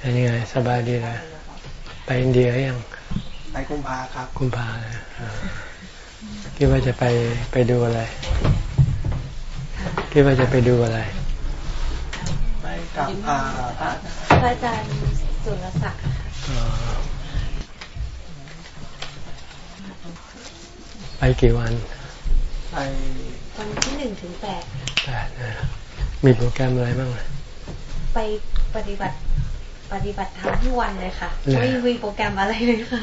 อันนี้ไงสบายดีเลยไปอินเดียยังไปกุมภาครับกุมภาคิดว่าจะไปไปดูอะไรคิดว่าจะไปดูอะไร ไปกับอาพระอาจารย์สุรศักดิ์ไปกี่วัน ไปวันที่หนึ่งถึงแปดแปดนะมีโปรแกรมอะไรบ้าง ไป ปฏิบัติปฏิบัติธรรมทุกวันเลยค่ะ ไม่มีโปรแกรมอะไรเลยค่ะ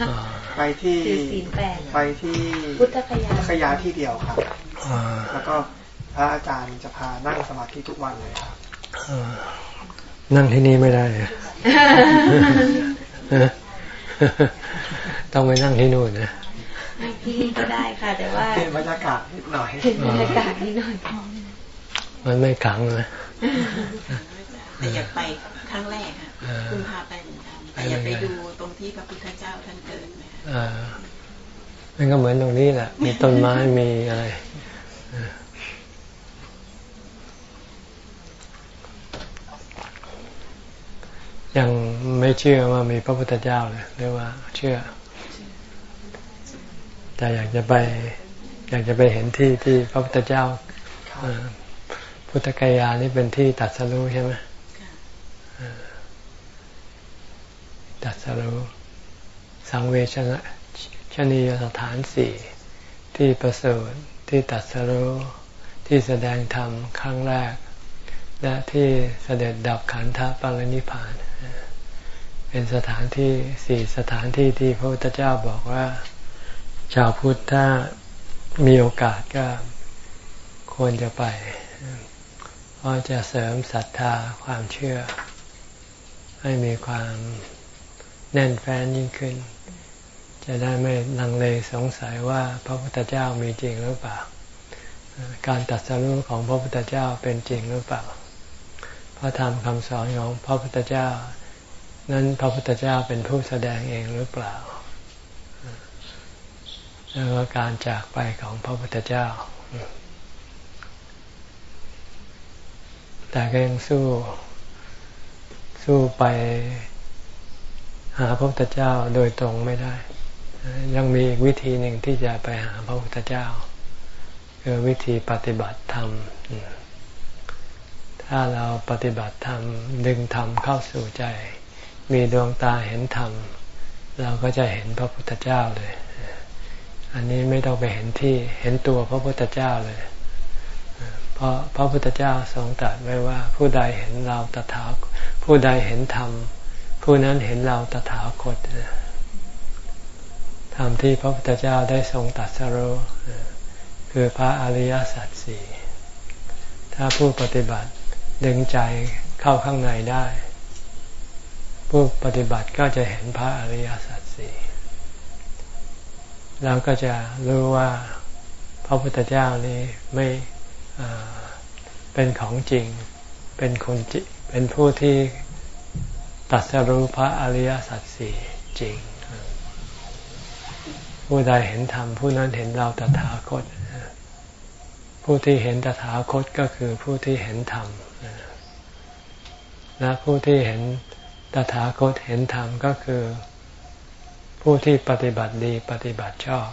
ไปที่ศีลแปดไปที่พุทธคยาพุทธคยาที่เดียวครับแล้วก็พระอาจารย์จะพานั่งสมาธิทุกวันเลยครับนั่งที่นี่ไม่ได้ต้องไปนั่งที่นู่นนะที่นี่ก็ได้ค่ะ แต่ว่าเป็นบรรยากาศนิดหน่อยบรรยากาศนิดหน่อยมันไม่ขังนะแต่อยากไป ครั้งแรกค่ะคุณพาไปเหมือนกันแต่อยากไปดูตรงที่พระพุทธเจ้าท่านเกิดนะมันก็เหมือนตรงนี้แหละ มีต้นไม้มีอะไรยังไม่เชื่อว่ามีพระพุทธเจ้าเลยหรือว่าเชื่อ แต่อยากจะไป อยากจะไปเห็นที่ที่พระพุทธเจ้าพุทธกายานี่เป็นที่ตัดสรู้ใช่ไหม ตัดสรู้สังเวชนะชนียสถานสี่ที่ประเสริฐที่ตัดสรู้ที่แสดงธรรมครั้งแรก และที่เสด็จดับขันธปรินิพาน เป็นสถานที่สี่สถานที่ที่พระพุทธเจ้าบอกว่า ชาวพุทธถ้ามีโอกาสก็ควรจะไปเพราะจะเสริมศรัทธาความเชื่อ ให้มีความ แน่นแฟ้นยิ่งขึ้น จะได้ไม่ลังเลสงสัยว่าพระพุทธเจ้ามีจริงหรือเปล่า การตัดสรู้ของพระพุทธเจ้าเป็นจริงหรือเปล่า พระธรรมคำสอนของพระพุทธเจ้า นั้นพระพุทธเจ้าเป็นผู้แสดงเองหรือเปล่าแล้วก็การจากไปของพระพุทธเจ้า แต่ก็ยังสู้สู้ไปาพระพุทธเจ้าโดยตรงไม่ได้ ยังมีอีกวิธีหนึ่งที่จะไปหาพระพุทธเจ้า คือวิธีปฏิบัติธรรม ถ้าเราปฏิบัติธรรมดึงธรรมเข้าสู่ใจ มีดวงตาเห็นธรรม เราก็จะเห็นพระพุทธเจ้าเลย อันนี้ไม่ต้องไปเห็นที่เห็นตัวพระพุทธเจ้าเลย เพราะพระพุทธเจ้าทรงตรัสไว้ว่าผู้ใดเห็นเราตถาผู้ใดเห็นธรรม ผู้นั้นเห็นเราตถาคตธรรมที่พระพุทธเจ้าได้ทรงตัดสรู้คือพระอริยสัจสี่ถ้าผู้ปฏิบัติดึงใจเข้าข้างในได้ ผู้ปฏิบัติก็จะเห็นพระอริยสัจสี่เราก็จะรู้ว่าพระพุทธเจ้านี้ไม่เป็นของจริงเป็นคนจิเป็นผู้ที่ ตัดสรู้พระอริยสัจสี่จริง ผู้ใดเห็นธรรมผู้นั้นเห็นเราตถาคต ผู้ที่เห็นตถาคตก็คือผู้ที่เห็นธรรมและผู้ที่เห็นตถาคตเห็นธรรมก็คือ ผู้ที่ปฏิบัติดีปฏิบัติชอบ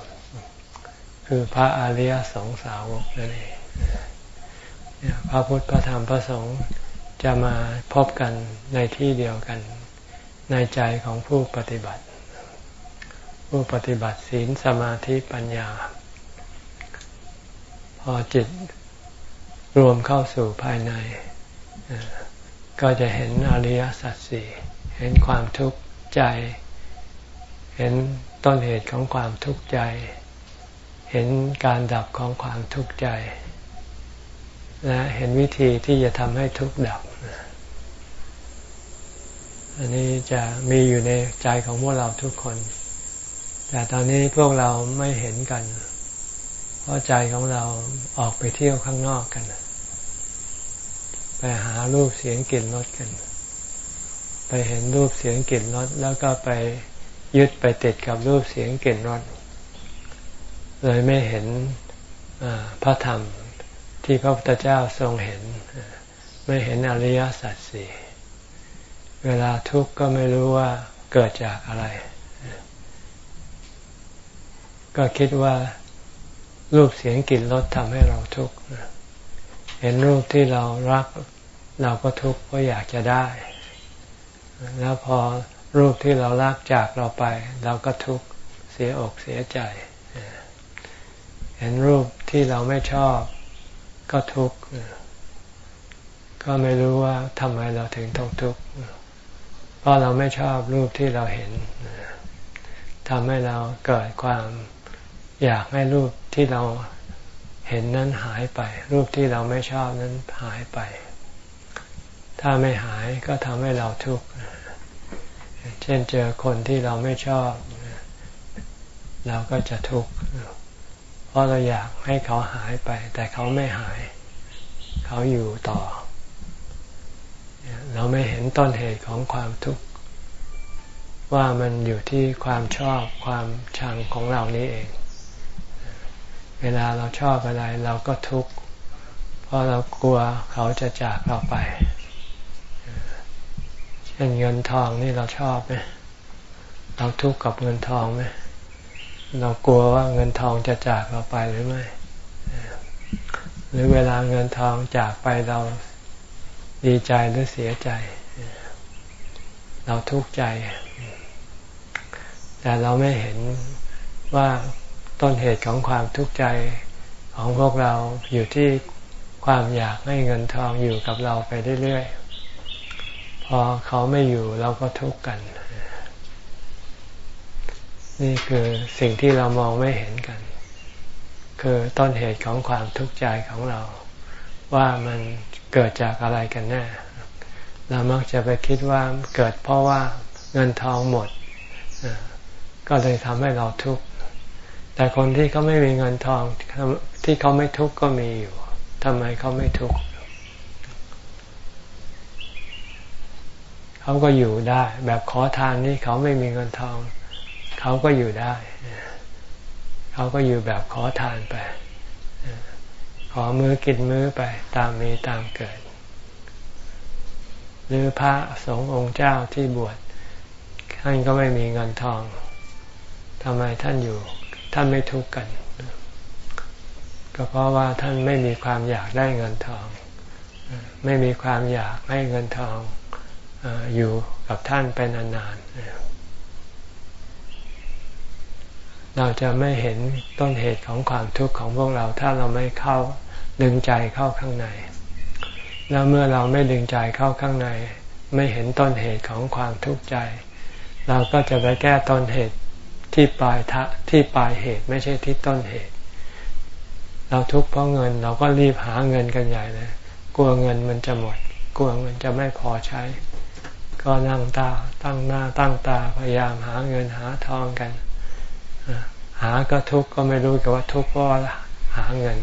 คือพระอริยสงสาวกนั่นเองพระพุทธพระธรรมพระสงฆ์ จะมาพบกันในที่เดียวกัน ในใจของผู้ปฏิบัติ ผู้ปฏิบัติศีลสมาธิปัญญา พอจิตรวมเข้าสู่ภายใน ก็จะเห็นอริยสัจสี่เห็นความทุกข์ใจ เห็นต้นเหตุของความทุกข์ใจ เห็นการดับของความทุกข์ใจ และเห็นวิธีที่จะทำให้ทุกข์ดับ อันนี้จะมีอยู่ในใจของพวกเราทุกคน แต่ตอนนี้พวกเราไม่เห็นกัน เพราะใจของเราออกไปเที่ยวข้างนอกกัน ไปหารูปเสียงกลิ่นรสกัน ไปเห็นรูปเสียงกลิ่นรสแล้วก็ไปยึดไปติดกับรูปเสียงกลิ่นรสเลยไม่เห็นพระธรรมที่พระพุทธเจ้าทรงเห็น ไม่เห็นอริยสัจสี่ เวลาทุกข์ก็ไม่รู้ว่าเกิดจากอะไร ก็คิดว่ารูปเสียงกลิ่นรสทำให้เราทุกข์เห็นรูปที่เรารัก เราก็ทุกข์เพราะอยากจะได้ แล้วพอรูปที่เรารักจากเราไป เราก็ทุกข์เสียอกเสียใจ เห็นรูปที่เราไม่ชอบ ก็ทุกข์ก็ไม่รู้ว่าทำไมเราถึงต้องทุกข์ ราะเราไม่ชอบรูปที่เราเห็นทำให้เราเกิดความอยากให้รูปที่เราเห็นนั้นหายไป รูปที่เราไม่ชอบนั้นหายไป ถ้าไม่หายก็ทำให้เราทุกข์เช่นเจอคนที่เราไม่ชอบ เราก็จะทุกข์เพราะเราอยากให้เขาหายไป แต่เขาไม่หาย เขาอยู่ต่อ เราไม่เห็นต้นเหตุของความทุกข์ว่ามันอยู่ที่ความชอบความชังของเรานี้เอง เวลาเราชอบอะไรเราก็ทุกข์เพราะเรากลัวเขาจะจากเราไปเช่นเงินทองนี่เราชอบไหมเราทุกข์กับเงินทองไหมเรากลัวว่าเงินทองจะจากเราไปหรือไม่ หรือเวลาเงินทองจากไปเรา ดีใจหรือเสียใจ เราทุกข์ใจ แต่เราไม่เห็นว่าต้นเหตุของความทุกข์ใจของพวกเราอยู่ที่ความอยากให้เงินทองอยู่กับเราไปเรื่อยๆ พอเขาไม่อยู่เราก็ทุกข์กัน นี่คือสิ่งที่เรามองไม่เห็นกัน คือต้นเหตุของความทุกข์ใจของเรา ว่ามัน เกิดจากอะไรกันแน่ เรามักจะไปคิดว่าเกิดเพราะว่าเงินทองหมด ก็เลยทำให้เราทุกข์ แต่คนที่เขาไม่มีเงินทองที่เขาไม่ทุกข์ก็มีอยู่ทำไมเขาไม่ทุกข์เขาก็อยู่ได้ แบบขอทานนี่เขาไม่มีเงินทอง เขาก็อยู่ได้ เขาก็อยู่แบบขอทานไป อมือกินมือไปตามมีตามเกิด หรือพระสงฆ์องค์เจ้าที่บวชท่านก็ไม่มีเงินทองทำไมท่านอยู่ท่านไม่ทุกข์กัน ก็เพราะว่าท่านไม่มีความอยากได้เงินทอง ไม่มีความอยากให้เงินทองอยู่กับท่านไปนานๆ เราจะไม่เห็นต้นเหตุของความทุกข์ของพวกเราถ้าเราไม่เข้า ดึงใจเข้าข้างใน แล้วเมื่อเราไม่ดึงใจเข้าข้างใน ไม่เห็นต้นเหตุของความทุกข์ใจ เราก็จะไปแก้ต้นเหตุที่ปลายทะที่ปลายเหตุไม่ใช่ที่ต้นเหตุ เราทุกข์เพราะเงินเราก็รีบหาเงินกันใหญ่เลยกลัวเงินมันจะหมด กลัวเงินจะไม่พอใช้ ก็นั่งตาตั้งหน้าตั้งตาพยายามหาเงินหาทองกันหาก็ทุกข์ก็ไม่รู้กับว่าทุกข์เพราะหาเงิน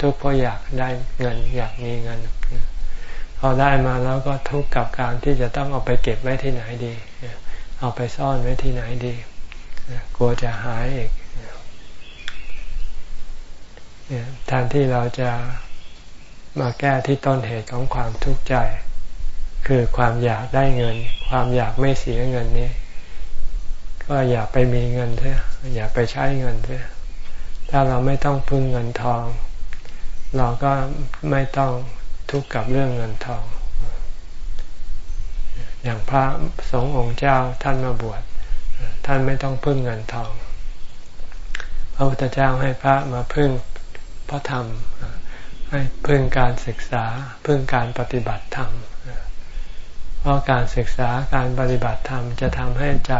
ทุกข์เพราะอยากได้เงินอยากมีเงินพอได้มาแล้วก็ทุกข์กับการที่จะต้องเอาไปเก็บไว้ที่ไหนดี เอาไปซ่อนไว้ที่ไหนดี กลัวจะหายอีกแทนที่เราจะมาแก้ที่ต้นเหตุของความทุกข์ใจ คือความอยากได้เงิน ความอยากไม่เสียเงินนี้ ก็อย่าไปมีเงินเถอะอย่าไปใช้เงินเถอะถ้าเราไม่ต้องพึ่งเงินทอง เราก็ไม่ต้องทุกข์กับเรื่องเงินทอง อย่างพระสงฆ์องค์เจ้าท่านมาบวชท่านไม่ต้องพึ่งเงินทอง พระพุทธเจ้าให้พระมาพึ่งพระธรรม ให้พึ่งการศึกษาพึ่งการปฏิบัติธรรม เพราะการศึกษาการปฏิบัติธรรมจะทำให้ใจ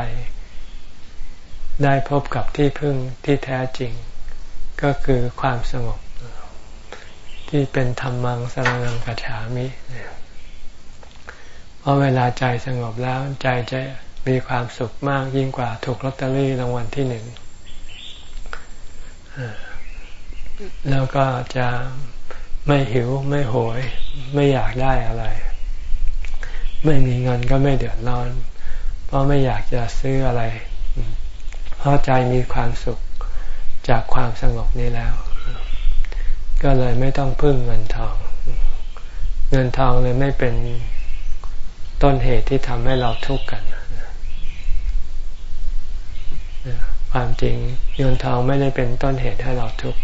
ได้พบกับที่พึ่งที่แท้จริง ก็คือความสงบ ที่เป็นธรรมังสรนังกัจฉามิเพราะเวลาใจสงบแล้วใจจะมีความสุขมากยิ่งกว่าถูกลอตเตอรี่รางวัลที่หนึ่งแล้วก็จะไม่หิวไม่โหย ไม่อยากได้อะไร ไม่มีเงินก็ไม่เดือดร้อน เพราะไม่อยากจะซื้ออะไร เพราะใจมีความสุขจากความสงบนี้แล้ว ก็เลยไม่ต้องพึ่งเงินทอง เงินทองเลยไม่เป็นต้นเหตุที่ทำให้เราทุกข์กัน ความจริงเงินทองไม่ได้เป็นต้นเหตุให้เราทุกข์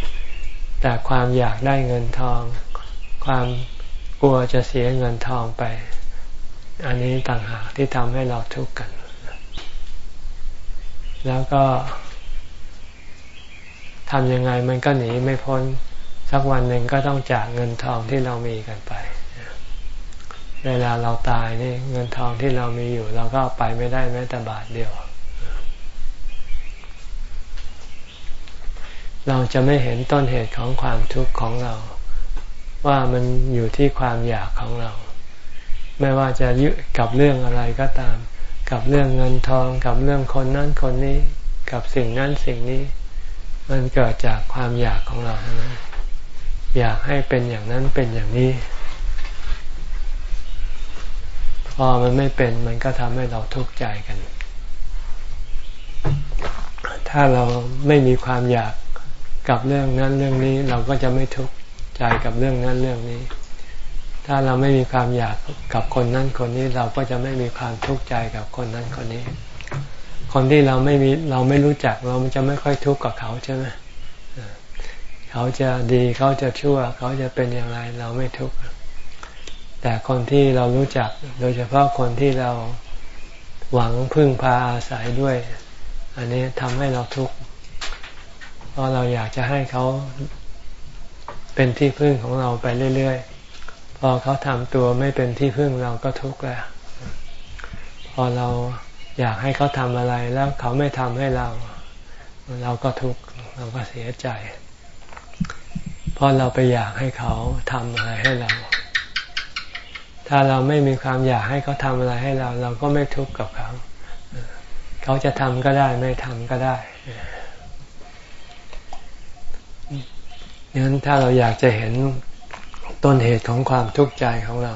แต่ความอยากได้เงินทอง ความกลัวจะเสียเงินทองไป อันนี้ต่างหากที่ทำให้เราทุกข์กัน แล้วก็ทำยังไงมันก็หนีไม่พ้น สักวันหนึ่งก็ต้องจากเงินทองที่เรามีกันไป เวลาเราตายนี่เงินทองที่เรามีอยู่ เราก็ไปไม่ได้แม้แต่บาทเดียว เราจะไม่เห็นต้นเหตุของความทุกข์ของเรา ว่ามันอยู่ที่ความอยากของเรา ไม่ว่าจะยึดกับเรื่องอะไรก็ตาม กับเรื่องเงินทองกับเรื่องคนนั้นคนนี้ กับสิ่งนั้นสิ่งนี้ มันเกิดจากความอยากของเราทั้งนั้น อยากให้เป็นอย่างนั้นเป็นอย่างนี้ พอมันไม่เป็นมันก็ทำให้เราทุกข์ใจกัน ถ้าเราไม่มีความอยากกับเรื่องนั้นเรื่องนี้ เราก็จะไม่ทุกข์ใจกับเรื่องนั้นเรื่องนี้ ถ้าเราไม่มีความอยากกับคนนั้นคนนี้ เราก็จะไม่มีความทุกข์ใจกับคนนั้นคนนี้ คนที่เราไม่มีเราไม่รู้จักเราจะไม่ค่อยทุกข์กับเขาใช่ไหมเขาจะดีเขาจะชั่ว เขาจะเป็นอย่างไรเราไม่ทุกข์แต่คนที่เรารู้จักโดยเฉพาะคนที่เราหวังพึ่งพาอาศัยด้วย อันนี้ทำให้เราทุกข์เพราะเราอยากจะให้เขาเป็นที่พึ่งของเราไปเรื่อยๆ พอเขาทำตัวไม่เป็นที่พึ่งเราก็ทุกข์แล้ว พอเราอยากให้เขาทำอะไรแล้วเขาไม่ทำให้เรา เราก็ทุกข์เราก็เสียใจ เพราะเราไปอยากให้เขาทำอะไรให้เรา ถ้าเราไม่มีความอยากให้เขาทำอะไรให้เรา เราก็ไม่ทุกข์กับเขา เขาจะทำก็ได้ไม่ทำก็ได้ดังนั้นถ้าเราอยากจะเห็นต้นเหตุของความทุกข์ใจของเรา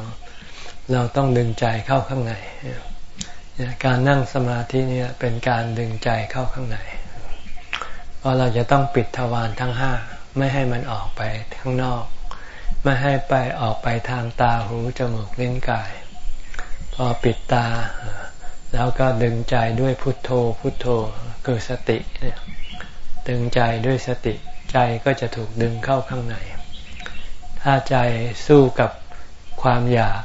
เราต้องดึงใจเข้าข้างในการนั่งสมาธินี่เป็นการดึงใจเข้าข้างในเพราะเราจะต้องปิดทวารทั้งห้า ไม่ให้มันออกไปข้างนอก ไม่ให้ไปออกไปทางตาหูจมูกลิ้นกาย พอปิดตา แล้วก็ดึงใจด้วยพุทโธพุทโธคือสติเนี่ยดึงใจด้วยสติใจก็จะถูกดึงเข้าข้างใน ถ้าใจสู้กับความอยาก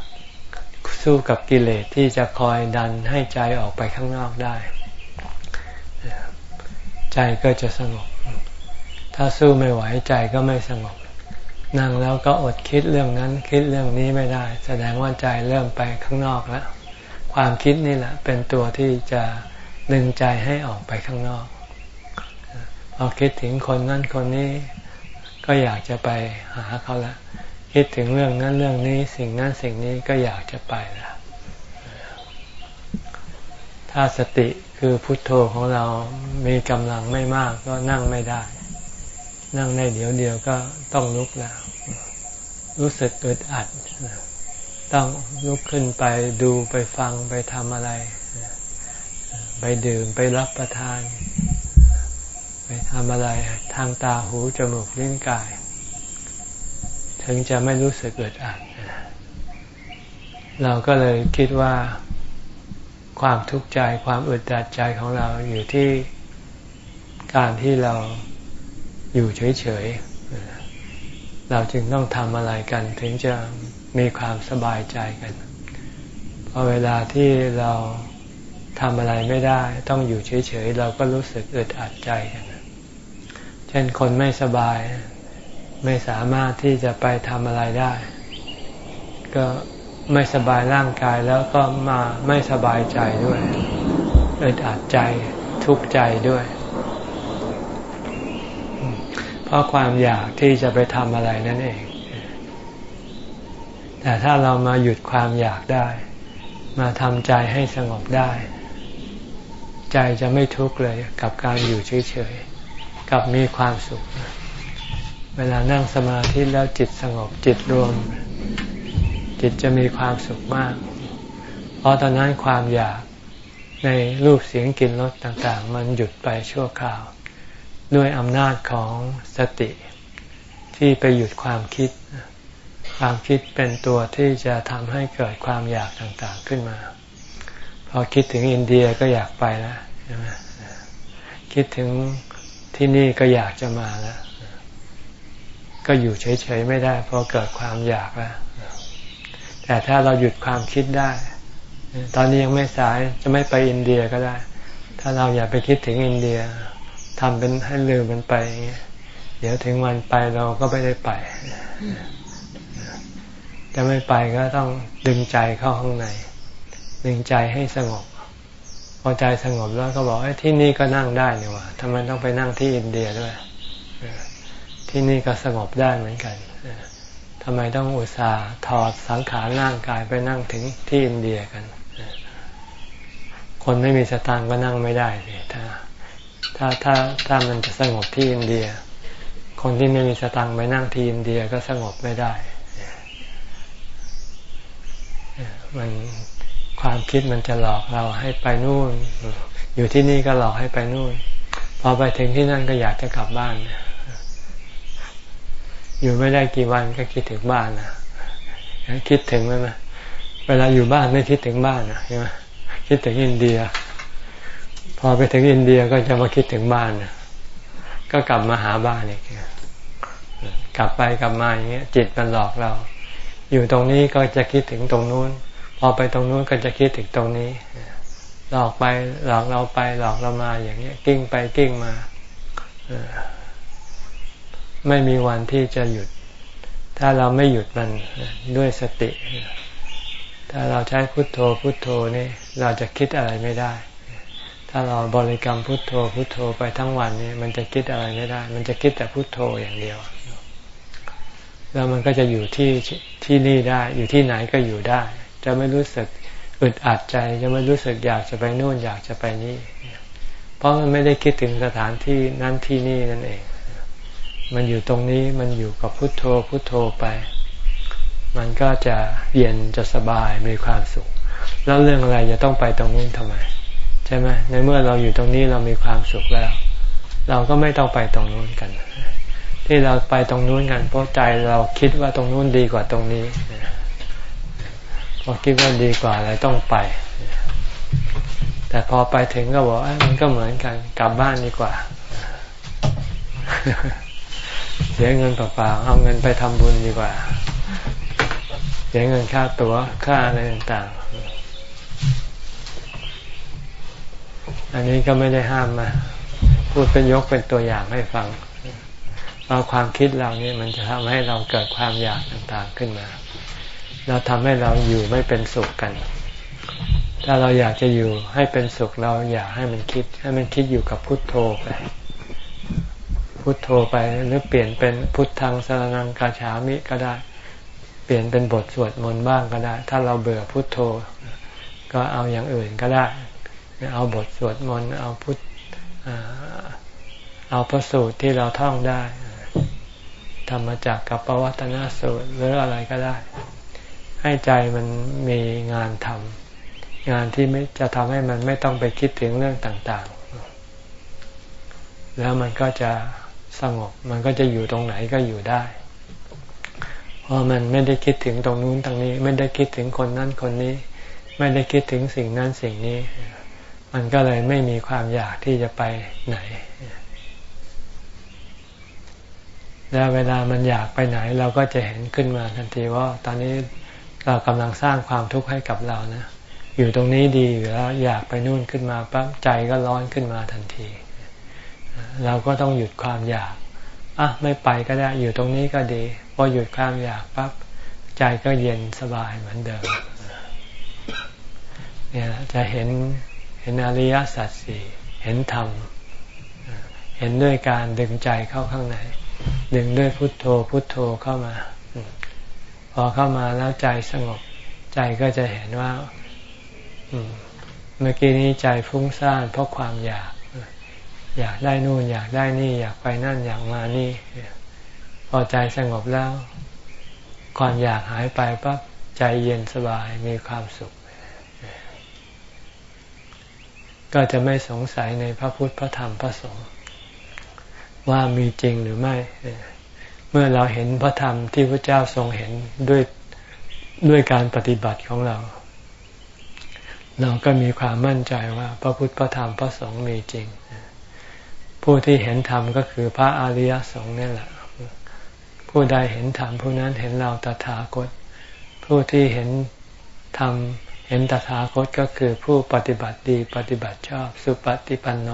สู้กับกิเลสที่จะคอยดันให้ใจออกไปข้างนอกได้ ใจก็จะสงบ ถ้าสู้ไม่ไหวใจก็ไม่สงบ นั่งแล้วก็อดคิดเรื่องนั้นคิดเรื่องนี้ไม่ได้ แสดงว่าใจเริ่มไปข้างนอกแล้ว ความคิดนี่แหละเป็นตัวที่จะดึงใจให้ออกไปข้างนอกพอคิดถึงคนนั้นคนนี้ก็อยากจะไปหาเขาละ คิดถึงเรื่องนั้นเรื่องนี้สิ่งนั้นสิ่งนี้ก็อยากจะไปละถ้าสติคือพุทโธของเรามีกำลังไม่มากก็นั่งไม่ได้ นั่งได้เดี๋ยวเดียวก็ต้องลุกแล้วรู้สึกอึดอัด ต้องลุกขึ้นไปดูไปฟังไปทำอะไร ไปดื่มไปรับประทาน ไปทำอะไรทางตาหูจมูกลิ้นกาย ถึงจะไม่รู้สึกอึดอัด เราก็เลยคิดว่าความทุกข์ใจความอึดอัดใจของเราอยู่ที่การที่เรา อยู่เฉยๆ เราจึงต้องทำอะไรกันถึงจะมีความสบายใจกัน เพอเวลาที่เราทำอะไรไม่ได้ ต้องอยู่เฉยๆ เราก็รู้สึกอึดอัดใจกันเช่นคนไม่สบาย ไม่สามารถที่จะไปทำอะไรได้ ก็ไม่สบายร่างกายแล้วก็มาไม่สบายใจด้วยอึดอัดใจทุกข์ใจด้วย ราะความอยากที่จะไปทำอะไรนั่นเอง แต่ถ้าเรามาหยุดความอยากได้ มาทำใจให้สงบได้ ใจจะไม่ทุกข์เลยกับการอยู่เฉยๆ กับมีความสุข เวลานั่งสมาธิแล้วจิตสงบจิตรวม จิตจะมีความสุขมาก เพราะตอนนั้นความอยากในรูปเสียงกลิ่นรสต่าง ๆ มันหยุดไปชั่วคราว ด้วยอำนาจของสติที่ไปหยุดความคิด ความคิดเป็นตัวที่จะทำให้เกิดความอยากต่างๆขึ้นมา พอคิดถึงอินเดียก็อยากไปแล้วใช่ไหมคิดถึงที่นี่ก็อยากจะมาแล้ว ก็อยู่เฉยๆไม่ได้เพราะเกิดความอยากแล้ว แต่ถ้าเราหยุดความคิดได้ ตอนนี้ยังไม่สายจะไม่ไปอินเดียก็ได้ ถ้าเราอย่าไปคิดถึงอินเดีย ทำเป็นให้ลืมมันไป เดี๋ยวถึงวันไปเราก็ไม่ได้ไป จะไม่ไปก็ต้องดึงใจเข้าข้างใน ดึงใจให้สงบ พอใจสงบแล้วก็บอกไอ้ที่นี่ก็นั่งได้นี่ว่าทำไมต้องไปนั่งที่อินเดียด้วย ที่นี่ก็สงบได้เหมือนกันทำไมต้องอุตส่าห์ถอดสังขารร่างกายไปนั่งถึงที่อินเดียกัน คนไม่มีสตางค์ก็นั่งไม่ได้สิถ้า ถ้าถ้าถ้ามันจะสงบที่อินเดีย คนที่ไม่มีสตังไปนั่งที่อินเดียก็สงบไม่ได้มันความคิดมันจะหลอกเราให้ไปนู่น อยู่ที่นี่ก็หลอกให้ไปนู่น พอไปถึงที่นั่นก็อยากจะกลับบ้าน อยู่ไม่ได้กี่วันก็คิดถึงบ้านนะคิดถึงไหมเวลาอยู่บ้านไม่คิดถึงบ้านนะใช่ไหมคิดถึงอินเดีย พอไปถึงอินเดียก็จะมาคิดถึงบ้าน ก็กลับมาหาบ้านอีกกลับไปกลับมาอย่างเงี้ย จิตมันหลอกเรา อยู่ตรงนี้ก็จะคิดถึงตรงนู้น พอไปตรงนู้นก็จะคิดถึงตรงนี้ หลอกไปหลอกเราไปหลอกเรามาอย่างเงี้ย กิ้งไปกิ้งมาไม่มีวันที่จะหยุด ถ้าเราไม่หยุดมันด้วยสติ ถ้าเราใช้พุทโธพุทโธนี่เราจะคิดอะไรไม่ได้ ถ้าเราบริกรรมพุทโธพุทโธไปทั้งวันนี้มันจะคิดอะไรไม่ได้ มันจะคิดแต่พุทโธอย่างเดียว แล้วมันก็จะอยู่ที่ที่นี่ได้ อยู่ที่ไหนก็อยู่ได้ จะไม่รู้สึกอึดอัดใจ จะไม่รู้สึกอยากจะไปนู่นอยากจะไปนี่ เพราะมันไม่ได้คิดถึงสถานที่นั้นที่นี่นั่นเอง มันอยู่ตรงนี้มันอยู่กับพุทโธพุทโธไป มันก็จะเย็นจะสบายมีความสุข แล้วเรื่องอะไรจะต้องไปตรงนู้นทำไม ใช่ไหมในเมื่อเราอยู่ตรงนี้เรามีความสุขแล้ว เราก็ไม่ต้องไปตรงนู้นกัน ที่เราไปตรงนู้นกัน เพราะใจเราคิดว่าตรงนู้นดีกว่าตรงนี้พอคิดว่าดีกว่าอะไรต้องไป แต่พอไปถึงก็บอกมันก็เหมือนกันกลับบ้านดีกว่า เสียเงินเปล่าๆเอาเงินไปทำบุญดีกว่า เสียเงินค่าตัว๋วค่าอะไรต่างๆ อันนี้ก็ไม่ได้ห้ามมาพูดเป็นยกเป็นตัวอย่างให้ฟังเราความคิดเรานี่มันจะทำให้เราเกิดความอยากต่างๆขึ้นมา เราทำให้เราอยู่ไม่เป็นสุขกัน ถ้าเราอยากจะอยู่ให้เป็นสุขเราอยากให้มันคิด ให้มันคิดอยู่กับพุทโธไปพุทโธไปหรือเปลี่ยนเป็นพุทธังสรนังกาฉามิก็ได้ เปลี่ยนเป็นบทสวดมนต์บ้างก็ได้ ถ้าเราเบื่อพุทโธ ก็เอาอย่างอื่นก็ได้ เอาบทสวดมนต์เอาพุทธเอาพระสูตรที่เราท่องได้ทำมาจากกับปวัตนสูตรหรืออะไรก็ได้ ให้ใจมันมีงานทำงานที่ไม่จะทำให้มันไม่ต้องไปคิดถึงเรื่องต่างๆ แล้วมันก็จะสงบ มันก็จะอยู่ตรงไหนก็อยู่ได้เพราะมันไม่ได้คิดถึงตรงนู้นตรงนี้ ไม่ได้คิดถึงคนนั้นคนนี้ ไม่ได้คิดถึงสิ่งนั้นสิ่งนี้ มันก็เลยไม่มีความอยากที่จะไปไหน แล้วเวลามันอยากไปไหน เราก็จะเห็นขึ้นมาทันทีว่า ตอนนี้เรากำลังสร้างความทุกข์ให้กับเรานะ อยู่ตรงนี้ดีอยู่แล้วอยากไปนู่นขึ้นมาปั๊บใจก็ร้อนขึ้นมาทันที เราก็ต้องหยุดความอยากอะไม่ไปก็ได้อยู่ตรงนี้ก็ดีพอหยุดความอยากปั๊บใจก็เย็นสบายเหมือนเดิมเนี่ยจะเห็น เห็นอริยสัจสี่เห็นธรรม เห็นด้วยการดึงใจเข้าข้างใน ดึงด้วยพุทโธพุทโธเข้ามา พอเข้ามาแล้วใจสงบ ใจก็จะเห็นว่าเมื่อกี้นี้ใจฟุ้งซ่านเพราะความอยาก อยากได้นู่นอยากได้นี่ อยากไปนั่นอยากมานี่ พอใจสงบแล้ว ความอยากหายไปปั๊บใจเย็นสบายมีความสุข ก็จะไม่สงสัยในพระพุทธพระธรรมพระสงฆ์ว่ามีจริงหรือไม่ เมื่อเราเห็นพระธรรมที่พระเจ้าทรงเห็นด้วยด้วยการปฏิบัติของเรา เราก็มีความมั่นใจว่าพระพุทธพระธรรมพระสงฆ์มีจริง ผู้ที่เห็นธรรมก็คือพระอริยสงฆ์นี่แหละ ผู้ใดเห็นธรรมผู้นั้นเห็นเราตถาคต ผู้ที่เห็นธรรม ห็นตถาคตก็คือผู้ปฏิบัติดีปฏิบัติชอบสุปฏิปันโน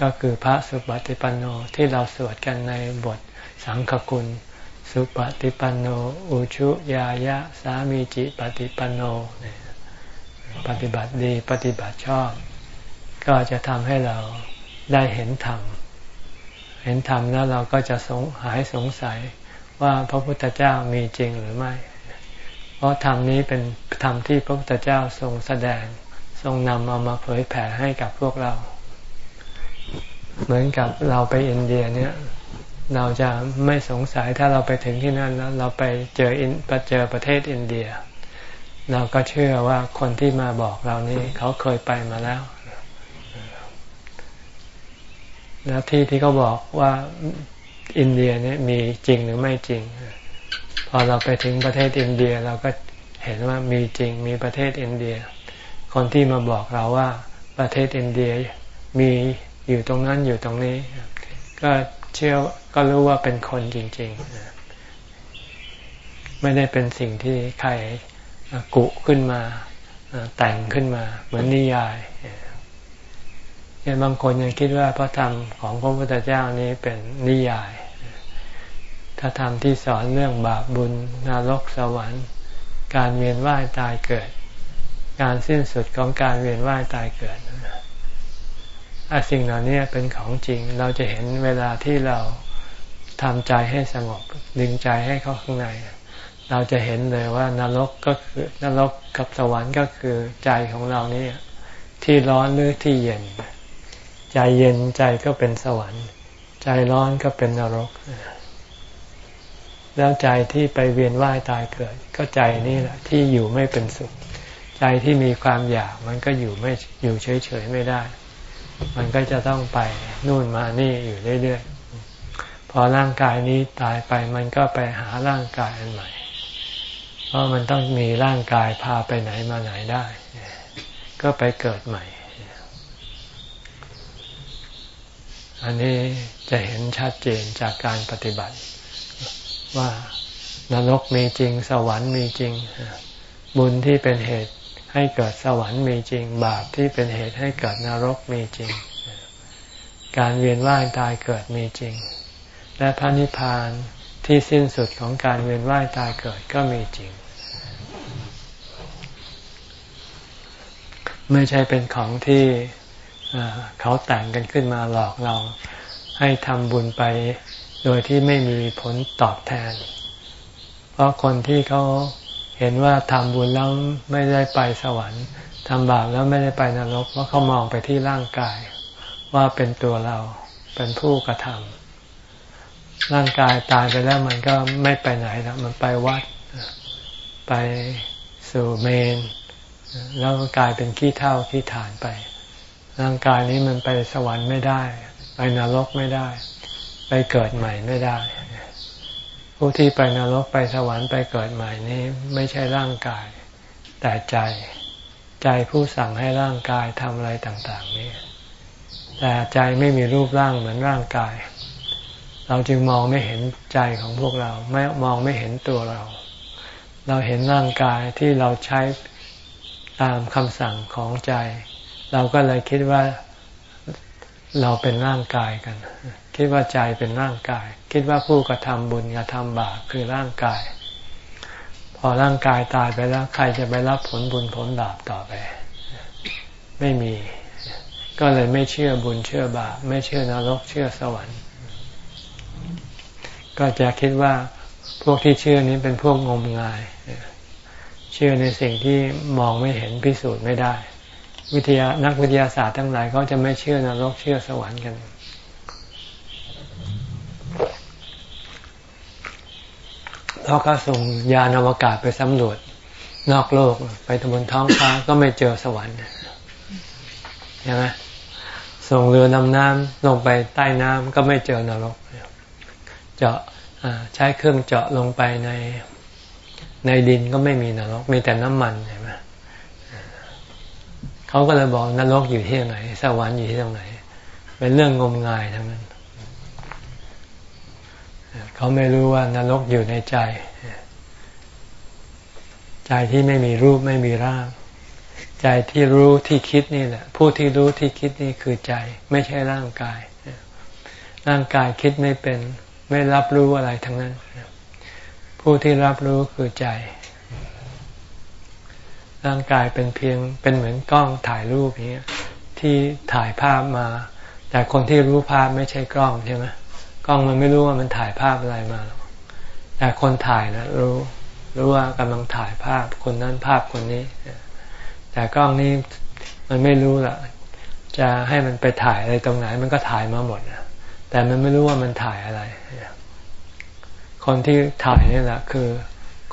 ก็คือพระสุปฏิปันโนที่เราสวดกันในบทสังฆคุณ สุปฏิปันโน อุชุยายะ สามีจิปฏิปันโน ปฏิบัติดีปฏิบัติชอบ ก็จะทำให้เราได้เห็นธรรม เห็นธรรมแล้วเราก็จะสงหายสงสัยว่าพระพุทธเจ้ามีจริงหรือไม่ เพราะธรรมนี้เป็นธรรมที่พระพุทธเจ้าทรงแสดง ทรงนำเอามาเผยแผ่ให้กับพวกเรา เหมือนกับเราไปอินเดียเนี่ย เราจะไม่สงสัยถ้าเราไปถึงที่นั่นแล้ว เราไปเจออินไปเจอประเทศอินเดีย เราก็เชื่อว่าคนที่มาบอกเรานี้เขาเคยไปมาแล้วแล้วที่ที่เขาบอกว่าอินเดียเนี่ยมีจริงหรือไม่จริง พอเราไปถึงประเทศอินเดียเราก็เห็นว่ามีจริงมีประเทศอินเดีย คนที่มาบอกเราว่าประเทศอินเดียมีอยู่ตรงนั้นอยู่ตรงนี้ ก็เชื่อก็รู้ว่าเป็นคนจริง ๆ ไม่ได้เป็นสิ่งที่ใครกุขึ้นมาแต่งขึ้นมา เหมือนนิยายยังบางคนยังคิดว่าพระธรรมของพระพุทธเจ้านี้เป็นนิยาย ถ้าธรรมที่สอนเรื่องบาปบุญนรกสวรรค์ การเวียนว่ายตายเกิด การสิ้นสุดของการเวียนว่ายตายเกิดอสิ่งเหล่านี้เป็นของจริง เราจะเห็นเวลาที่เราทำใจให้สงบดึงใจให้เข้าข้างใน เราจะเห็นเลยว่านรกก็คือนรกกับสวรรค์ก็คือใจของเรานี่ที่ร้อนหรือที่เย็น ใจเย็นใจก็เป็นสวรรค์ ใจร้อนก็เป็นนรก แล้วใจที่ไปเวียนว่ายตายเกิด ก็ใจนี่แหละที่อยู่ไม่เป็นสุข ใจที่มีความอยากมันก็อยู่ไม่อยู่เฉยๆไม่ได้ มันก็จะต้องไปนู่นมานี่อยู่เรื่อยๆพอร่างกายนี้ตายไปมันก็ไปหาร่างกายอันใหม่ เพราะมันต้องมีร่างกายพาไปไหนมาไหนได้ ก็ไปเกิดใหม่ อันนี้จะเห็นชัดเจนจากการปฏิบัติ ว่านรกมีจริง สวรรค์มีจริง บุญที่เป็นเหตุให้เกิดสวรรค์มีจริง บาปที่เป็นเหตุให้เกิดนรกมีจริง การเวียนว่ายตายเกิดมีจริง และพระนิพพานที่สิ้นสุดของการเวียนว่ายตายเกิดก็มีจริง ไม่ใช่เป็นของที่เขาแต่งกันขึ้นมาหลอกเราให้ทำบุญไป โดยที่ไม่มีผลตอบแทน เพราะคนที่เขาเห็นว่าทำบุญแล้วไม่ได้ไปสวรรค์ทำบาปแล้วไม่ได้ไปนรกเพราะเขามองไปที่ร่างกาย ว่าเป็นตัวเราเป็นผู้กระทำร่างกายตายไปแล้วมันก็ไม่ไปไหนแล้วมันไปวัด ไปสู่เมน แล้วก็กลายเป็นขี้เท่าขี้ฐานไป ร่างกายนี้มันไปสวรรค์ไม่ได้ ไปนรกไม่ได้ ไปเกิดใหม่ไม่ได้ ผู้ที่ไปนรกไปสวรรค์ไปเกิดใหม่นี้ไม่ใช่ร่างกาย แต่ใจ ใจผู้สั่งให้ร่างกายทำอะไรต่าง ๆ นี่แต่ใจไม่มีรูปร่างเหมือนร่างกาย เราจึงมองไม่เห็นใจของพวกเราไม่มองไม่เห็นตัวเรา เราเห็นร่างกายที่เราใช้ตามคำสั่งของใจ เราก็เลยคิดว่าเราเป็นร่างกายกัน คิดว่าใจเป็นร่างกาย คิดว่าผู้กระทำบุญกระทำบาปคือร่างกาย พอร่างกายตายไปแล้วใครจะไปรับผลบุญผลบาปต่อไป ไม่มี ก็เลยไม่เชื่อบุญเชื่อบาปไม่เชื่อนรกเชื่อสวรรค์ ก็จะคิดว่าพวกที่เชื่อนี้เป็นพวกงมงาย เชื่อในสิ่งที่มองไม่เห็นพิสูจน์ไม่ได้ วิทยานักวิทยาศาสตร์ทั้งหลายเขาจะไม่เชื่อนรกเชื่อสวรรค์กัน เขาส่งยานอวกาศไปสำรวจนอกโลกไปบนท้องฟ้าก็ไม่เจอสวรรค์ใช่ไหมส่งเรือนำน้ำลงไปใต้น้ำก็ไม่เจอนรก เจาะใช้เครื่องเจาะลงไปในในดินก็ไม่มีนรก มีแต่น้ำมันใช่ไหมเขาก็เลยบอกนรกอยู่ที่ไหน สวรรค์อยู่ที่ตรงไหน เป็นเรื่องงมงายทั้งนั้น เขาไม่รู้ว่านรกอยู่ในใจ ใจที่ไม่มีรูปไม่มีร่าง ใจที่รู้ที่คิดนี่แหละ ผู้ที่รู้ที่คิดนี่คือใจ ไม่ใช่ร่างกาย ร่างกายคิดไม่เป็น ไม่รับรู้อะไรทั้งนั้น ผู้ที่รับรู้คือใจ ร่างกายเป็นเพียงเป็นเหมือนกล้องถ่ายรูปอย่างเงี้ยที่ถ่ายภาพมา แต่คนที่รู้ภาพไม่ใช่กล้องใช่ไหม กล้องมันไม่รู้ว่ามันถ่ายภาพอะไรมา แต่คนถ่ายนะรู้ รู้ว่ากำลังถ่ายภาพคนนั้นภาพคนนี้ แต่กล้องนี้มันไม่รู้ล่ะ จะให้มันไปถ่ายอะไรตรงไหน มันก็ถ่ายมาหมดนะแต่มันไม่รู้ว่ามันถ่ายอะไร คนที่ถ่ายนี่แหละคือ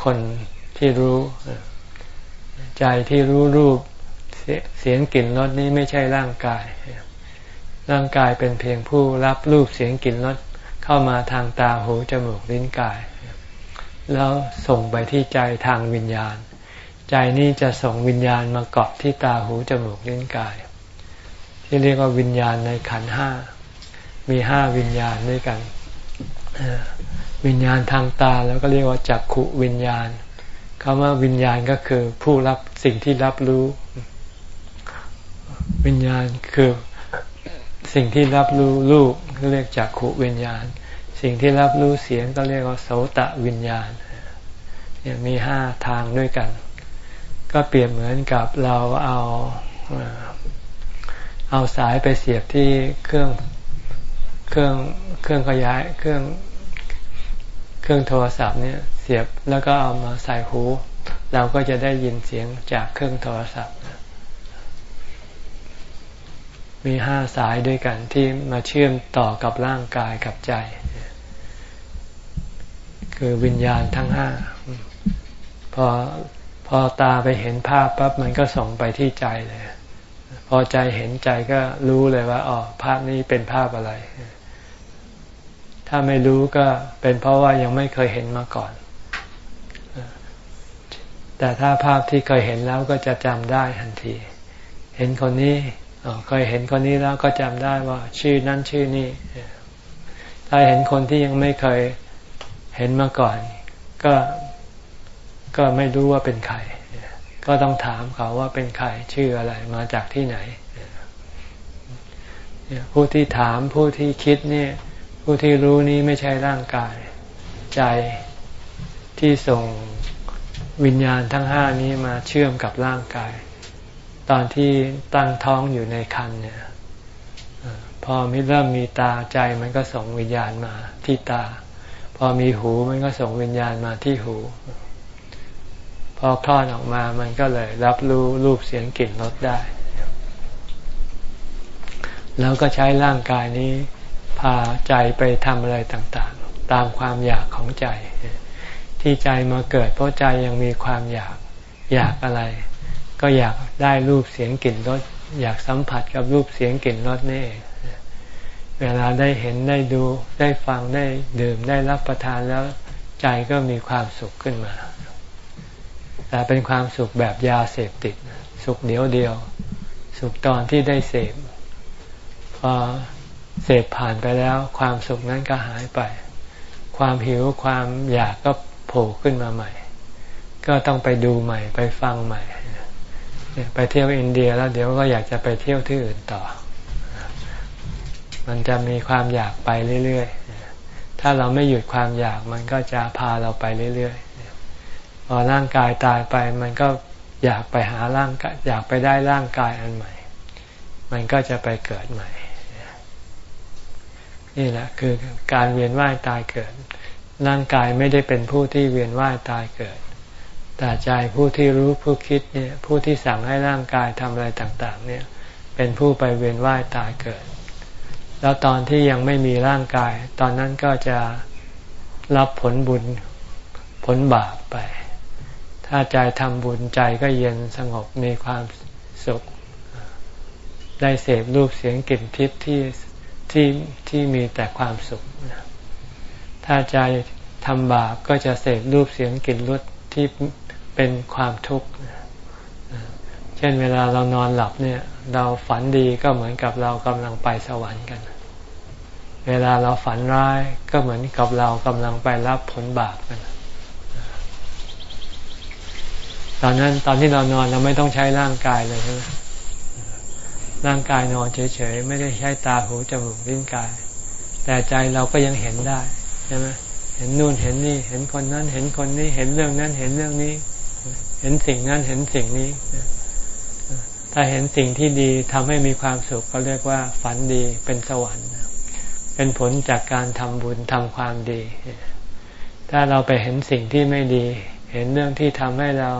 คนที่รู้ใจที่รู้รูปเสียงกลิ่นรสนี้ไม่ใช่ร่างกาย ร่างกายเป็นเพียงผู้รับรูปเสียงกลิ่นรส เข้ามาทางตาหูจมูกลิ้นกาย แล้วส่งไปที่ใจทางวิญญาณ ใจนี้จะส่งวิญญาณมาเกาะที่ตาหูจมูกลิ้นกาย ที่เรียกว่าวิญญาณในขันห้ามีห้าวิญญาณด้วยกัน วิญญาณทางตาแล้วก็เรียกว่าจักขุวิญญาณคำว่าวิญญาณก็คือผู้รับสิ่งที่รับรู้ วิญญาณคือสิ่งที่รับรู้รูป ก็เรียกจักขุวิญญาณ สิ่งที่รับรู้เสียงก็เรียกว่าโสตะวิญญาณเนี่ยมีห้าทางด้วยกัน ก็เปรียบเหมือนกับเราเอาเอาสายไปเสียบที่เครื่องเครื่องเครื่องขยายเครื่องเครื่องโทรศัพท์เนี่ยเสียบแล้วก็เอามาใส่หู เราก็จะได้ยินเสียงจากเครื่องโทรศัพท์ มีห้าสายด้วยกันที่มาเชื่อมต่อกับร่างกายกับใจ คือวิญญาณทั้งห้าพอพอตาไปเห็นภาพปั๊บมันก็ส่งไปที่ใจเลย พอใจเห็นใจก็รู้เลยว่าอ๋อภาพนี้เป็นภาพอะไร ถ้าไม่รู้ก็เป็นเพราะว่ายังไม่เคยเห็นมาก่อน แต่ถ้าภาพที่เคยเห็นแล้วก็จะจำได้ทันที เห็นคนนี้ เคยเห็นคนนี้แล้วก็จำได้ว่า ชื่อนั้นชื่อนี้ถ้าเห็นคนที่ยังไม่เคยเห็นมาก่อน ก็ก็ไม่รู้ว่าเป็นใครก็ต้องถามเขาว่าเป็นใครชื่ออะไรมาจากที่ไหนผู้ที่ถามผู้ที่คิดนี่ผู้ที่รู้นี้ไม่ใช่ร่างกาย ใจที่ส่งวิญญาณทั้งห้านี้มาเชื่อมกับร่างกาย ตอนที่ตั้งท้องอยู่ในคันเนี่ยพอมิเริ่มมีตาใจมันก็ส่งวิญญาณมาที่ตา พอมีหูมันก็ส่งวิญญาณมาที่หู พอคลอดออกมามันก็เลย รับรู้รูปเสียงกลิ่นรสได้ แล้วก็ใช้ร่างกายนี้ พาใจไปทำอะไรต่างๆ ตามความอยากของใจ ที่ใจมาเกิดเพราะใจยังมีความอยากอยากอะไร ก็อยากได้รูปเสียงกลิ่นรสอยากสัมผัสกับรูปเสียงกลิ่นรสนี่เองเวลาได้เห็นได้ดูได้ฟังได้ดื่มได้รับประทานแล้วใจก็มีความสุขขึ้นมา แต่เป็นความสุขแบบยาเสพติด สุขเดียวเดียว สุขตอนที่ได้เสพพอเสพผ่านไปแล้ว ความสุขนั้นก็หายไป ความหิวความอยากก็โผล่ขึ้นมาใหม่ ก็ต้องไปดูใหม่ไปฟังใหม่ ไปเที่ยวอินเดียแล้วเดี๋ยวก็อยากจะไปเที่ยวที่อื่นต่อ มันจะมีความอยากไปเรื่อยๆ ถ้าเราไม่หยุดความอยากมันก็จะพาเราไปเรื่อยๆ พอร่างกายตายไปมันก็อยากไปหาร่างกายอยากไปได้ร่างกายอันใหม่ มันก็จะไปเกิดใหม่ นี่แหละคือการเวียนว่ายตายเกิด ร่างกายไม่ได้เป็นผู้ที่เวียนว่ายตายเกิด แต่ใจผู้ที่รู้ผู้คิดเนี่ยผู้ที่สั่งให้ร่างกายทำอะไรต่างๆ เนี่ย เป็นผู้ไปเวียนว่ายตายเกิด แล้วตอนที่ยังไม่มีร่างกาย ตอนนั้นก็จะรับผลบุญผลบาปไป ถ้าใจทำบุญใจก็เย็นสงบมีความสุข ได้เสพรูปเสียงกลิ่นทิพย์ที่ที่ที่มีแต่ความสุข ถ้าใจทำบาปก็จะเสพรูปเสียงกลิ่นรสที่ เป็นความทุกข์เช่นเวลาเรานอนหลับเนี่ย เราฝันดีก็เหมือนกับเรากำลังไปสวรรค์กัน เวลาเราฝันร้ายก็เหมือนกับเรากำลังไปรับผลบาปกันตอนนั้นตอนที่เรานอนเราไม่ต้องใช้ร่างกายเลยใช่ไหมร่างกายนอนเฉยๆ ไม่ได้ใช้ตาหูจมูกลิ้นกาย แต่ใจเราก็ยังเห็นได้ใช่ไหมเห็นนู่นเห็นนี่ เห็นคนนั้น เห็นคนนี้ เห็นเรื่องนั้น เห็นเรื่องนี้ เห็นสิ่งนั้นเห็นสิ่งนี้ ถ้าเห็นสิ่งที่ดีทำให้มีความสุขก็เรียกว่า ฝันดีเป็นสวรรค์ เป็นผลจากการทำบุญทำความดี ถ้าเราไปเห็นสิ่งที่ไม่ดี เห็นเรื่องที่ทำให้เรา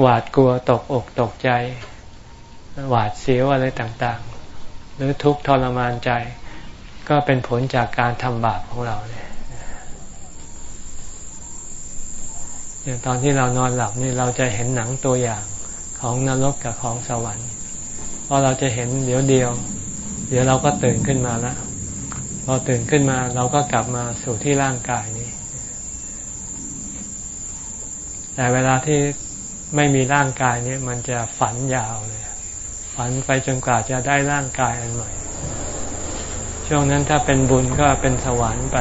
หวาดกลัวตกอกตกใจ หวาดเสียวอะไรต่างๆ หรือทุกข์ทรมานใจ ก็เป็นผลจากการทำบาปของเราเนี่ย ตอนที่เรานอนหลับนี่เราจะเห็นหนังตัวอย่างของนรกกับของสวรรค์พอเราจะเห็นเดี๋ยวเดียว เดี๋ยวเราก็ตื่นขึ้นมาแล้วพอตื่นขึ้นมาเราก็กลับมาสู่ที่ร่างกายนี้ แต่เวลาที่ไม่มีร่างกายนี้มันจะฝันยาวเลย ฝันไปจนกว่าจะได้ร่างกายอันใหม่ ช่วงนั้นถ้าเป็นบุญก็เป็นสวรรค์ไป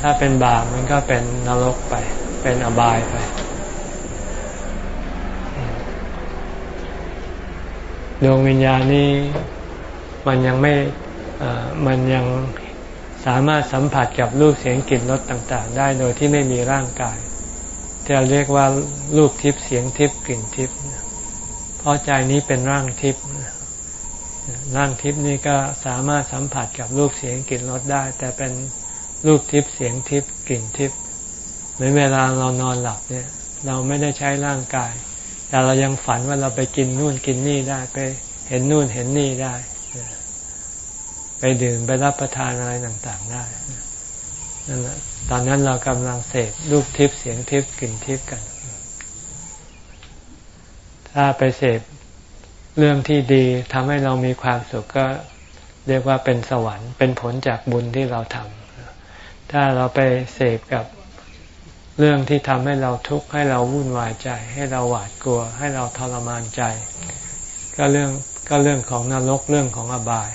ถ้าเป็นบาปมันก็เป็นนรกไป เป็นอบายไป ดวงวิญญาณนี้มันยังไม่มันยังสามารถสัมผัสกับรูปเสียงกลิ่นรสต่างๆ ได้โดยที่ไม่มีร่างกายจะเรียกว่ารูปทิพย์เสียงทิพย์กลิ่นทิพย์เพราะใจนี้เป็นร่างทิพย์ร่างทิพย์นี่ก็สามารถสัมผัสกับรูปเสียงกลิ่นรสได้ แต่เป็นรูปทิพย์เสียงทิพย์กลิ่นทิพย์ หมือนเวลาเรานอนหลับเนี่ย เราไม่ได้ใช้ร่างกาย แต่เรายังฝันว่าเราไปกินนู่นกินนี่ได้ไปเห็นนู่นเห็นนี่ได้ ไปดื่มไปรับประทานอะไรต่างๆได้นั่นแหละตอนนั้นเรากำลังเสพรูปทิพย์เสียงทิพย์กลิ่นทิพย์กัน ถ้าไปเสพเรื่องที่ดีทำให้เรามีความสุขก็เรียกว่าเป็นสวรรค์ เป็นผลจากบุญที่เราทำถ้าเราไปเสพกับ เรื่องที่ทำให้เราทุกข์ให้เราวุ่นวายใจ ให้เราหวาดกลัว ให้เราทรมานใจ ก็เรื่องก็เรื่องของนรกเรื่องของอบาย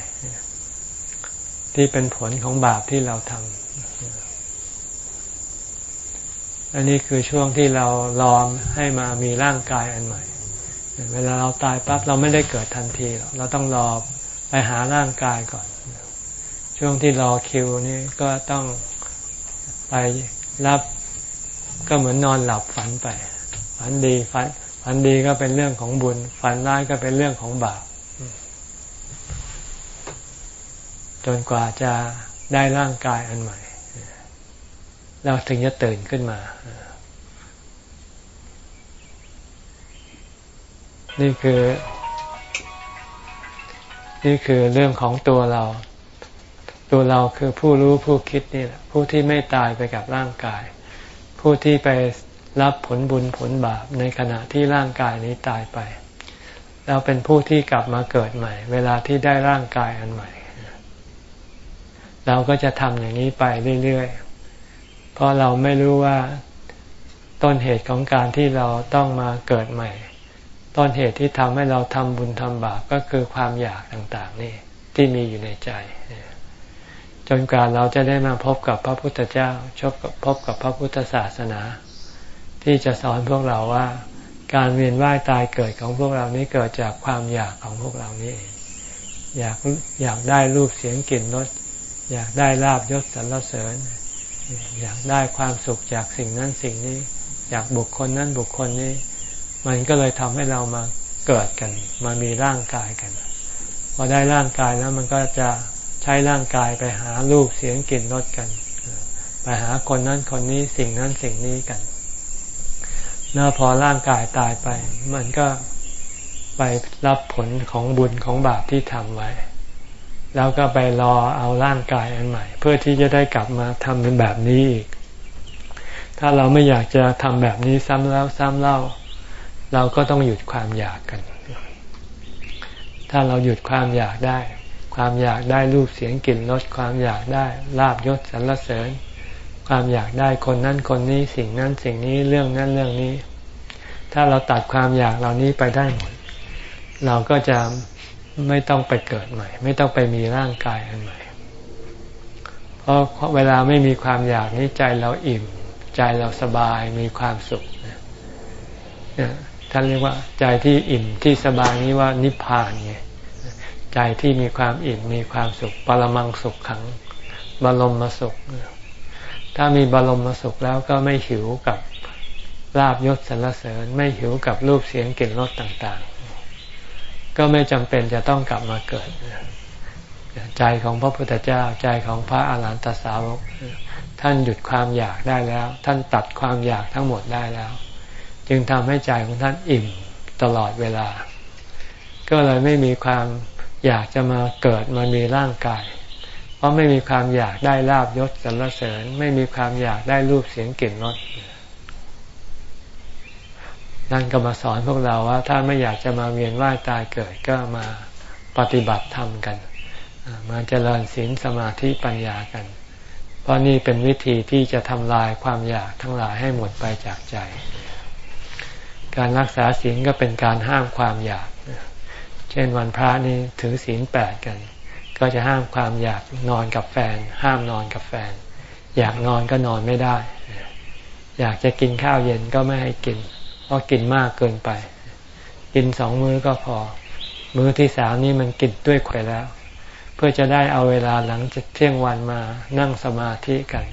ที่เป็นผลของบาปที่เราทำอันนี้คือช่วงที่เรารอมให้มามีร่างกายอันใหม่ เวลาเราตายปั๊บเราไม่ได้เกิดทันที เราต้องรอไปหาร่างกายก่อน ช่วงที่รอคิวนี่ก็ต้องไปรับ ก็เหมือนนอนหลับฝันไป ฝันดีฝันฝันดีก็เป็นเรื่องของบุญ ฝันร้ายก็เป็นเรื่องของบาปจนกว่าจะได้ร่างกายอันใหม่ เราถึงจะตื่นขึ้นมา นี่คือ นี่คือเรื่องของตัวเรา ตัวเราคือผู้รู้ผู้คิดนี่แหละ ผู้ที่ไม่ตายไปกับร่างกาย ผู้ที่ไปรับผลบุญผลบาปในขณะที่ร่างกายนี้ตายไปเราเป็นผู้ที่กลับมาเกิดใหม่ เวลาที่ได้ร่างกายอันใหม่ เราก็จะทำอย่างนี้ไปเรื่อยๆ เพราะเราไม่รู้ว่าต้นเหตุของการที่เราต้องมาเกิดใหม่ ต้นเหตุที่ทำให้เราทำบุญทำบาปก็คือความอยากต่างๆนี่ที่มีอยู่ในใจ จนกว่าเราจะได้มาพบกับพระพุทธเจ้าชบกับพบกับพระพุทธศาสนา ที่จะสอนพวกเราว่า การเวียนว่ายตายเกิดของพวกเรานี้เกิดจากความอยากของพวกเรานี้เองอยากอยากได้รูปเสียงกลิ่นรสอยากได้ลาบยศสรรเสริญ อยากได้ความสุขจากสิ่งนั้นสิ่งนี้ อยากบุคคลนั้นบุคคลนี้ มันก็เลยทำให้เรามาเกิดกัน มามีร่างกายกัน พอได้ร่างกายแล้วมันก็จะ ช้ร่างกายไปหารูปเสียงกลิ่นรสกัน ไปหาคนนั้นคนนี้สิ่งนั้นสิ่งนี้กัน แล้วพอร่างกายตายไป มันก็ไปรับผลของบุญของบาปที่ทำไว้ แล้วก็ไปรอเอาร่างกายอันใหม่ เพื่อที่จะได้กลับมาทำเป็นแบบนี้อีก ถ้าเราไม่อยากจะทำแบบนี้ซ้ำแล้วซ้ำเล่า เราก็ต้องหยุดความอยากกัน ถ้าเราหยุดความอยากได้ ความอยากได้รูปเสียงกลิ่นรสความอยากได้ลาบยศสรรเสริญ ความอยากได้คนนั้นคนนี้สิ่งนั้นสิ่งนี้เรื่องนั้นเรื่องนี้ ถ้าเราตัดความอยากเหล่านี้ไปได้หมด เราก็จะไม่ต้องไปเกิดใหม่ ไม่ต้องไปมีร่างกายอันใหม่ เพราะเวลาไม่มีความอยากนี้ใจเราอิ่ม ใจเราสบายมีความสุขท่านเรียกว่าใจที่อิ่มที่สบายนี้ว่านิพพานไง ใจที่มีความอิ่มมีความสุข ปรมังสุขขัง บรมมาสุข ถ้ามีบรมมาสุขแล้วก็ไม่หิวกับลาบยศสรรเสริญ ไม่หิวกับรูปเสียงกลิ่นรสต่างๆ ก็ไม่จำเป็นจะต้องกลับมาเกิด ใจของพระพุทธเจ้าใจของพระอาหารหันตสาวก ท่านหยุดความอยากได้แล้ว ท่านตัดความอยากทั้งหมดได้แล้ว จึงทำให้ใจของท่านอิ่มตลอดเวลา ก็เลยไม่มีความ อยากจะมาเกิดมามีร่างกาย เพราะไม่มีความอยากได้ลาบยศสรรเสริญ ไม่มีความอยากได้รูปเสียงกลิ่นรสนั่นก็มาสอนพวกเราว่า ถ้าไม่อยากจะมาเวียนว่ายตายเกิดก็มาปฏิบัติธรรมกัน มาเจริญศีลสมาธิปัญญากัน เพราะนี่เป็นวิธีที่จะทำลายความอยากทั้งหลายให้หมดไปจากใจ การรักษาศีลก็เป็นการห้ามความอยาก เช่นวันพระนี่ถือศีลแปดกัน ก็จะห้ามความอยากนอนกับแฟน ห้ามนอนกับแฟน อยากนอนก็นอนไม่ได้ อยากจะกินข้าวเย็นก็ไม่ให้กิน เพราะกินมากเกินไป กินสองมื้อก็พอ มื้อที่สามนี่มันกินด้วยไข่แล้ว เพื่อจะได้เอาเวลาหลังจากเที่ยงวันมานั่งสมาธิกัน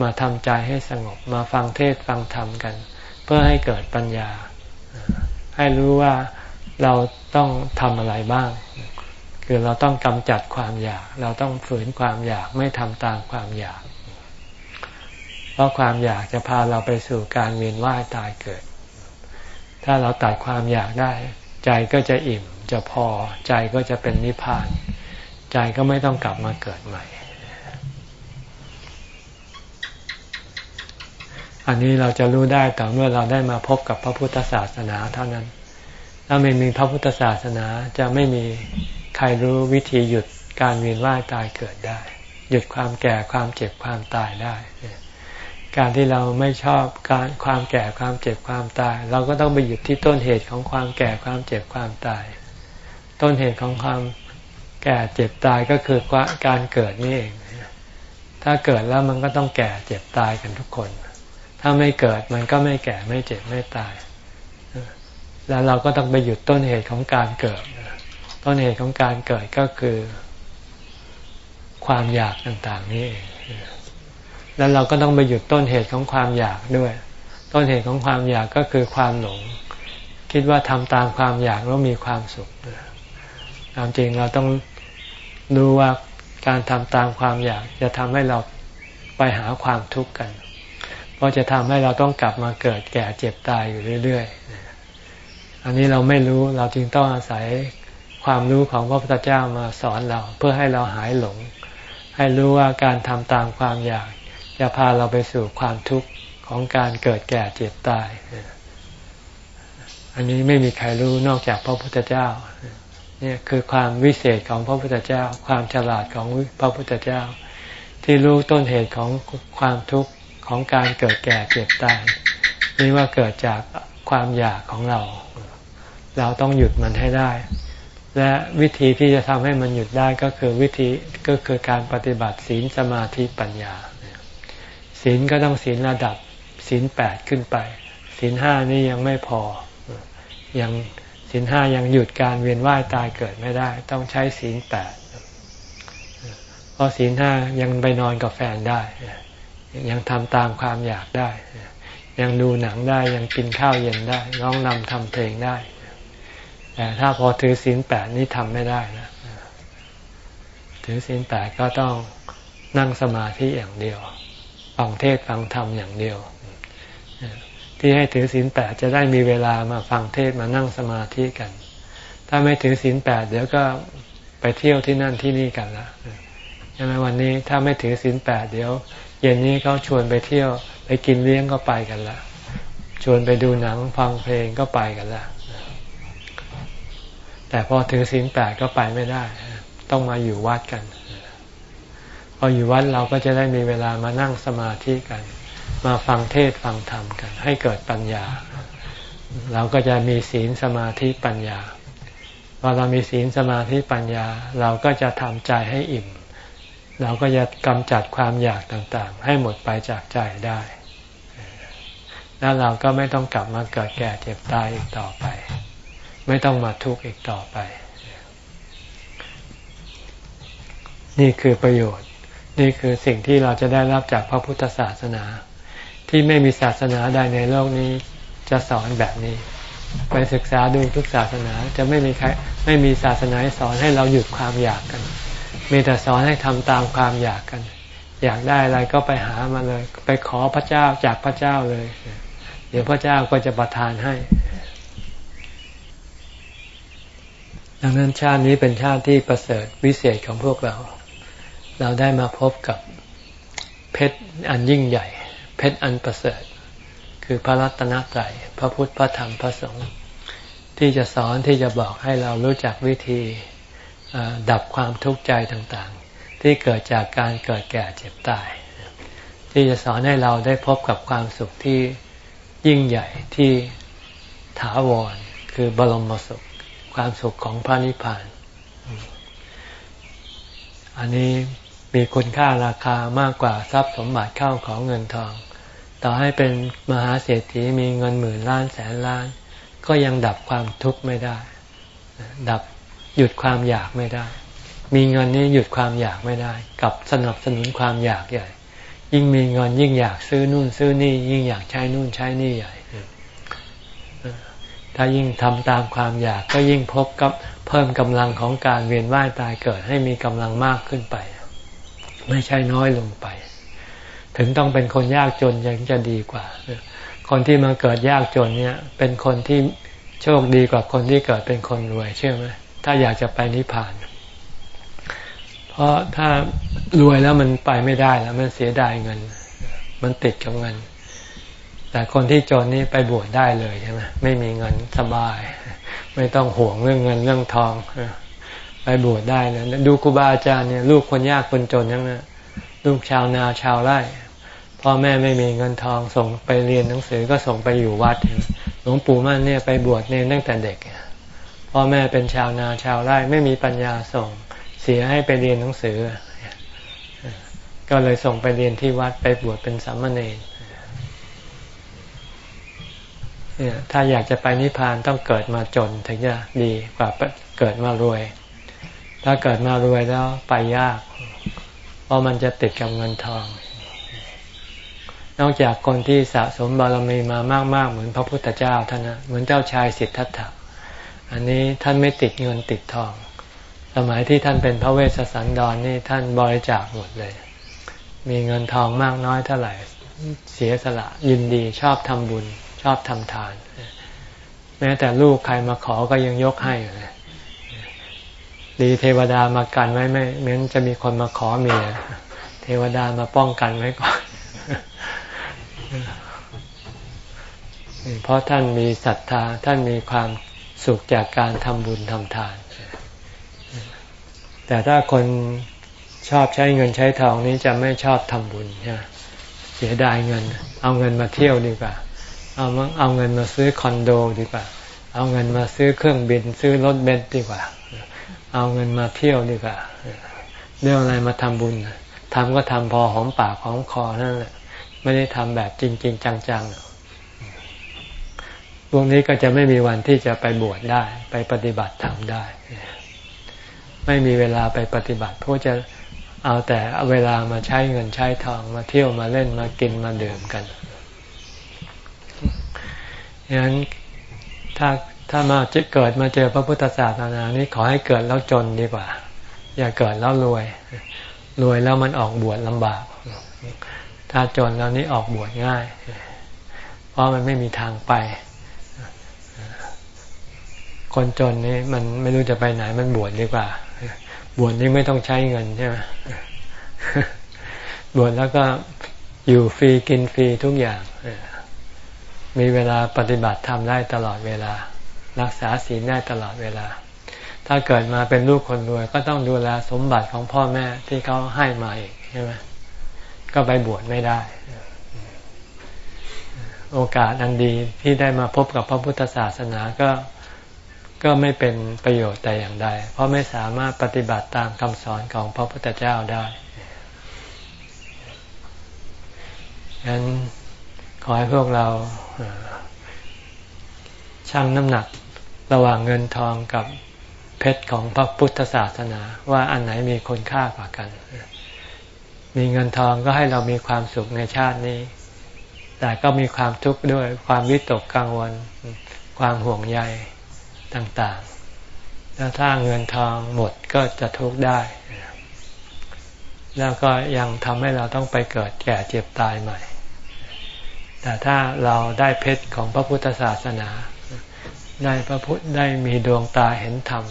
มาทำใจให้สงบมาฟังเทศฟังธรรมกัน เพื่อให้เกิดปัญญา ให้รู้ว่า เราต้องทำอะไรบ้าง คือเราต้องกำจัดความอยาก เราต้องฝืนความอยากไม่ทำตามความอยาก เพราะความอยากจะพาเราไปสู่การเวียนว่ายตายเกิด ถ้าเราตัดความอยากได้ ใจก็จะอิ่มจะพอ ใจก็จะเป็นนิพพาน ใจก็ไม่ต้องกลับมาเกิดใหม่ อันนี้เราจะรู้ได้ต่อเมื่อเราได้มาพบกับพระพุทธศาสนาเท่านั้น ถ้าไม่มีพระพุทธศาสนาจะไม่มีใครรู้วิธีหยุดการเวียนว่ายตายเกิดได้ หยุดความแก่ความเจ็บความตายได้ การที่เราไม่ชอบการความแก่ความเจ็บความตาย เราก็ต้องไปหยุดที่ต้นเหตุของความแก่ความเจ็บความตาย ต้นเหตุของความแก่เจ็บตายก็คือการเกิดนี่เองถ้าเกิดแล้วมันก็ต้องแก่เจ็บตายกันทุกคน ถ้าไม่เกิดมันก็ไม่แก่ไม่เจ็บไม่ตาย แล้วเราก็ต้องไปหยุดต้นเหตุของการเกิด ต้นเหตุของการเกิดก็คือ ความอยากต่างๆนี่แล้วเราก็ต้องไปหยุดต้นเหตุของความอยากด้วย ต้นเหตุของความอยากก็คือความหลง คิดว่าทำตามความอยากแล้วมีความสุขความจริงเราต้องรู้ว่าการทำตามความอยาก จะทำให้เราไปหาความทุกข์กัน เพราะจะทำให้เราต้องกลับมาเกิดแก่เจ็บตายอยู่เรื่อย ๆ อันนี้เราไม่รู้เราจึงต้องอาศัยความรู้ของพระพุทธเจ้ามาสอนเรา เพื่อให้เราหายหลง ให้รู้ว่าการทำตามความอยากจะพาเราไปสู่ความทุกข์ของการเกิดแก่เจ็บตาย อันนี้ไม่มีใครรู้นอกจากพระพุทธเจ้านี่คือความวิเศษของพระพุทธเจ้า ความฉลาดของพระพุทธเจ้า ที่รู้ต้นเหตุของความทุกข์ของการเกิดแก่เจ็บตายนี่ว่าเกิดจากความอยากของเรา เราต้องหยุดมันให้ได้ และวิธีที่จะทำให้มันหยุดได้ก็คือวิธีก็คือการปฏิบัติศีลสมาธิปัญญาศีลก็ต้องศีลระดับศีลแปดขึ้นไปศีลห้านี่ยังไม่พอยังศีลห้ายังหยุดการเวียนว่ายตายเกิดไม่ได้ ต้องใช้ศีลแปดเพราะศีลห้ายังไปนอนกับแฟนได้ ยังทำตามความอยากได้ ยังดูหนังได้ยังกินข้าวเย็นได้ ร้องนำทำเพลงได้ แต่ถ้าพอถือศีลแปดนี่ทำไม่ได้นะถือศีลแปดก็ต้องนั่งสมาธิอย่างเดียวฟังเทศฟังธรรมอย่างเดียว ที่ให้ถือศีลแปดจะได้มีเวลามาฟังเทศมานั่งสมาธิกัน ถ้าไม่ถือศีลแปดเดี๋ยวก็ไปเที่ยวที่นั่นที่นี่กันละใช่ไหมวันนี้ถ้าไม่ถือศีลแปดเดี๋ยว เย็นนี้เขาชวนไปเที่ยว ไปกินเลี้ยงก็ไปกันละชวนไปดูหนังฟังเพลงก็ไปกันละ แต่พอถือศีลแปดก็ไปไม่ได้ ต้องมาอยู่วัดกันพพออยู่วัดเราก็จะได้มีเวลามานั่งสมาธิกัน มาฟังเทศฟังธรรมกัน ให้เกิดปัญญา เราก็จะมีศีลสมาธิปัญญาพอเรามีศีลสมาธิปัญญา เราก็จะทำใจให้อิ่ม เราก็จะกำจัดความอยากต่างๆ ให้หมดไปจากใจได้ แล้วเราก็ไม่ต้องกลับมาเกิดแก่เจ็บตายอีกต่อไป ไม่ต้องมาทุกข์อีกต่อไป นี่คือประโยชน์ นี่คือสิ่งที่เราจะได้รับจากพระพุทธศาสนา ที่ไม่มีศาสนาใดในโลกนี้จะสอนแบบนี้ ไปศึกษาดูทุกศาสนาจะไม่มีใครไม่มีศาสนาสอนให้เราหยุดความอยากกัน มีแต่สอนให้ทำตามความอยากกัน อยากได้อะไรก็ไปหามาเลย ไปขอพระเจ้าจากพระเจ้าเลย เดี๋ยวพระเจ้าก็จะประทานให้ ดังนั้นชาตินี้เป็นชาติที่ประเสริฐวิเศษของพวกเรา เราได้มาพบกับเพชรอันยิ่งใหญ่ เพชรอันประเสริฐ คือพระรัตนตรัยพระพุทธพระธรรมพระสงฆ์ที่จะสอนที่จะบอกให้เรารู้จักวิธีดับความทุกข์ใจต่างๆ ที่เกิดจากการเกิดแก่เจ็บตาย ที่จะสอนให้เราได้พบกับความสุขที่ยิ่งใหญ่ที่ถาวรคือบรมสุข ความสุขของพระนิพพาน อันนี้มีคุณค่าราคามากกว่าทรัพย์สมบัติเข้าของเงินทอง ต่อให้เป็นมหาเศรษฐีมีเงินหมื่นล้านแสนล้าน ก็ยังดับความทุกข์ไม่ได้ ดับหยุดความอยากไม่ได้ มีเงินนี่หยุดความอยากไม่ได้ กับสนับสนุนความอยากใหญ่ ยิ่งมีเงินยิ่งอยากซื้อนู่นซื้อนี่ ยิ่งอยากใช้นู่นใช้นี่ใหญ่ ถ้ายิ่งทำตามความอยากก็ยิ่งพบกับเพิ่มกำลังของการเวียนว่ายตายเกิดให้มีกำลังมากขึ้นไป ไม่ใช่น้อยลงไป ถึงต้องเป็นคนยากจนยังจะดีกว่า คนที่มาเกิดยากจนเนี่ย เป็นคนที่โชคดีกว่าคนที่เกิดเป็นคนรวยเชื่อไหมถ้าอยากจะไปนิพพาน เพราะถ้ารวยแล้วมันไปไม่ได้แล้วมันเสียดายเงิน มันติดกับเงิน แต่คนที่จนนี่ไปบวชได้เลยใช่ไหมไม่มีเงินสบาย ไม่ต้องห่วงเรื่องเงินเรื่องทองไปบวชได้เลยดูครูบาอาจารย์เนี่ยลูกคนยากคนจนทั้งนั้นลูกชาวนาชาวไร่พ่อแม่ไม่มีเงินทองส่งไปเรียนหนังสือก็ส่งไปอยู่วัดหลวงปู่มั่นเนี่ยไปบวชเนตั้งแต่เด็กพ่อแม่เป็นชาวนาชาวไร่ไม่มีปัญญาส่งเสียให้ไปเรียนหนังสือ ก็เลยส่งไปเรียนที่วัดไปบวชเป็นสามเณรเนี่ย ถ้าอยากจะไปนิพพานต้องเกิดมาจนถึงจะดีกว่าเกิดมารวย ถ้าเกิดมารวยแล้วไปยาก เพราะมันจะติดกับเงินทอง นอกจากคนที่สะสมบารมีมามากๆ เหมือนพระพุทธเจ้าท่านนะเหมือนเจ้าชายสิทธัตถะอันนี้ท่านไม่ติดเงินติดทอง สมัยที่ท่านเป็นพระเวสสันดรนนี่ท่านบริจาคหมดเลย มีเงินทองมากน้อยเท่าไหร่เสียสละยินดีชอบทำบุญ ชอบทำทาน แม้แต่ลูกใครมาขอก็ยังยกให้เลยดีเทวดามากันไว้ไม่เหมือนจะมีคนมาขอเมียเทวดามาป้องกันไว้ก่อนเพราะท่านมีศรัทธาท่านมีความสุขจากการทำบุญทำทาน แต่ถ้าคนชอบใช้เงินใช้ทองนี้จะไม่ชอบทำบุญเสียดายเงิน เอาเงินมาเที่ยวดีกว่า เอาเอาเงินมาซื้อคอนโดดีกว่า เอาเงินมาซื้อเครื่องบิน ซื้อรถเบนซ์ดีกว่า เอาเงินมาเที่ยวดีกว่าเรื่องอะไรมาทำบุญทำก็ทำพอหอมปากหอมคอนั่นแหละ ไม่ได้ทำแบบจริงๆจังๆพวกนี้ก็จะไม่มีวันที่จะไปบวชได้ ไปปฏิบัติธรรมได้ ไม่มีเวลาไปปฏิบัติ เพราะจะเอาแต่เวลามาใช้เงินใช้ทองมาเที่ยวมาเล่นมากินมาดื่มกัน ดังนั้นถ้าถ้ามาจะเกิดมาเจอพระพุทธศาสนานี้ขอให้เกิดแล้วจนดีกว่า อย่าเกิดแล้วรวย รวยแล้วมันออกบวชลำบาก ถ้าจนแล้วนี้ออกบวชง่าย เพราะมันไม่มีทางไป คนจนนี่มันไม่รู้จะไปไหนมันบวชดีกว่า บวชนี่ไม่ต้องใช้เงินใช่ไหมบวชแล้วก็อยู่ฟรีกินฟรีทุกอย่าง มีเวลาปฏิบัติทำได้ตลอดเวลา รักษาศีลได้ตลอดเวลา ถ้าเกิดมาเป็นลูกคนรวย ก็ต้องดูแลสมบัติของพ่อแม่ที่เขาให้มาอีกใช่ไหมก็ไปบวชไม่ได้ โอกาสอันดีที่ได้มาพบกับพระพุทธศาสนาก็ก็ไม่เป็นประโยชน์แต่อย่างใด เพราะไม่สามารถปฏิบัติตามคำสอนของพระพุทธเจ้าได้ฉะนั้น ขอให้พวกเราชั่งน้ำหนักระหว่างเงินทองกับเพชรของพระพุทธศาสนา ว่าอันไหนมีคุณค่ากว่ากัน มีเงินทองก็ให้เรามีความสุขในชาตินี้ แต่ก็มีความทุกข์ด้วยความวิตกกังวล ความห่วงใยต่างๆ แล้วถ้าเงินทองหมดก็จะทุกข์ได้ แล้วก็ยังทำให้เราต้องไปเกิดแก่เจ็บตายใหม่ แต่ถ้าเราได้เพชรของพระพุทธศาสนา ได้พระพุทธได้มีดวงตาเห็นธรรม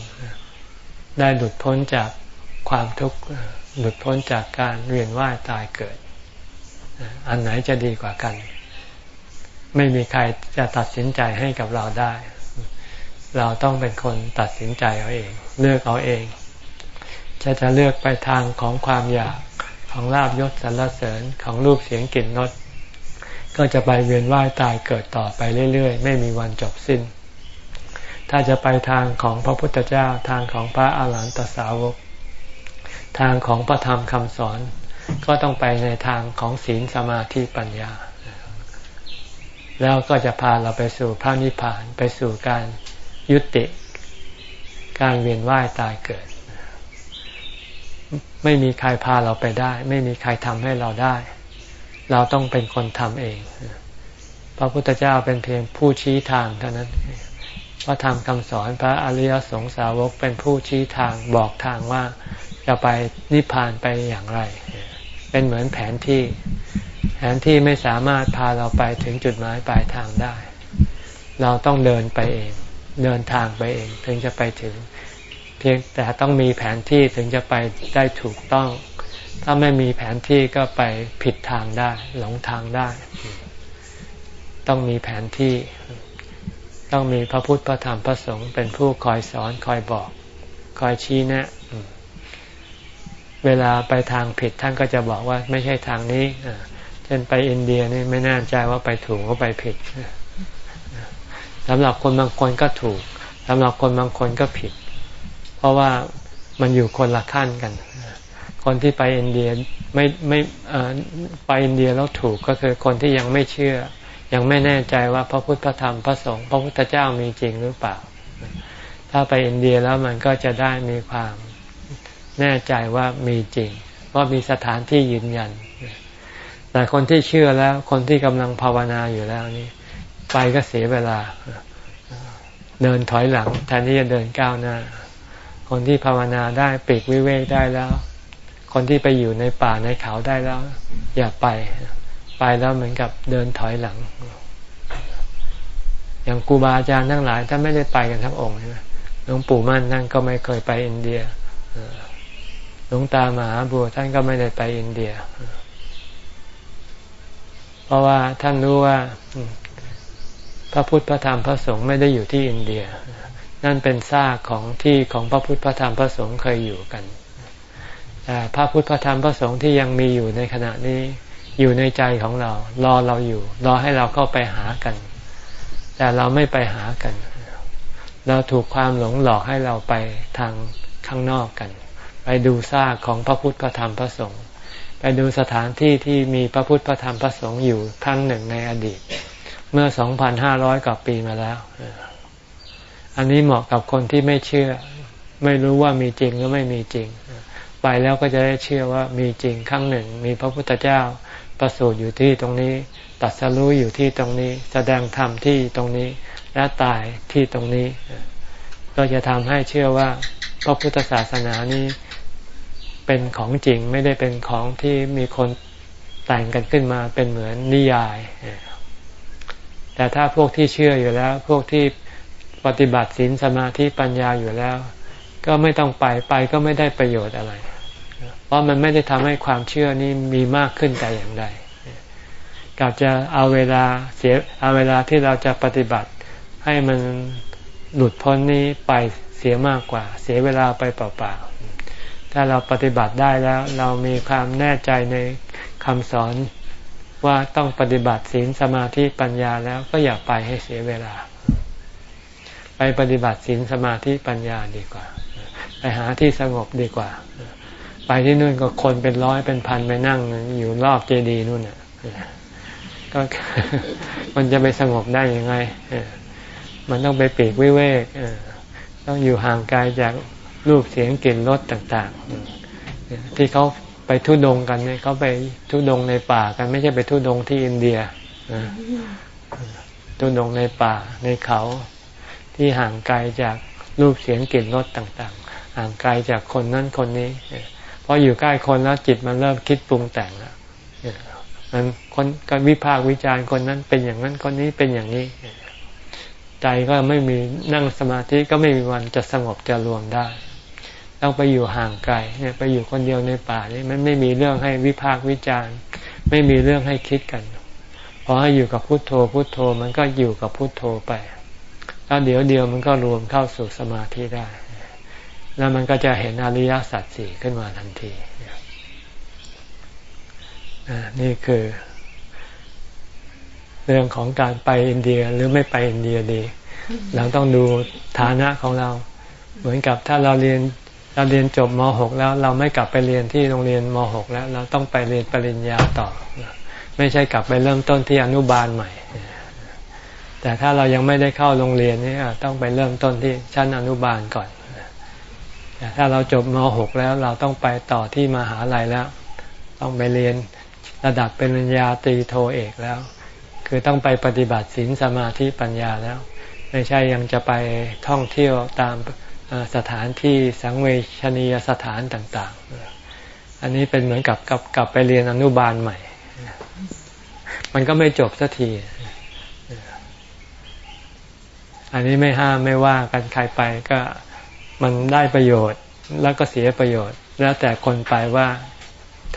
ได้หลุดพ้นจากความทุกข์หลุดพ้นจากการเวียนว่ายตายเกิด อันไหนจะดีกว่ากัน ไม่มีใครจะตัดสินใจให้กับเราได้ เราต้องเป็นคนตัดสินใจเอาเอง เลือกเอาเอง จะจะเลือกไปทางของความอยากของลาบยศสรรเสริญของรูปเสียงกลิ่นรส ก็จะไปเวียนว่ายตายเกิดต่อไปเรื่อยๆ ไม่มีวันจบสิ้น ถ้าจะไปทางของพระพุทธเจ้าทางของพระอาหารหันตสาวก ทางของพระธรรมคำสอน ก็ต้องไปในทางของศีลสมาธิปัญญา แล้วก็จะพาเราไปสู่พระนิพพานไปสู่การยุติการเวียนว่ายตายเกิด ไม่มีใครพาเราไปได้ ไม่มีใครทำให้เราได้ เราต้องเป็นคนทำเอง พระพุทธเจ้าเป็นเพียงผู้ชี้ทางเท่านั้นพระธรรมคำสอนพระอริยสงสาวกเป็นผู้ชี้ทางบอกทางว่าจะไปนิพพานไปอย่างไร เป็นเหมือนแผนที่ แผนที่ไม่สามารถพาเราไปถึงจุดหมายปลายทางได้ เราต้องเดินไปเอง เดินทางไปเอง ถึงจะไปถึง เพียงแต่ต้องมีแผนที่ถึงจะไปได้ถูกต้อง ถ้าไม่มีแผนที่ก็ไปผิดทางได้ หลงทางได้ ต้องมีแผนที่ ต้องมีพระพุทธพระธรรมพระสงฆ์เป็นผู้คอยสอนคอยบอก คอยชี้แนะเวลาไปทางผิดท่านก็จะบอกว่าไม่ใช่ทางนี้เช่นไปอินเดียนี่ไม่แน่ใจว่าไปถูกก็ไปผิดสำหรับคนบางคนก็ถูกสำหรับคนบางคนก็ผิด เพราะว่ามันอยู่คนละขั้นกัน คนที่ไปอินเดียไม่ไม่ไปอินเดียแล้วถูกก็คือคนที่ยังไม่เชื่อ ยังไม่แน่ใจว่าพระพุทธพระธรรมพระสงฆ์พระพุทธเจ้ามีจริงหรือเปล่า ถ้าไปอินเดียแล้วมันก็จะได้มีความแน่ใจว่ามีจริงว่ามีสถานที่ยืนยัน แต่คนที่เชื่อแล้วคนที่กำลังภาวนาอยู่แล้วนี่ไปก็เสียเวลา เดินถอยหลังแทนที่จะเดินก้าวหน้า คนที่ภาวนาได้ปีกวิเวกได้แล้ว คนที่ไปอยู่ในป่าในเขาได้แล้ว อย่าไป ไปแล้วเหมือนกับเดินถอยหลัง อย่างครูบาอาจารย์ทั้งหลายท่านไม่ได้ไปกันทั้งองค์ใช่ไหมหลวงปู่มั่นท่านก็ไม่เคยไปอินเดียหลวงตามหาบัวท่านก็ไม่ได้ไปอินเดีย เพราะว่าท่านรู้ว่าพระพุทธพระธรรมพระสงฆ์ไม่ได้อยู่ที่อินเดีย นั่นเป็นซากของที่ของพระพุทธพระธรรมพระสงฆ์เคยอยู่กัน แต่พระพุทธพระธรรมพระสงฆ์ที่ยังมีอยู่ในขณะนี้อยู่ในใจของเรา รอเราอยู่ รอให้เราเข้าไปหากัน แต่เราไม่ไปหากัน เราถูกความหลงหลอกให้เราไปทางข้างนอกกัน ไปดูซากของพระพุทธพระธรรมพระสงฆ์ไปดูสถานที่ที่มีพระพุทธพระธรรมพระสงฆ์อยู่ครั้งหนึ่งในอดีต เมื่อสองพันห้าร้อยกว่าปีมาแล้ว อันนี้เหมาะกับคนที่ไม่เชื่อ ไม่รู้ว่ามีจริงหรือไม่มีจริง ไปแล้วก็จะได้เชื่อว่ามีจริงครั้งหนึ่ง มีพระพุทธเจ้าประสูติอยู่ที่ตรงนี้ตัดสรู้อยู่ที่ตรงนี้ แสดงธรรมที่ตรงนี้และตายที่ตรงนี้ ก็จะทำให้เชื่อว่าพระพุทธศาสนานี้เป็นของจริงไม่ได้เป็นของที่มีคนแต่งกันขึ้นมาเป็นเหมือนนิยาย แต่ถ้าพวกที่เชื่ออยู่แล้ว พวกที่ปฏิบัติศีลสมาธิปัญญาอยู่แล้ว ก็ไม่ต้องไปไปก็ไม่ได้ประโยชน์อะไร ราะมันไม่ได้ทำให้ความเชื่อนี้มีมากขึ้นแต่อย่างใดกลับจะเอาเวลาเสียเอาเวลาที่เราจะปฏิบัติ ให้มันหลุดพ้นนี้ไปเสียมากกว่า เสียเวลาไปเปล่าๆถ้าเราปฏิบัติได้แล้ว เรามีความแน่ใจในคำสอนว่าต้องปฏิบัติศีลสมาธิปัญญาแล้วก็อย่าไปให้เสียเวลา ไปปฏิบัติศีลสมาธิปัญญาดีกว่า ไปหาที่สงบดีกว่า ไปที่นู่นก็คนเป็นร้อยเป็นพันไปนั่งอยู่รอบเจดีย์นู่นน่ะก็มันจะไปสงบได้ยังไงมันต้องไปปีกวิเวกต้องอยู่ห่างไกลจากรูปเสียงกลิ่นรสต่าง ๆ ที่เขาไปทุดงกันเนี่ยเขาไปทุดงในป่ากันไม่ใช่ไปทุดงที่อินเดียทุดงในป่าในเขาที่ห่างไกลจากรูปเสียงกลิ่นรสต่าง ๆ ห่างไกลจากคนนั้นคนนี้ พออยู่ใกล้คนแล้วจิตมันเริ่มคิดปรุงแต่งแล้วมันคนการวิพากษ์วิจารณ์คนนั้นเป็นอย่างนั้นคนนี้เป็นอย่างนี้ ใจก็ไม่มีนั่งสมาธิก็ไม่มีวันจะสงบจะรวมได้ต้องไปอยู่ห่างไกลเนี่ยไปอยู่คนเดียวในป่านี่มันไม่มีเรื่องให้วิพากษ์วิจารณ์ ไม่มีเรื่องให้คิดกันพอให้อยู่กับพุทโธพุทโธมันก็อยู่กับพุทโธไปแล้วเดี๋ยวเดียวมันก็รวมเข้าสู่สมาธิได้ แล้วมันก็จะเห็นอริยสัจสี่ขึ้นมาทันทีนี่คือ เรื่องของการไปอินเดียหรือไม่ไปอินเดียดี เราต้องดูฐานะของเรา เหมือนกับถ้าเราเรียนเราเรียนจบม .6 แล้ว เราไม่กลับไปเรียนที่โรงเรียนม .6 แล้ว เราต้องไปเรียนปริญญาต่อ ไม่ใช่กลับไปเริ่มต้นที่อนุบาลใหม่ แต่ถ้าเรายังไม่ได้เข้าโรงเรียนนี่ต้องไปเริ่มต้นที่ชั้นอนุบาลก่อน แต่ถ้าเราจบม .6 แล้วเราต้องไปต่อที่มหาลัยแล้ว ต้องไปเรียนระดับปริญญาตรีโทเอกแล้ว คือต้องไปปฏิบัติศีลสมาธิปัญญาแล้ว ไม่ใช่ยังจะไปท่องเที่ยวตามสถานที่สังเวชนียสถานต่าง ๆ อันนี้เป็นเหมือนกับกับกลับไปเรียนอนุบาลใหม่ มันก็ไม่จบสักที อันนี้ไม่ห้ามไม่ว่ากันใครไปก็ มันได้ประโยชน์แล้วก็เสียประโยชน์ แล้วแต่คนไปว่า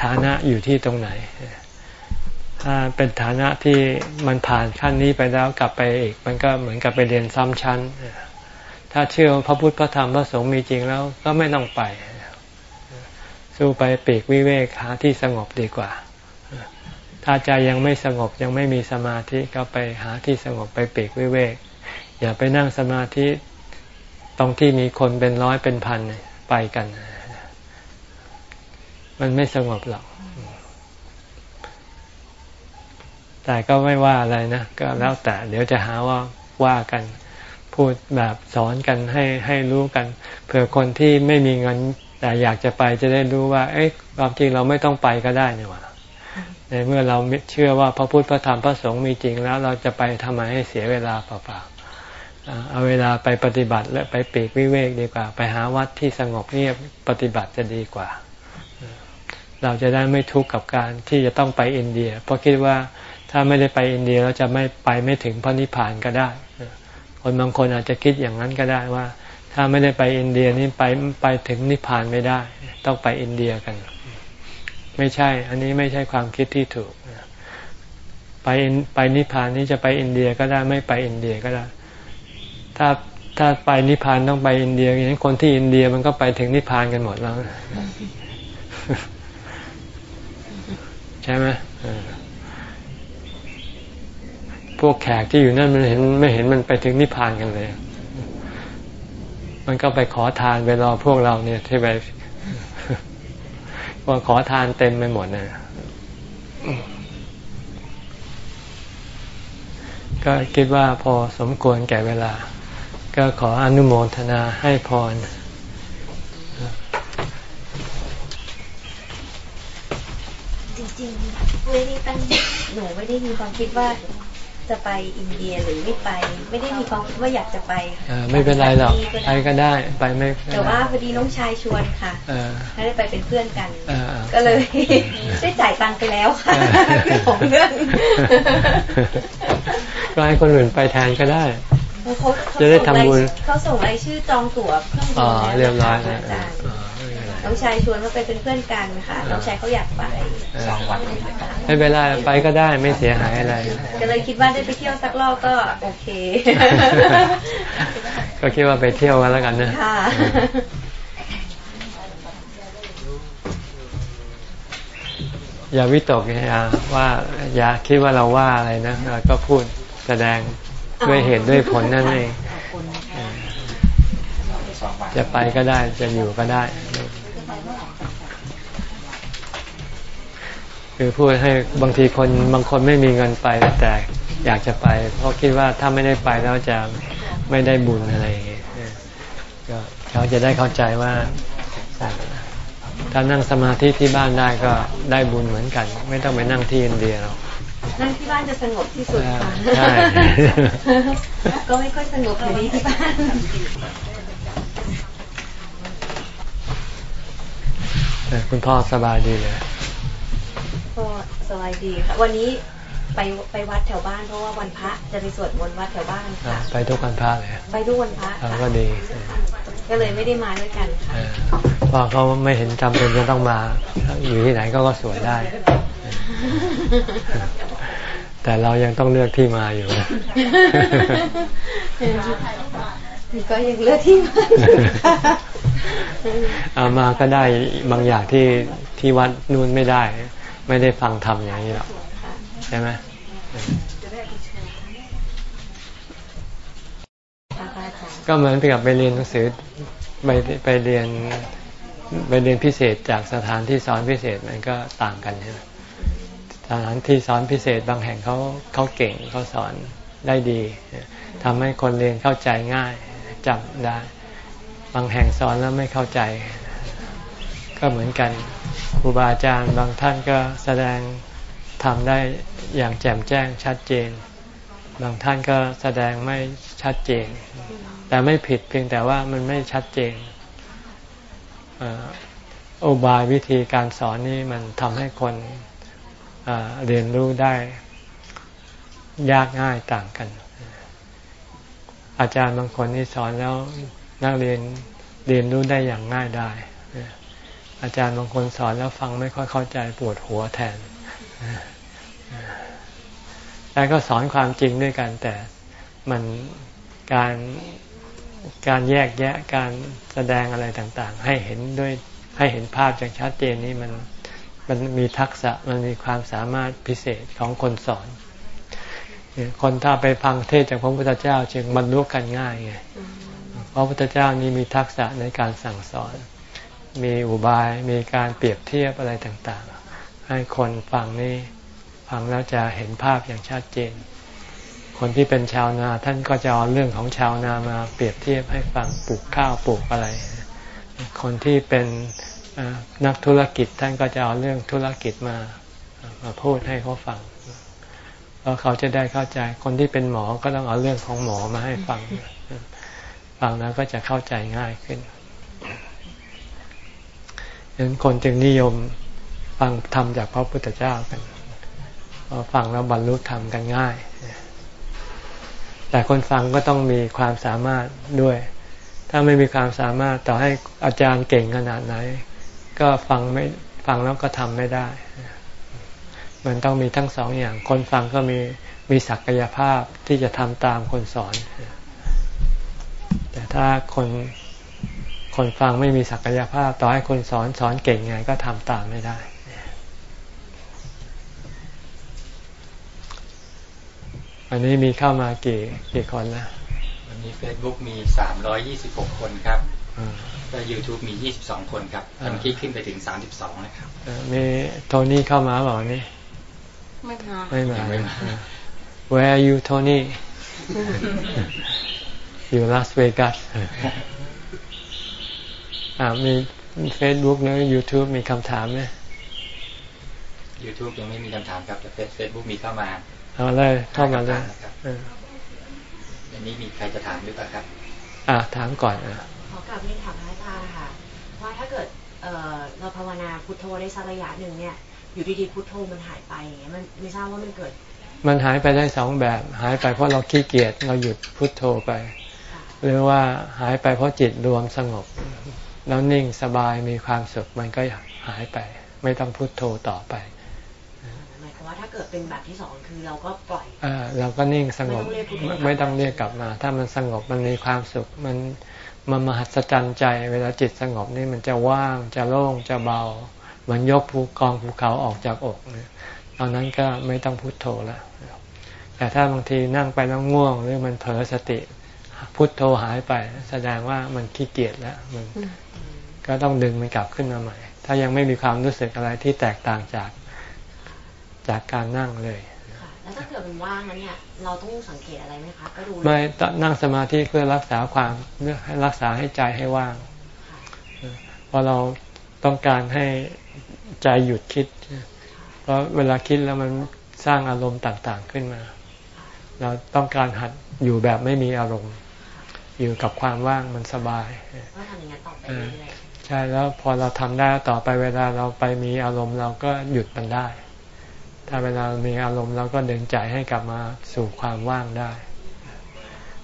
ฐานะอยู่ที่ตรงไหน ถ้าเป็นฐานะที่มันผ่านขั้นนี้ไปแล้วกลับไปอีก มันก็เหมือนกับไปเรียนซ้ำชั้น ถ้าเชื่อพระพุทธพระธรรมพระสงฆ์มีจริงแล้วก็ไม่ต้องไป สู้ไปปีกวิเวกหาที่สงบดีกว่า ถ้าใจยังไม่สงบยังไม่มีสมาธิก็ไปหาที่สงบไปปีกวิเวก อย่าไปนั่งสมาธิ ตรงที่มีคนเป็นร้อยเป็นพันไปกัน มันไม่สงบหรอก แต่ก็ไม่ว่าอะไรนะก็แล้วแต่เดี๋ยวจะหาว่าว่ากัน พูดแบบสอนกันให้ให้รู้กันเผื่อคนที่ไม่มีเงิน แต่อยากจะไปจะได้รู้ว่า เอ๊ะความจริงเราไม่ต้องไปก็ได้นี่หว่าในเมื่อเราเชื่อว่าพระพุทธพระธรรมพระสงฆ์มีจริงแล้วเราจะไปทำไมให้เสียเวลาเปล่าๆ เอาเวลาไปปฏิบัติและไปปีกวิเวกดีกว่า ไปหาวัดที่สงบเงียบปฏิบัติจะดีกว่า เราจะได้ไม่ทุกข์กับการที่จะต้องไปอินเดีย เพราะคิดว่าถ้าไม่ได้ไปอินเดียเราจะไม่ไปไม่ถึงพระนิพพานก็ได้ คนบางคนอาจจะคิดอย่างนั้นก็ได้ว่า ถ้าไม่ได้ไปอินเดียนี่ไปไปถึงนิพพานไม่ได้ ต้องไปอินเดียกัน ไม่ใช่ อันนี้ไม่ใช่ความคิดที่ถูก ไปไปนิพพานนี้จะไปอินเดียก็ได้ไม่ไปอินเดียก็ได้ ถ้าถ้าไปนิพพานต้องไปอินเดียอย่างนี้คนที่อินเดียมันก็ไปถึงนิพพานกันหมดแล้ว ใช่ไหมพวกแขกที่อยู่นั่นมันเห็นไม่เห็นมันไปถึงนิพพานกันเลย มันก็ไปขอทานไปรอพวกเราเนี่ยที่ไปว่าขอทานเต็มไปหมดนะก็คิดว่าพอสมควรแก่เวลา ก็ขออนุโมทนาให้พร จริงๆไม่ได้ตั้งหนูไม่ได้มีความคิดว่าจะไปอินเดียหรือไม่ไป ไม่ได้มีความว่าอยากจะไปไม่เป็นไรหรอกไปก็ได้ไปไม่แต่ว่าพอดีน้องชายชวนค่ะให้ได้ไปเป็นเพื่อนกันก็เลยได้จ่ายตังค์ไปแล้วค่ะของเรื่องก็ให้คนอื่นไปแทนก็ได้ จะได้ทำบุญเขาส่งรายชื่อจองตั๋วเครื่องบินแล้วเรียบร้อยแล้วน้องชายชวนว่าไปเป็นเพื่อนกันค่ะน้องชายเขาอยากไปสองวันไม่เป็นไรไปก็ได้ไม่เสียหายอะไร ก็เลยคิดว่าได้ไปเที่ยวสักรอบก็โอเค ก็คิดว่าไปเที่ยวกันแล้วกันนะอย่าวิตกอย่าว่า อย่าคิดว่าเราว่าอะไรนะเราก็พูดแสดง ด้วยเหตุด้วยผลนั่นเองจะไปก็ได้จะอยู่ก็ได้ คือพูดให้บางทีคนบางคนไม่มีเงินไปแต่อยากจะไป เพราะคิดว่าถ้าไม่ได้ไปแล้วจะไม่ได้บุญอะไรอย่างเงี้ยก็เขาจะได้เข้าใจว่าถ้านั่งสมาธิที่บ้านได้ก็ได้บุญเหมือนกัน ไม่ต้องไปนั่งที่อินเดียหรอก นั่งที่บ้านจะสงบที่สุดค่ะใช่ก็ไม่ค่อยสงบอยู่นี้ที่บ้านคุณพ่อสบายดีเลยพ่อสบายดีค่ะ วันนี้ไปไปวัดแถวบ้านเพราะว่าวันพระจะไปสวดมนต์วัดแถวบ้านค่ะ ไปทุกวันพระเลยไปทุกวันพระก็ดี ก็เลยไม่ได้มาด้วยกันค่ะพอเขาไม่เห็นจำเป็นจะต้องมา อยู่ที่ไหนก็ก็สวยได้ แต่เรายังต้องเลือกที่มาอยู่ก็ยังเลือกที่มาเอามาก็ได้บางอย่างที่ที่วัดนู่นไม่ได้ ไม่ได้ฟังธรรมอย่างนี้หรอกใช่ไหมก็เหมือนไปกับไปเรียนหนังสือไปไปเรียนไปเรียนพิเศษจากสถานที่สอนพิเศษมันก็ต่างกันใช่ไหม สถานที่สอนพิเศษบางแห่งเขาเขาเก่งเขาสอนได้ดีทำให้คนเรียนเข้าใจง่ายจำได้ บางแห่งสอนแล้วไม่เข้าใจ ก็เหมือนกันครูบาอาจารย์บางท่านก็แสดงทำได้อย่างแจ่มแจ้งชัดเจน บางท่านก็แสดงไม่ชัดเจน แต่ไม่ผิดเพียงแต่ว่ามันไม่ชัดเจนอุบายวิธีการสอนนี่มันทำให้คน เรียนรู้ได้ยากง่ายต่างกัน อาจารย์บางคนนี่สอนแล้วนักเรียนเรียนรู้ได้อย่างง่ายได้ อาจารย์บางคนสอนแล้วฟังไม่ค่อยเข้าใจปวดหัวแทนแต่ก็สอนความจริงด้วยกัน แต่มันการการแยกแยะการแสดงอะไรต่าง ๆ ให้เห็นด้วยให้เห็นภาพอย่างชัดเจนนี้มัน มันมีทักษะมันมีความสามารถพิเศษของคนสอน คนถ้าไปฟังเทศจากพระพุทธเจ้า จึงบรรลุกันง่ายไงเพราะพระพุทธเจ้านี้มีทักษะในการสั่งสอน มีอุบายมีการเปรียบเทียบอะไรต่างๆ ให้คนฟังนี่ฟังแล้วจะเห็นภาพอย่างชัดเจน คนที่เป็นชาวนาท่านก็จะเอาเรื่องของชาวนามาเปรียบเทียบให้ฟังปลูกข้าวปลูกอะไร คนที่เป็น นักธุรกิจท่านก็จะเอาเรื่องธุรกิจมามาพูดให้เขาฟังเพราะเขาจะได้เข้าใจคนที่เป็นหมอก็ต้องเอาเรื่องของหมอมาให้ฟัง ฟังแล้วก็จะเข้าใจง่ายขึ้นฉะนั้นคนจึงนิยมฟังธรรมจากพระพุทธเจ้ากันพอฟังแล้วบรรลุธรรมกันง่าย แต่คนฟังก็ต้องมีความสามารถด้วย ถ้าไม่มีความสามารถต่อให้อาจารย์เก่งขนาดไหน ก็ฟังไม่ฟังแล้วก็ทำไม่ได้ มันต้องมีทั้งสองอย่าง คนฟังก็มีมีศักยภาพที่จะทำตามคนสอน แต่ถ้าคนคนฟังไม่มีศักยภาพ ต่อให้คนสอนสอนเก่งไงก็ทำตามไม่ได้วันนี้มีเข้ามากี่กี่คนนะวันนี้เฟซบุ๊กมีสามร้อยยี่สิบหกคนครับ แล้วยูทูบมียี่สิบสองคนครับตอนนี้ขึ้นไปถึงสามสิบสองนะครับ มีโทนี่เข้ามาเปล่านี่ ไม่มา ไม่มา ไม่มา Where are you Tony อยู่ลาสเวกัสอ่ามีเฟซบุ๊กแล้วยูทูบมีคำถามไหมยูทูบยังไม่มีคำถามครับ แต่เฟซบุ๊กมีเข้ามาเอาเลยเข้ามาเลยอันนี้มีใครจะถามหรือเปล่าครับ อ่าถามก่อนอะขอกลับเรียนถาม เออเราภาวนาพุทโธได้สักระยะหนึ่งเนี่ย อยู่ดีๆพุทโธมันหายไปอย่างเงี้ยมันไม่ทราบว่ามันเกิด มันหายไปได้สองแบบ หายไปเพราะเราขี้เกียจเราหยุดพุทโธไป หรือว่าหายไปเพราะจิตรวมสงบ แล้วนิ่งสบายมีความสุขมันก็หายไป ไม่ต้องพุทโธต่อไปว่าถ้าเกิดเป็นแบบที่สองคือเราก็ปล่อยเออเราก็นิ่งสงบไม่ไม่ต้ต้อองงเรีเรียยกกกลับมา ถ้ามันสงบมันมีความสุขมัน มันมหัศจรรย์ใจ เวลาจิตสงบนี่มันจะว่างจะโล่งจะเบา เหมือนยกภูกองภูเขาออกจากอกเนี่ยตอนนั้นก็ไม่ต้องพุโทโธแล้วแต่ถ้าบางทีนั่งไปแล้วง่วง หรือมันเผลอสติ พุทโธหายไป แสดงว่ามันขี้เกียจแล้วมันก็ต้องดึงมันกลับขึ้นมาใหม่ ถ้ายังไม่มีความรู้สึกอะไรที่แตกต่างจากจากการนั่งเลย แล้วถ้าเกิดมันว่างแล้วเนี่ย เราต้องสังเกตอะไรไหมคะก็ดูเลยไม่ต้องนั่งสมาธิเพื่อรักษาความเพื่อให้รักษาให้ใจให้ว่างเพราะเราต้องการให้ใจหยุดคิด เพราะเวลาคิดแล้วมันสร้างอารมณ์ต่างๆขึ้นมา เราต้องการหัดอยู่แบบไม่มีอารมณ์ อยู่กับความว่างมันสบายก็ทำอย่างนั้นต่อไปเรื่อยใช่แล้วพอเราทำได้ต่อไปเวลาเราไปมีอารมณ์เราก็หยุดมันได้ ถ้าเวลามีอารมณ์เราก็ดึงใจให้กลับมาสู่ความว่างได้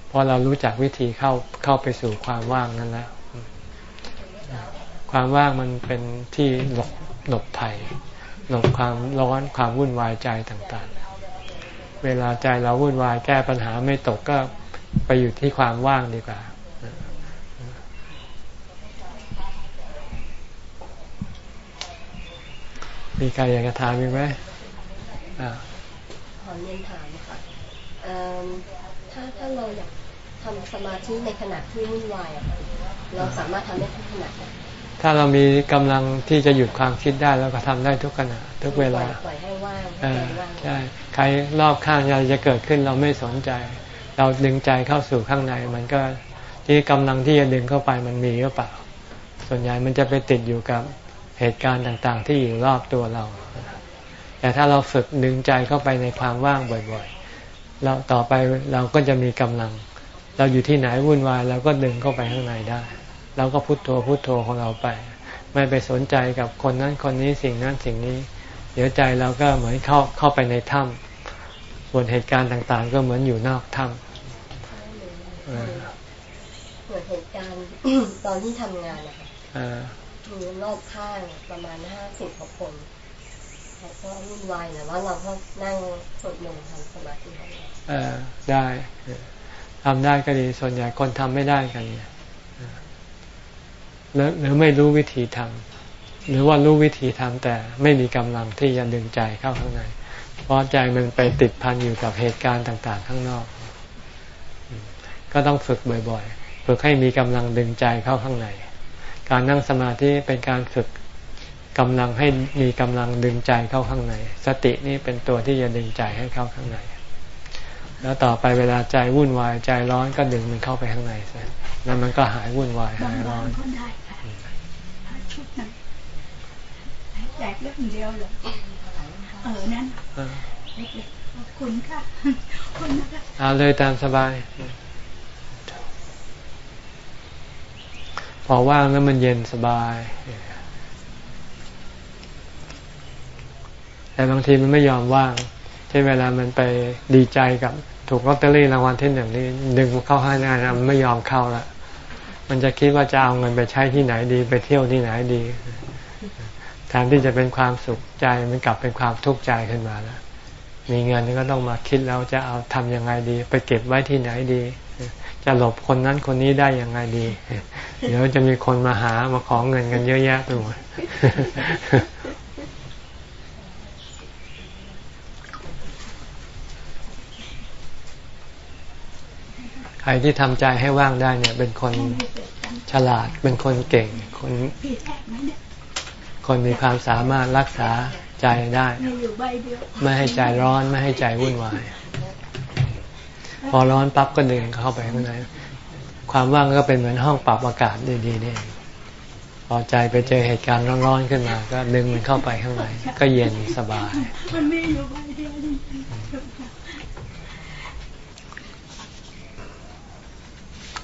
เพราะเรารู้จักวิธีเข้าเข้าไปสู่ความว่างนั้นแล้ว ความว่างมันเป็นที่หลบหลบภัยหลบความร้อนความวุ่นวายใจต่างๆ เวลาใจเราวุ่นวายแก้ปัญหาไม่ตกก็ไปอยู่ที่ความว่างดีกว่ามีใครอยากจะถามอีกไหม ขอเรียนถามค่ะเอิ่มถ้าถ้าเราอยากทำสมาธิในขณะที่วุ่นวายอะค่ะเราสามารถทำได้ทุกขณะไหมถ้าเรามีกำลังที่จะหยุดความคิดได้แล้วก็ทำได้ทุกขณะทุกเวลาปล่อยให้ว่างเอให้อใจว่างใช่ใครรอบข้างอะไรจะเกิดขึ้นเราไม่สนใจ เราดึงใจเข้าสู่ข้างใน มันก็ที่กำลังที่จะดึงเข้าไปมันมีหรือเปล่า ส่วนใหญ่มันจะไปติดอยู่กับเหตุการณ์ต่างๆ ที่อยู่รอบตัวเรา แต่ถ้าเราฝึกดึงใจเข้าไปในความว่างบ่อยๆเราต่อไปเราก็จะมีกำลัง เราอยู่ที่ไหนวุ่นวายเราก็ดึงเข้าไปข้างในได้เราก็พุโทโธพุโทโธของเราไป ไม่ไปสนใจกับคนนั้นคนนี้สิ่งนั้นสิ่งนี้ เดี๋ยวใจเราก็เหมือนเข้าเข้าไปในถ้ำส่วนเหตุการณ์ต่างๆ ก็เหมือนอยู่นอกถ้ำเออเหมือนเหตุการณ์ตอนที่ทำงานนะคะเออมีรอบข้างประมาณห้าสิบกว่าคนแล้ว ก็วุ่นวายแต่ว่าเราก็นั่งสวดมนต์ทำสมาธิเราเออได้ทำได้ก็ดีส่วนใหญ่คนทำไม่ได้กันเนี่ยหรือไม่รู้วิธีทำหรือว่ารู้วิธีทำแต่ไม่มีกำลังที่จะดึงใจเข้าข้างในเพราะใจมันไปติดพันอยู่กับเหตุการณ์ต่าง ๆ ข้างนอก ก็ต้องฝึกบ่อย ๆ ฝึกให้มีกำลังดึงใจเข้าข้างใน การนั่งสมาธิเป็นการฝึก กำลังให้มีกำลังดึงใจเข้าข้างใน สตินี่เป็นตัวที่จะดึงใจให้เข้าข้างใน แล้วต่อไปเวลาใจวุ่นวายใจร้อนก็ดึงมันเข้าไปข้างในซะแล้วมันก็หายวุ่นวายหายร้อนก็ได้ค่ะชุดนั้นแจกเรื่องเดียวเหรอเออนั่นเออเล็กๆขอบคุณค่ะขอบคุณนะคะเอาเลยตามสบาย พอว่างแล้วมันเย็นสบาย แต่บางทีมันไม่ยอมว่างเช่นเวลามันไปดีใจกับถูกลอตเตอรี่รางวัลที่หนึ่งนี่ดึงเข้าห้างานมันไม่ยอมเข้าละมันจะคิดว่าจะเอาเงินไปใช้ที่ไหนดี ไปเที่ยวที่ไหนดีแทนที่จะเป็นความสุขใจมันกลับเป็นความทุกข์ใจขึ้นมาแล้วมีเงินก็ต้องมาคิดแล้วจะเอาทำยังไงดี ไปเก็บไว้ที่ไหนดี จะหลบคนนั้นคนนี้ได้ยังไงดี เดี๋ยวจะมีคนมาหามาขอเงินกันเยอะแยะไปหมด ใครที่ทำใจให้ว่างได้เนี่ย เป็นคนฉลาด เป็นคนเก่ง คนคนมีความสามารถรักษาใจได้ ไม่ให้ใจร้อนไม่ให้ใจวุ่นวาย พอร้อนปั๊บก็ดึงเข้าไปข้างในความว่างก็เป็นเหมือนห้องปรับอากาศดีๆนี่เองพอใจไปเจอเหตุการณ์ร้อนๆขึ้นมา ก็ดึงมันเข้าไปข้างในก็เย็นสบาย มันมีอยู่ใบเดียวจริง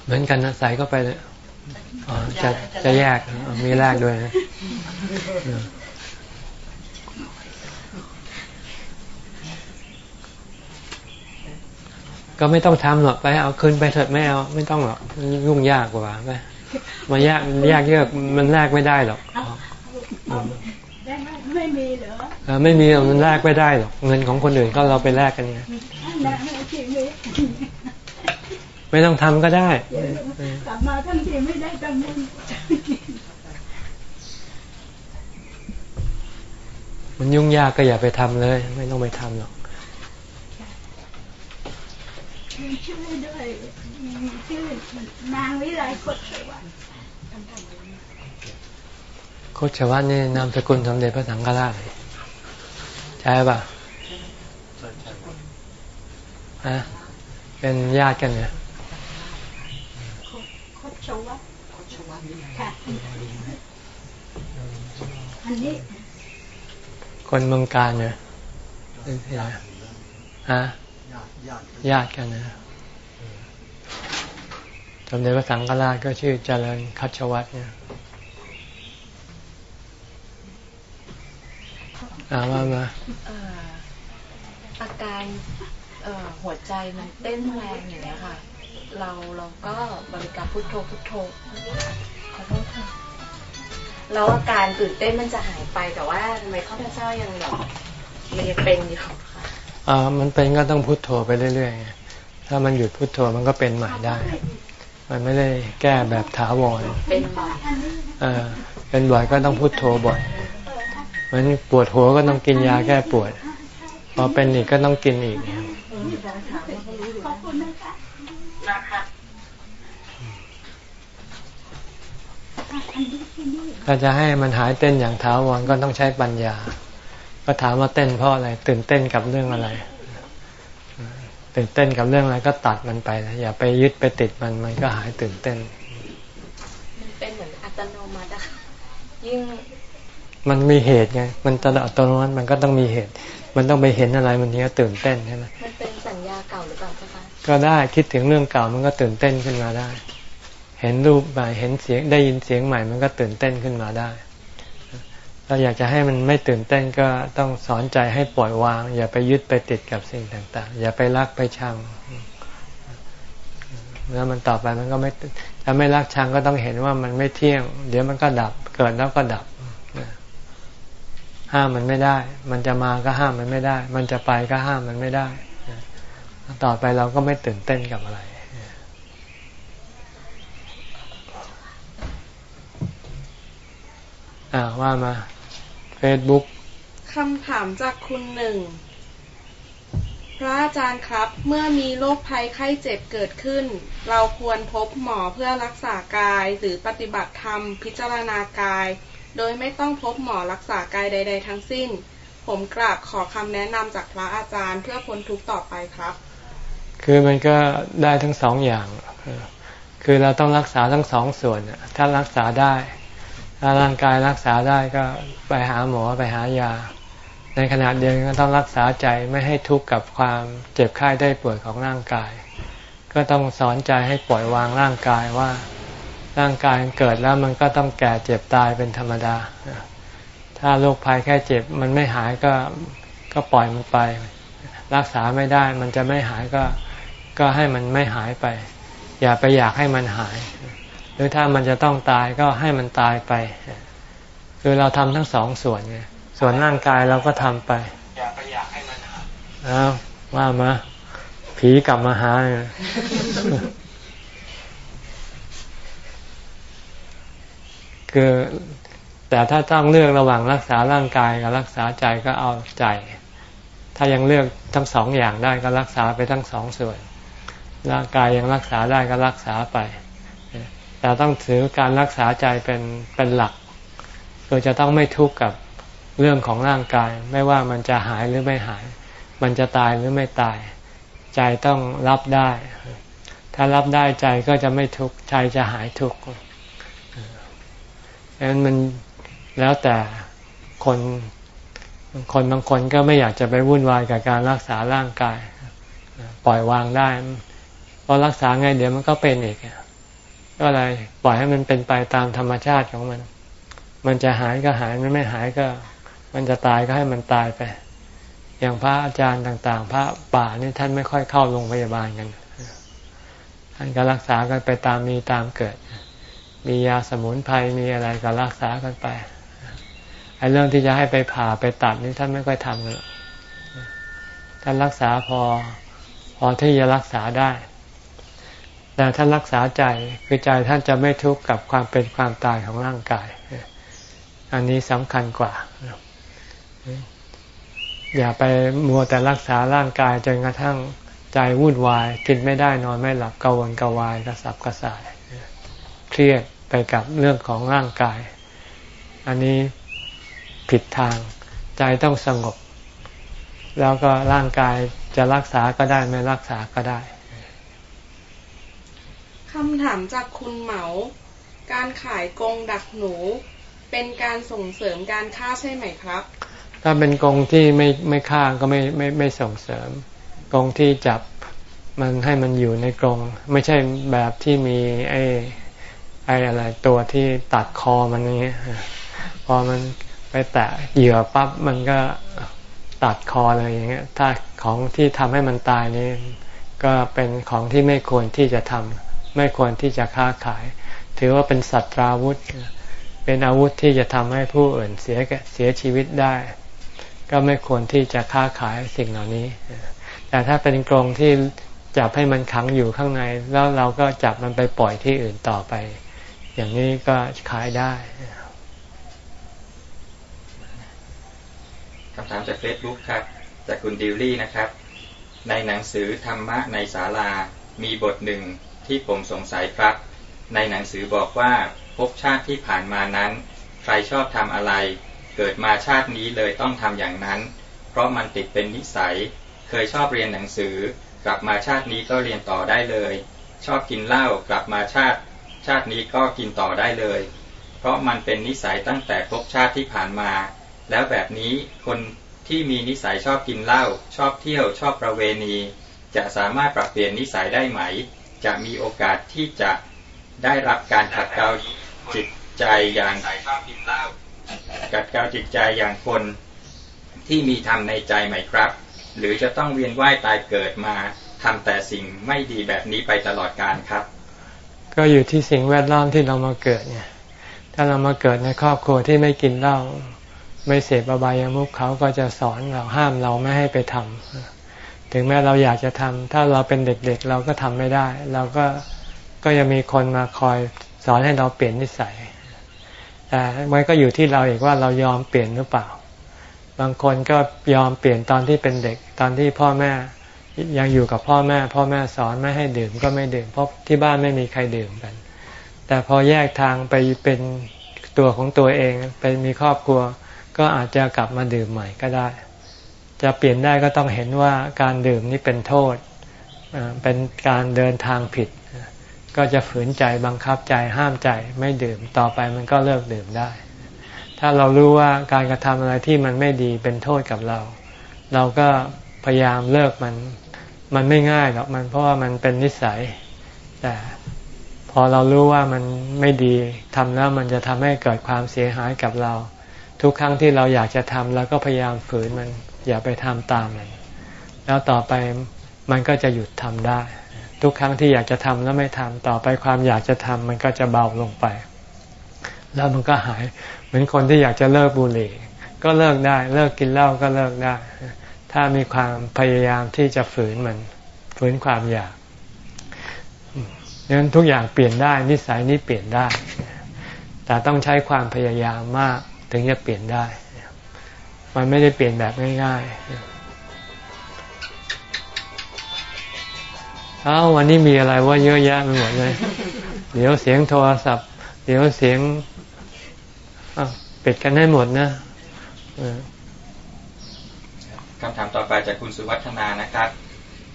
เห มือนกันนะใส่เข้าไปเลยอ๋อจะจะแยกอ๋อมีแรกด้วยนะเออก็ไม่ต้องทำหรอกไปเอาคืนไปเถิดไม่เอาไม่ต้องหรอกมันยุ่งยากกว่าไปมายากยากเยอะมันแลกไม่ได้หรอกๆได้ไหมไม่มีเหรอเอไม่มีมันแลกไม่ได้หรอกเงินของคนอื่นก็เราไปแลกกันไง ไม่ต้องทำก็ได้กลับมาทั้งทีไม่ได้ตังค์มันยุ่งยากก็อย่าไปทำเลย ไม่ต้องไปทำหรอกชื่อด้วยชื่อนางวิไลคดชวัตโคชวัตนี่นามสกุลสมเด็จพระสังฆราชใช่ป่ะฮะเป็นญาติกันเนี่ยโคชวัตค่ะ อันนี้ คนเมืองการเนี่ยฮะญาติกันนะสมเด็จพระสังฆราชก็ชื่อเจริญคัชวัตเนี่ยอาว่ามาอาการหัวใจมันเต้นแรงอย่างนี้ค่ะ เราเราก็บริกรรมพุทโธพุทโธขอโทษค่ะ แล้วอาการตื่นเต้นมันจะหายไปแต่ว่าทำไมข้าพเจ้ายังแบบมันยังเป็นอยู่ค่ะอ่ามันเป็นก็ต้องพุทโธไปเรื่อยๆถ้ามันหยุดพุทโธมันก็เป็นใหม่ได้ มันไม่ได้แก้แบบถาวรเป็นบ่อยอ่าเป็นบ่อยก็ต้องพุทโธบ่อยมันปวดหัวก็ต้องกินยาแก้ปวด พอเป็นอีกก็ต้องกินอีก ถ้าจะให้มันหายเต้นอย่างท้าวรก็ต้องใช้ปัญญา ก็ถามว่าเต้นเพราะอะไร ตื่นเต้นกับเรื่องอะไร ตื่นเต้นกับเรื่องอะไรก็ตัดมันไปนะอย่าไปยึดไปติดมันมันก็หายตื่นเต้น มันเป็นเหมือนอัตโนมัติอะยิ่งมันมีเหตุไง มันตลอดตรงนั้นมันก็ต้องมีเหตุ มันต้องไปเห็นอะไรมันนี้ตื่นเต้นใช่ไหมมันเป็นสัญญาเก่าหรือเปล่าคะก็ได้คิดถึงเรื่องเก่ามันก็ตื่นเต้นขึ้นมาได้ เห็นรูปใหม่เห็นเสียงได้ยินเสียงใหม่ มันก็ตื่นเต้นขึ้นมาได้ เราอยากจะให้มันไม่ตื่นเต้นก็ต้องสอนใจให้ปล่อยวาง อย่าไปยึดไปติดกับสิ่งต่าง ๆ อย่าไปรักไปชังแล้วมันต่อไปมันก็ไม่ถ้าไม่รักชังก็ต้องเห็นว่ามันไม่เที่ยง เดี๋ยวมันก็ดับเกิดแล้วก็ดับห้ามมันไม่ได้ มันจะมาก็ห้ามมันไม่ได้ มันจะไปก็ห้ามมันไม่ได้ ต่อไปเราก็ไม่ตื่นเต้นกับอะไร อ่าว่ามา Facebook คำถามจากคุณหนึ่ง พระอาจารย์ครับ เมื่อมีโรคภัยไข้เจ็บเกิดขึ้น เราควรพบหมอเพื่อรักษากายหรือปฏิบัติธรรมพิจารณากาย โดยไม่ต้องพบหมอรักษากายใด ๆ ทั้งสิ้น ผมกราบขอคำแนะนำจากพระอาจารย์เพื่อพ้นทุกข์ต่อไปครับ คือมันก็ได้ทั้งสองอย่าง คือเราต้องรักษาทั้งสองส่วน ถ้ารักษาได้ ถ้าร่างกายรักษาได้ก็ไปหาหมอไปหายา ในขณะเดียวกันก็ต้องรักษาใจไม่ให้ทุกข์กับความเจ็บไข้ได้ป่วยของร่างกาย ก็ต้องสอนใจให้ปล่อยวางร่างกายว่าร่างกายเกิดแล้วมันก็ต้องแก่เจ็บตายเป็นธรรมดา ถ้าโรคภัยแค่เจ็บมันไม่หายก็ก็ปล่อยมันไป รักษาไม่ได้มันจะไม่หายก็ก็ให้มันไม่หายไป อย่าไปอยากให้มันหาย หรือถ้ามันจะต้องตายก็ให้มันตายไป คือเราทำทั้งสองส่วนไงส่วนร่างกายเราก็ทำไปอย่าไปอยากให้มันหายอ้าวว่ามาผีกลับมาหาคือแต่ถ้าต้องเลือกระหว่างรักษาร่างกายกับรักษาใจก็เอาใจ ถ้ายังเลือกทั้งสองอย่างได้ก็รักษาไปทั้งสองส่วน ร่างกายยังรักษาได้ก็รักษาไป แต่ต้องถือการรักษาใจเป็นเป็นหลักคือจะต้องไม่ทุกข์กับเรื่องของร่างกาย ไม่ว่ามันจะหายหรือไม่หาย มันจะตายหรือไม่ตาย ใจต้องรับได้ ถ้ารับได้ใจก็จะไม่ทุกข์ใจจะหายทุกข์ดังนั้นมันแล้วแต่คนคนบางคนก็ไม่อยากจะไปวุ่นวายกับการรักษาร่างกาย ปล่อยวางได้พอรักษาไงเดี๋ยวมันก็เป็นอีก ก็อะไรปล่อยให้มันเป็นไปตามธรรมชาติของมัน มันจะหายก็หายมันไม่หายก็ มันจะตายก็ให้มันตายไป อย่างพระอาจารย์ต่าง ๆ พระป่านี่ท่านไม่ค่อยเข้าโรงพยาบาลกันท่านก็รักษากันไปตามมีตามเกิด มียาสมุนไพรมีอะไรก็รักษากันไปไอ้เรื่องที่จะให้ไปผ่าไปตัดนี่ท่านไม่ค่อยทำกันท่านรักษาพอ พอที่จะรักษาได้ แต่ท่านรักษาใจคือใจท่านจะไม่ทุกข์กับความเป็นความตายของร่างกาย อันนี้สำคัญกว่า อย่าไปมัวแต่รักษาร่างกายจนกระทั่งใจวุ่นวายกินไม่ได้นอนไม่หลับกังวลกวายกระสับกระส่าย เครียดไปกับเรื่องของร่างกาย อันนี้ผิดทางใจต้องสงบ แล้วก็ร่างกายจะรักษาก็ได้ไม่รักษาก็ได้ คำถามจากคุณเหมา การขายกรงดักหนู เป็นการส่งเสริมการฆ่าใช่ไหมครับ ถ้าเป็นกรงที่ไม่ไม่ฆ่าก็ไม่ไม่ไม่ส่งเสริมกรงที่จับมันให้มันอยู่ในกรง ไม่ใช่แบบที่มีไอ้ไอ้อะไรตัวที่ตัดคอมันอย่างเงี้ยพอมันไปแตะเหยื่อปั๊บมันก็ตัดคอเลยอย่างเงี้ย ถ้าของที่ทำให้มันตายนี่ก็เป็นของที่ไม่ควรที่จะทำ ไม่ควรที่จะค้าขาย ถือว่าเป็นสัตราวุธ เป็นอาวุธที่จะทำให้ผู้อื่นเสียเสียชีวิตได้ ก็ไม่ควรที่จะค้าขายสิ่งเหล่านี้ แต่ถ้าเป็นกรงที่จับให้มันขังอยู่ข้างใน แล้วเราก็จับมันไปปล่อยที่อื่นต่อไป อย่างนี้ก็ขายได้คำถามจากเฟซบุ๊กครับ จากคุณดิวลี่นะครับ ในหนังสือธรรมะในศาลามีบทหนึ่ง ที่ผมสงสัยครับ ในหนังสือบอกว่าภพชาติที่ผ่านมานั้น ใครชอบทำอะไร เกิดมาชาตินี้เลยต้องทำอย่างนั้น เพราะมันติดเป็นนิสัย เคยชอบเรียนหนังสือ กลับมาชาตินี้ก็เรียนต่อได้เลย ชอบกินเหล้ากลับมาชาติ ชาตินี้ก็กินต่อได้เลย เพราะมันเป็นนิสัยตั้งแต่ภพชาติที่ผ่านมา แล้วแบบนี้คนที่มีนิสัยชอบกินเหล้าชอบเที่ยวชอบประเวณี จะสามารถปรับเปลี่ยนนิสัยได้ไหม จะมีโอกาสที่จะได้รับการขัดเกลาจิตใจอย่างขัดเกลาจิตใจอย่างคนที่มีธรรมในใจไหมครับ หรือจะต้องเวียนว่ายตายเกิดมาทำแต่สิ่งไม่ดีแบบนี้ไปตลอดกาลครับ ก็อยู่ที่สิ่งแวดล้อมที่เรามาเกิดเนี่ยถ้าเรามาเกิดในครอบครัวที่ไม่กินเหล้าไม่เสพอบายามุขเขาก็จะสอนเราห้ามเราไม่ให้ไปทำ ถึงแม้เราอยากจะทำถ้าเราเป็นเด็กๆ เราก็ทำไม่ได้ เราก็ก็ยังมีคนมาคอยสอนให้เราเปลี่ยนนิสัยแต่มันก็อยู่ที่เราเอีกว่าเรายอมเปลี่ยนหรือเปล่า บางคนก็ยอมเปลี่ยนตอนที่เป็นเด็กตอนที่พ่อแม่ยังอยู่กับพ่อแม่ พ่อแม่สอนไม่ให้ดื่มก็ไม่ดื่มเพราะที่บ้านไม่มีใครดื่มกัน แต่พอแยกทางไปเป็นตัวของตัวเองไปมีครอบครัว ก็อาจจะกลับมาดื่มใหม่ก็ได้ จะเปลี่ยนได้ก็ต้องเห็นว่าการดื่มนี่เป็นโทษ เป็นการเดินทางผิด ก็จะฝืนใจบังคับใจห้ามใจไม่ดื่มต่อไปมันก็เลิกดื่มได้ ถ้าเรารู้ว่าการกระทำอะไรที่มันไม่ดีเป็นโทษกับเรา เราก็พยายามเลิกมันมันไม่ง่ายหรอกมันเพราะว่ามันเป็นนิสัย แต่พอเรารู้ว่ามันไม่ดีทำแล้วมันจะทำให้เกิดความเสียหายกับเรา ทุกครั้งที่เราอยากจะทำเราก็พยายามฝืนมัน อย่าไปทำตามมัน แล้วต่อไปมันก็จะหยุดทำได้ ทุกครั้งที่อยากจะทำแล้วไม่ทำต่อไปความอยากจะทำมันก็จะเบาลงไป แล้วมันก็หาย เหมือนคนที่อยากจะเลิกบุหรี่ ก็เลิกได้ เลิกกินเหล้าก็เลิกได้ ถ้ามีความพยายามที่จะฝืนมัน ฝืนความอยากดังนั้นทุกอย่างเปลี่ยนได้ นิสัยนี้เปลี่ยนได้ แต่ต้องใช้ความพยายามมากถึงจะเปลี่ยนได้ มันไม่ได้เปลี่ยนแบบง่ายๆ เอ้าวันนี้มีอะไรว่าเยอะแยะไปหมดเลย เดี๋ยวเสียงโทรศัพท์ เดี๋ยวเสียงปิดกันให้หมดนะคำถามต่อไปจากคุณสุวัฒนานะครับ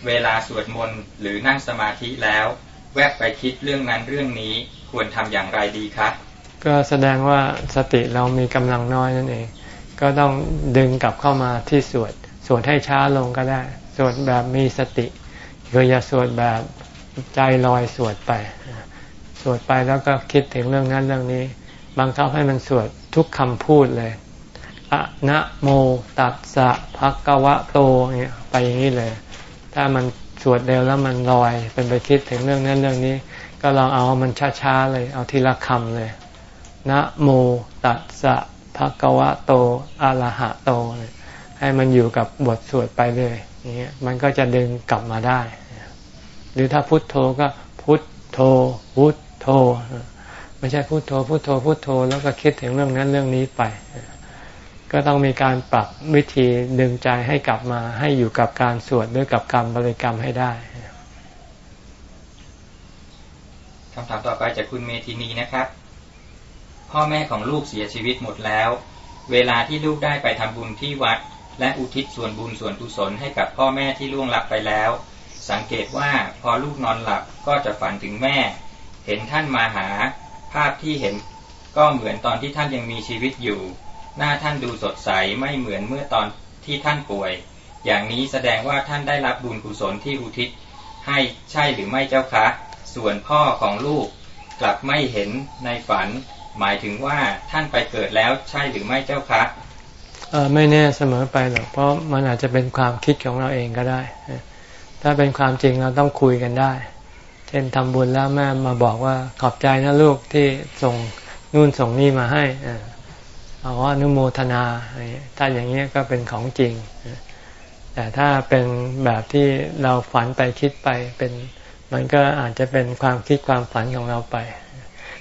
เวลาสวดมนต์หรือนั่งสมาธิแล้ว แวบไปคิดเรื่องนั้นเรื่องนี้ควรทำอย่างไรดีครับก็แสดงว่าสติเรามีกำลังน้อยนั่นเอง ก็ต้องดึงกลับเข้ามาที่สวด สวดให้ช้าลงก็ได้ สวดแบบมีสติคืออย่าสวดแบบใจลอยสวดไป สวดไปแล้วก็คิดถึงเรื่องนั้นเรื่องนี้ บังคับให้มันสวดทุกคำพูดเลยอะนะโมตัสสะภะกวะโตเนี่ยไปอย่างนี้เลย ถ้ามันสวดเร็วแล้วมันลอย เป็นไปคิดถึงเรื่องนั้นเรื่องนี้ ก็ลองเอามันช้าๆเลย เอาทีละคำเลย นะโมตัสสะภ ภะกวะโตอะระหะโต ให้มันอยู่กับบทสวดไปเลยอย่างเงี้ยมันก็จะดึงกลับมาได้ หรือถ้าพุทโธก็พุทโธพุทโธไม่ใช่พุทโธพุทโธพุทโธแล้วก็คิดถึงเรื่องนั้นเรื่องนี้ไป ก็ต้องมีการปรับวิธีดึงใจให้กลับมาให้อยู่กับการสวดด้วยกับกรรมบริกรรมให้ได้คำถามต่อไปจากคุณเมธินีนะครับ พ่อแม่ของลูกเสียชีวิตหมดแล้ว เวลาที่ลูกได้ไปทำบุญที่วัด และอุทิศส่วนบุญส่วนกุศลให้กับพ่อแม่ที่ล่วงลับไปแล้ว สังเกตว่าพอลูกนอนหลับก็จะฝันถึงแม่ เห็นท่านมาหา ภาพที่เห็นก็เหมือนตอนที่ท่านยังมีชีวิตอยู่ หน้าท่านดูสดใสไม่เหมือนเมื่อตอนที่ท่านป่วย อย่างนี้แสดงว่าท่านได้รับบุญกุศลที่อุทิศให้ใช่หรือไม่เจ้าคะ ส่วนพ่อของลูกกลับไม่เห็นในฝัน หมายถึงว่าท่านไปเกิดแล้วใช่หรือไม่เจ้าคะเออไม่แน่เสมอไปหรอกเพราะมันอาจจะเป็นความคิดของเราเองก็ได้ ถ้าเป็นความจริงเราต้องคุยกันได้ เช่นทำบุญแล้วแม่มาบอกว่าขอบใจนะลูกที่ส่งนู่นส่งนี่มาให้เอาว่านุโมทนาถ้าอย่างนี้ก็เป็นของจริง แต่ถ้าเป็นแบบที่เราฝันไปคิดไปเป็นมันก็อาจจะเป็นความคิดความฝันของเราไป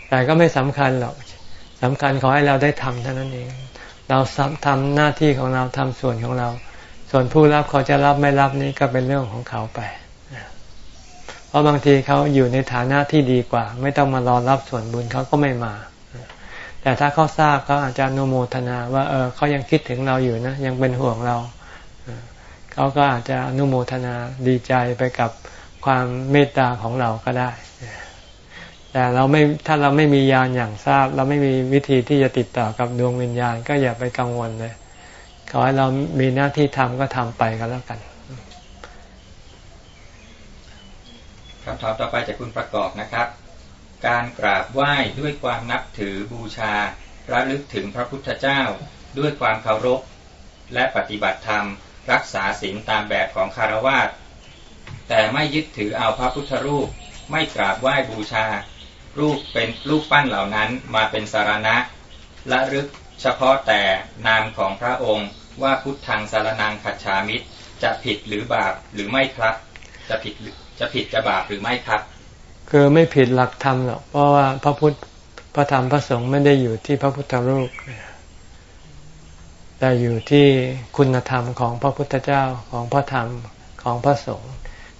แต่ก็ไม่สำคัญหรอกสำคัญขอให้เราได้ทำเท่านั้นเอง เราทำหน้าที่ของเราทำส่วนของเรา ส่วนผู้รับเขาจะรับไม่รับนี่ก็เป็นเรื่องของเขาไป เพราะบางทีเขาอยู่ในฐานะที่ดีกว่า ไม่ต้องมารอรับส่วนบุญเขาก็ไม่มา แต่ถ้าเขาทราบเขาอาจจะโนโมทนาว่าเออเขายังคิดถึงเราอยู่นะ ยังเป็นห่วงเราเขาก็อาจจะอนุโมทนาดีใจไปกับความเมตตาของเราก็ได้ แต่เราไม่ถ้าเราไม่มียานอย่างทราบ เราไม่มีวิธีที่จะติดต่อกับดวงวิญญาณ ก็อย่าไปกังวลเลยขอให้เรามีหน้าที่ทำก็ทำไปก็แล้วกันคำถามต่อไปจากคุณประกอบนะครับ การกราบไหว้ด้วยความนับถือบูชาระลึกถึงพระพุทธเจ้า ด้วยความเคารพ และปฏิบัติธรรม รักษาศีลตามแบบของคารวะแต่ไม่ยึดถือเอาพระพุทธรูป ไม่กราบไหว้บูชา รูปเป็นรูปปั้นเหล่านั้นมาเป็นสารณะละลึกเฉพาะแต่นามของพระองค์ว่าพุทธังสารนังขัดฉามิตรจะผิดหรือบาปหรือไม่ครับ จะผิดจะผิดจะบาปหรือไม่ครับ คือไม่ผิดหลักธรรมหรอกเพราะว่าพระพุทธพระธรรมพระสงฆ์ไม่ได้อยู่ที่พระพุทธรูปแต่อยู่ที่คุณธรรมของพระพุทธเจ้าของพระธรรมของพระสงฆ์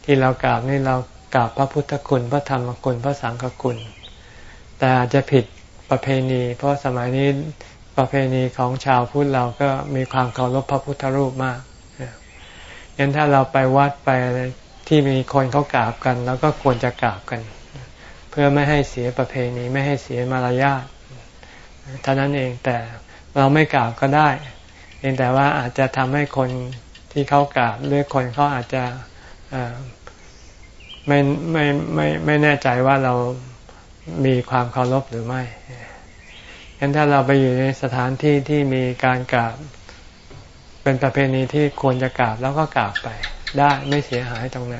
ที่เรากราบนี่เรากราบพระพุทธคุณ พระธรรมคุณพระสังฆคุณ แต่อาจจะผิดประเพณี เพราะสมัยนี้ประเพณีของชาวพุทธเราก็มีความเคารพพระพุทธรูปมากยันถ้าเราไปวัดไปที่มีคนเขากราบกัน แล้วก็ควรจะกราบกัน เพื่อไม่ให้เสียประเพณีไม่ให้เสียมารยาทเท่านั้นเองแต่เราไม่กราบก็ได้เพียงแต่ว่าอาจจะทำให้คนที่เขากราบหรือคนเขาอาจจะไม่ไม่ไม่ไม่แน่ใจว่าเรา มีความเคารพหรือไม่งั้นถ้าเราไปอยู่ในสถานที่ที่มีการกราบ เป็นประเพณีที่ควรจะกราบแล้วก็กราบไป ได้ไม่เสียหายตรงไหน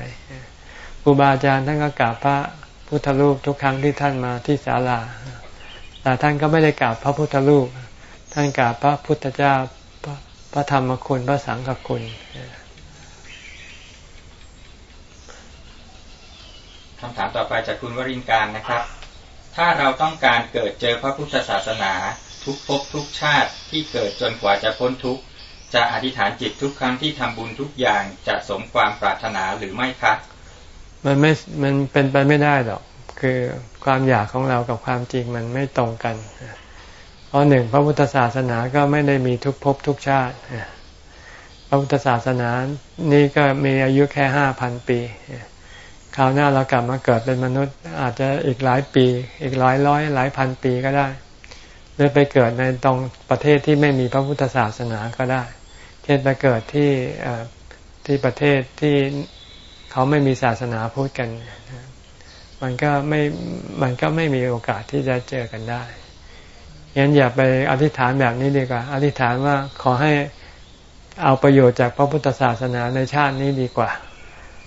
ครูบาอาจารย์ท่านก็กราบพระพุทธรูปทุกครั้งที่ท่านมาที่ศาลา แต่ท่านก็ไม่ได้กราบพระพุทธรูป ท่านกราบพระพุทธเจ้าพระธรรมคุณพระสังฆคุณคำถามต่อไปจากคุณวรินการนะครับ ถ้าเราต้องการเกิดเจอพระพุทธศาสนาทุกภพทุกชาติที่เกิดจนกว่าจะพ้นทุกจะอธิษฐานจิตทุกครั้งที่ทำบุญทุกอย่างจะสมความปรารถนาหรือไม่ครับมันไม่ มันเป็นไปไม่ได้หรอก คือความอยากของเรากับความจริงมันไม่ตรงกัน เพราะหนึ่งพระพุทธศาสนาก็ไม่ได้มีทุกภพทุกชาติ พระพุทธศาสนานี้ก็มีอายุแค่ห้าพันปี คราวหน้าเรากลับมาเกิดเป็นมนุษย์ อาจจะอีกหลายปี อีกหลายร้อยหลายพันปีก็ได้หรือไปเกิดในตรงประเทศที่ไม่มีพระพุทธศาสนาก็ได้ เช่นไปเกิดที่ที่ประเทศที่เขาไม่มีศาสนาพูดกัน มันก็ไม่ มันก็ไม่มีโอกาสที่จะเจอกันได้ยันอย่าไปอธิษฐานแบบนี้ดีกว่า อธิษฐานว่าขอให้เอาประโยชน์จากพระพุทธศาสนาในชาตินี้ดีกว่า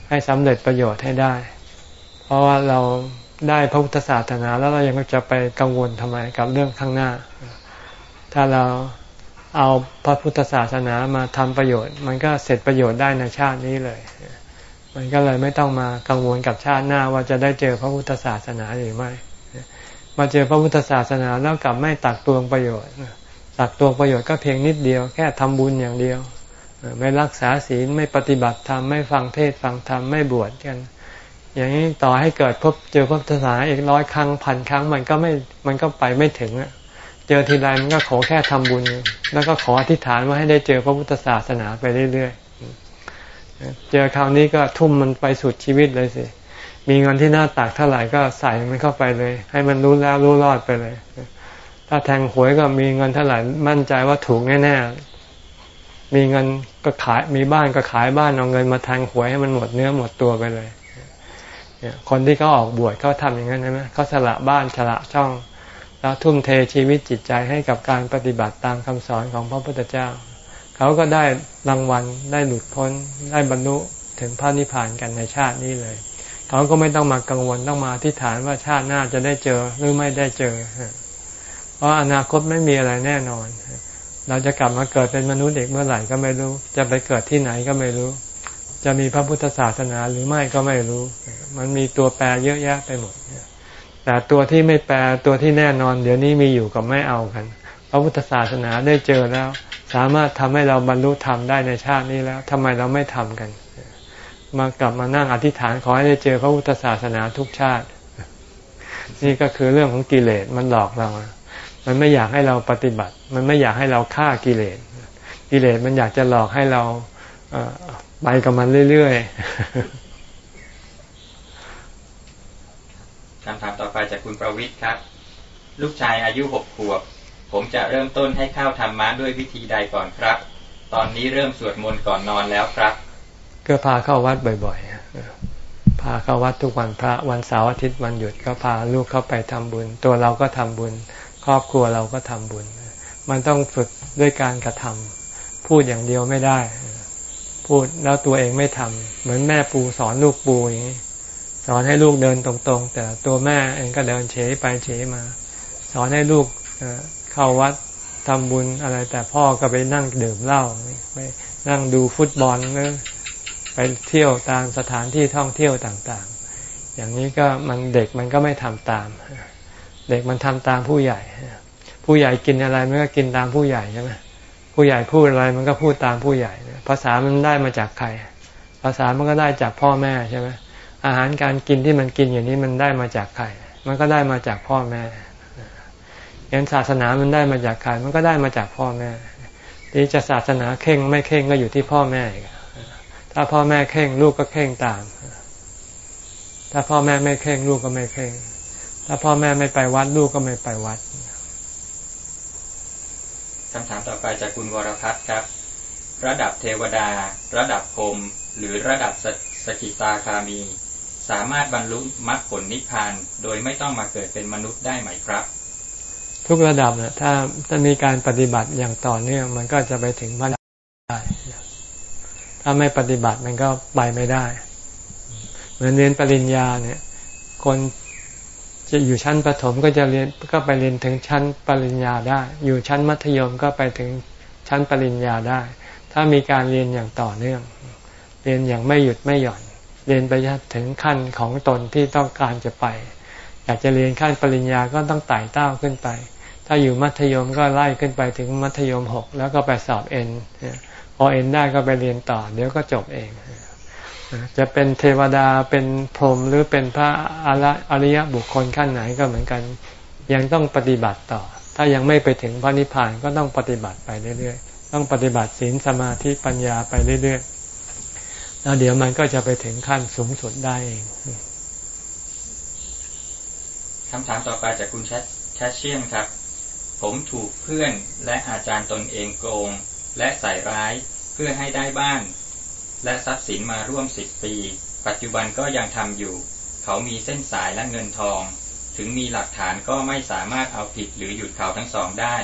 ให้สำเร็จประโยชน์ให้ได้ เพราะว่าเราได้พระพุทธศาสนาแล้วเรายังจะไปกังวลทำไมกับเรื่องข้างหน้า ถ้าเราเอาพระพุทธศาสนามาทำประโยชน์ มันก็เสร็จประโยชน์ได้ในชาตินี้เลย มันก็เลยไม่ต้องมากังวลกับชาติหน้าว่าจะได้เจอพระพุทธศาสนาหรือไม่ มาเจอพระพุทธศาสนาแล้วกลับไม่ตักตวงประโยชน์ตักตวงประโยชน์ก็เพียงนิดเดียว แค่ทำบุญอย่างเดียว ไม่รักษาศีลไม่ปฏิบัติธรรมไม่ฟังเทศฟังธรรมไม่บวชกัน อย่างนี้ต่อให้เกิดพบเจอพระพุทธศาสนาอีกร้อยครั้งพันครั้งมันก็ไม่มันก็ไปไม่ถึงอะเจอทีไรมันก็ขอแค่ทำบุญ แล้วก็ขออธิษฐานว่าให้ได้เจอพระพุทธศาสนาไปเรื่อยๆเจอคราวนี้ก็ทุ่มมันไปสุดชีวิตเลยสิมีเงินที่หน้าตักเท่าไหร่ก็ใส่มันเข้าไปเลย ให้มันรู้แล้วรู้รอดไปเลย ถ้าแทงหวยก็มีเงินเท่าไหร่มั่นใจว่าถูกแน่ๆ มีเงินก็ขายมีบ้านก็ขายบ้านเอาเงินมาแทงหวยให้มันหมดเนื้อหมดตัวไปเลยคนที่เขาออกบวชเขาทำอย่างนั้นใช่ไหมเขาสละบ้านสละช่อง แล้วทุ่มเทชีวิตจิตใจให้กับการปฏิบัติตามคำสอนของพระพุทธเจ้า เขาก็ได้รางวัลได้หลุดพ้นได้บรรลุถึงพระนิพพานกันในชาตินี้เลย เขาก็ไม่ต้องมากังวลต้องมาที่ฐานว่าชาติหน้าจะได้เจอหรือไม่ได้เจอ เพราะอนาคตไม่มีอะไรแน่นอน เราจะกลับมาเกิดเป็นมนุษย์เด็กเมื่อไหร่ก็ไม่รู้ จะไปเกิดที่ไหนก็ไม่รู้ จะมีพระพุทธศาสนาหรือไม่ก็ไม่รู้ มันมีตัวแปรเยอะแยะไปหมดแต่ตัวที่ไม่แปลตัวที่แน่นอน เดี๋ยวนี้มีอยู่กับไม่เอากัน พระพุทธศาสนาได้เจอแล้ว สามารถทำให้เราบรรลุธรรมได้ในชาตินี้แล้วทำไมเราไม่ทำกัน มากลับมานั่งอธิษฐานขอให้ได้เจอพระพุทธศาสนาทุกชาติ นี่ก็คือเรื่องของกิเลสมันหลอกเรา มันไม่อยากให้เราปฏิบัติ มันไม่อยากให้เราฆ่ากิเลส กิเลสมันอยากจะหลอกให้เราไปกับมันเรื่อยๆคำถามต่อไปจากคุณประวิทย์ครับ ลูกชายอายุหกขวบ ผมจะเริ่มต้นให้เข้าธรรมะด้วยวิธีใดก่อนครับ ตอนนี้เริ่มสวดมนต์ก่อนนอนแล้วครับ ก็พาเข้าวัดบ่อยๆ พาเข้าวัดทุกวันพระวันเสาร์อาทิตย์วันหยุดก็พาลูกเข้าไปทำบุญ ตัวเราก็ทำบุญค รอบครัวเราก็ทำบุญ มันต้องฝึกด้วยการกระทำพูดอย่างเดียวไม่ได้ พูดแล้วตัวเองไม่ทำเหมือนแม่ปูสอนลูกปูอย่างนี้สอนให้ลูกเดินตรงๆ แต่ตัวแม่เองก็เดินเฉยไปเฉยมา สอนให้ลูกเข้าวัดทำบุญอะไร แต่พ่อก็ไปนั่งดื่มเหล้าไปนั่งดูฟุตบอลหรือไปเที่ยวตามสถานที่ท่องเที่ยวต่างๆ อย่างนี้ก็มันเด็กมันก็ไม่ทำตาม เด็กมันทำตามผู้ใหญ่ ผู้ใหญ่กินอะไรมันก็กินตามผู้ใหญ่ใช่ไหมผู้ใหญ่พูดอะไรมันก็พูดตามผู้ใหญ่ ภาษามันได้มาจากใคร ภาษามันก็ได้จากพ่อแม่ใช่ไหมอาหารการกินที่มันกินอย่างนี้มันได้มาจากใคร มันก็ได้มาจากพ่อแม่ยันศาสนามันได้มาจากใคร มันก็ได้มาจากพ่อแม่ ที่จะศาสนาเข่งไม่เข่งก็อยู่ที่พ่อแม่ ถ้าพ่อแม่เข่งลูกก็เข่งตาม ถ้าพ่อแม่ไม่เข่งลูกก็ไม่เข่ง ถ้าพ่อแม่ไม่ไปวัดลูกก็ไม่ไปวัดคำถามต่อไปจากคุณวรพัฒน์ครับ ระดับเทวดา ระดับพรมหรือระดับสกิตาคามี สามารถบรรลุมรรคผลนิพพาน โดยไม่ต้องมาเกิดเป็นมนุษย์ได้ไหมครับ ทุกระดับเนี่ยถ้าถ้ามีการปฏิบัติอย่างต่อเนื่องมันก็จะไปถึงพระนิพพานได้ถ้าไม่ปฏิบัติมันก็ไปไม่ได้ เหมือนเรียนปริญญาเนี่ย คน จะอยู่ชั้นประถมก็จะเรียนก็ไปเรียนถึงชั้นปริญญาได้ อยู่ชั้นมัธยมก็ไปถึงชั้นปริญญาได้ ถ้ามีการเรียนอย่างต่อเนื่อง เรียนอย่างไม่หยุดไม่หย่อน เรียนไปถึงขั้นของตนที่ต้องการจะไป อยากจะเรียนขั้นปริญญาก็ต้องไต่เต้าขึ้นไป ถ้าอยู่มัธยมก็ไล่ขึ้นไปถึงมัธยมหกแล้วก็ไปสอบเอ็นพอเอ็นได้ก็ไปเรียนต่อเดี๋ยวก็จบเอง จะเป็นเทวดาเป็นพรหมหรือเป็นพระอริยบุคคลขั้นไหนก็เหมือนกัน ยังต้องปฏิบัติต่อ ถ้ายังไม่ไปถึงพระนิพพานก็ต้องปฏิบัติไปเรื่อยๆ ต้องปฏิบัติศีลสมาธิปัญญาไปเรื่อยๆ แล้วเดี๋ยวมันก็จะไปถึงขั้นสูงสุดได้เองคำถามต่อไปจากคุณแชชเชียนครับ ผมถูกเพื่อนและอาจารย์ตนเองโกง และใส่ร้ายเพื่อให้ได้บ้าน และทรัพย์สินมาร่วมสิบปี ปัจจุบันก็ยังทำอยู่ เขามีเส้นสายและเงินทอง ถึงมีหลักฐานก็ไม่สามารถเอาผิดหรือหยุดเขาทั้งสองได้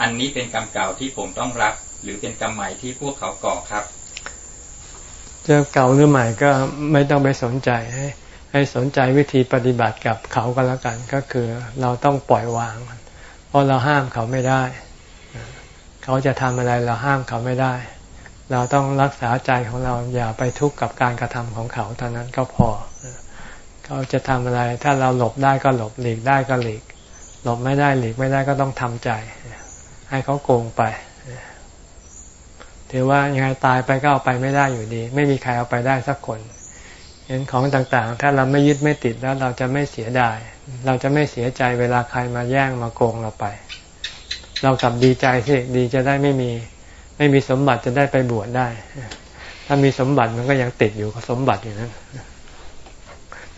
อันนี้เป็นกรรมเก่าที่ผมต้องรับ หรือเป็นกรรมใหม่ที่พวกเขาก่อครับจะเก่าหรือใหม่ก็ไม่ต้องไปสนใจให้ให้สนใจวิธีปฏิบัติกับเขาก็แล้วกันก็คือเราต้องปล่อยวาง เพราะเราห้ามเขาไม่ได้ เขาจะทำอะไรเราห้ามเขาไม่ได้ เราต้องรักษาใจของเราอย่าไปทุกข์กับการกระทำของเขาเท่านั้นก็พอ เขาจะทำอะไร ถ้าเราหลบได้ก็หลบหลีกได้ก็หลีก หลบไม่ได้หลีกไม่ได้ก็ต้องทำใจ ให้เขาโกงไปถือว่ายังไงตายไปก็เอาไปไม่ได้อยู่ดี ไม่มีใครเอาไปได้สักคนเห็นของต่างๆ ถ้าเราไม่ยึดไม่ติดแล้วเราจะไม่เสียดาย เราจะไม่เสียใจเวลาใครมาแย่งมาโกงเราไป เรากลับดีใจสิดีจะได้ไม่มี ไม่มีสมบัติจะได้ไปบวชได้ ถ้ามีสมบัติมันก็ยังติดอยู่กับสมบัติอยู่นั้น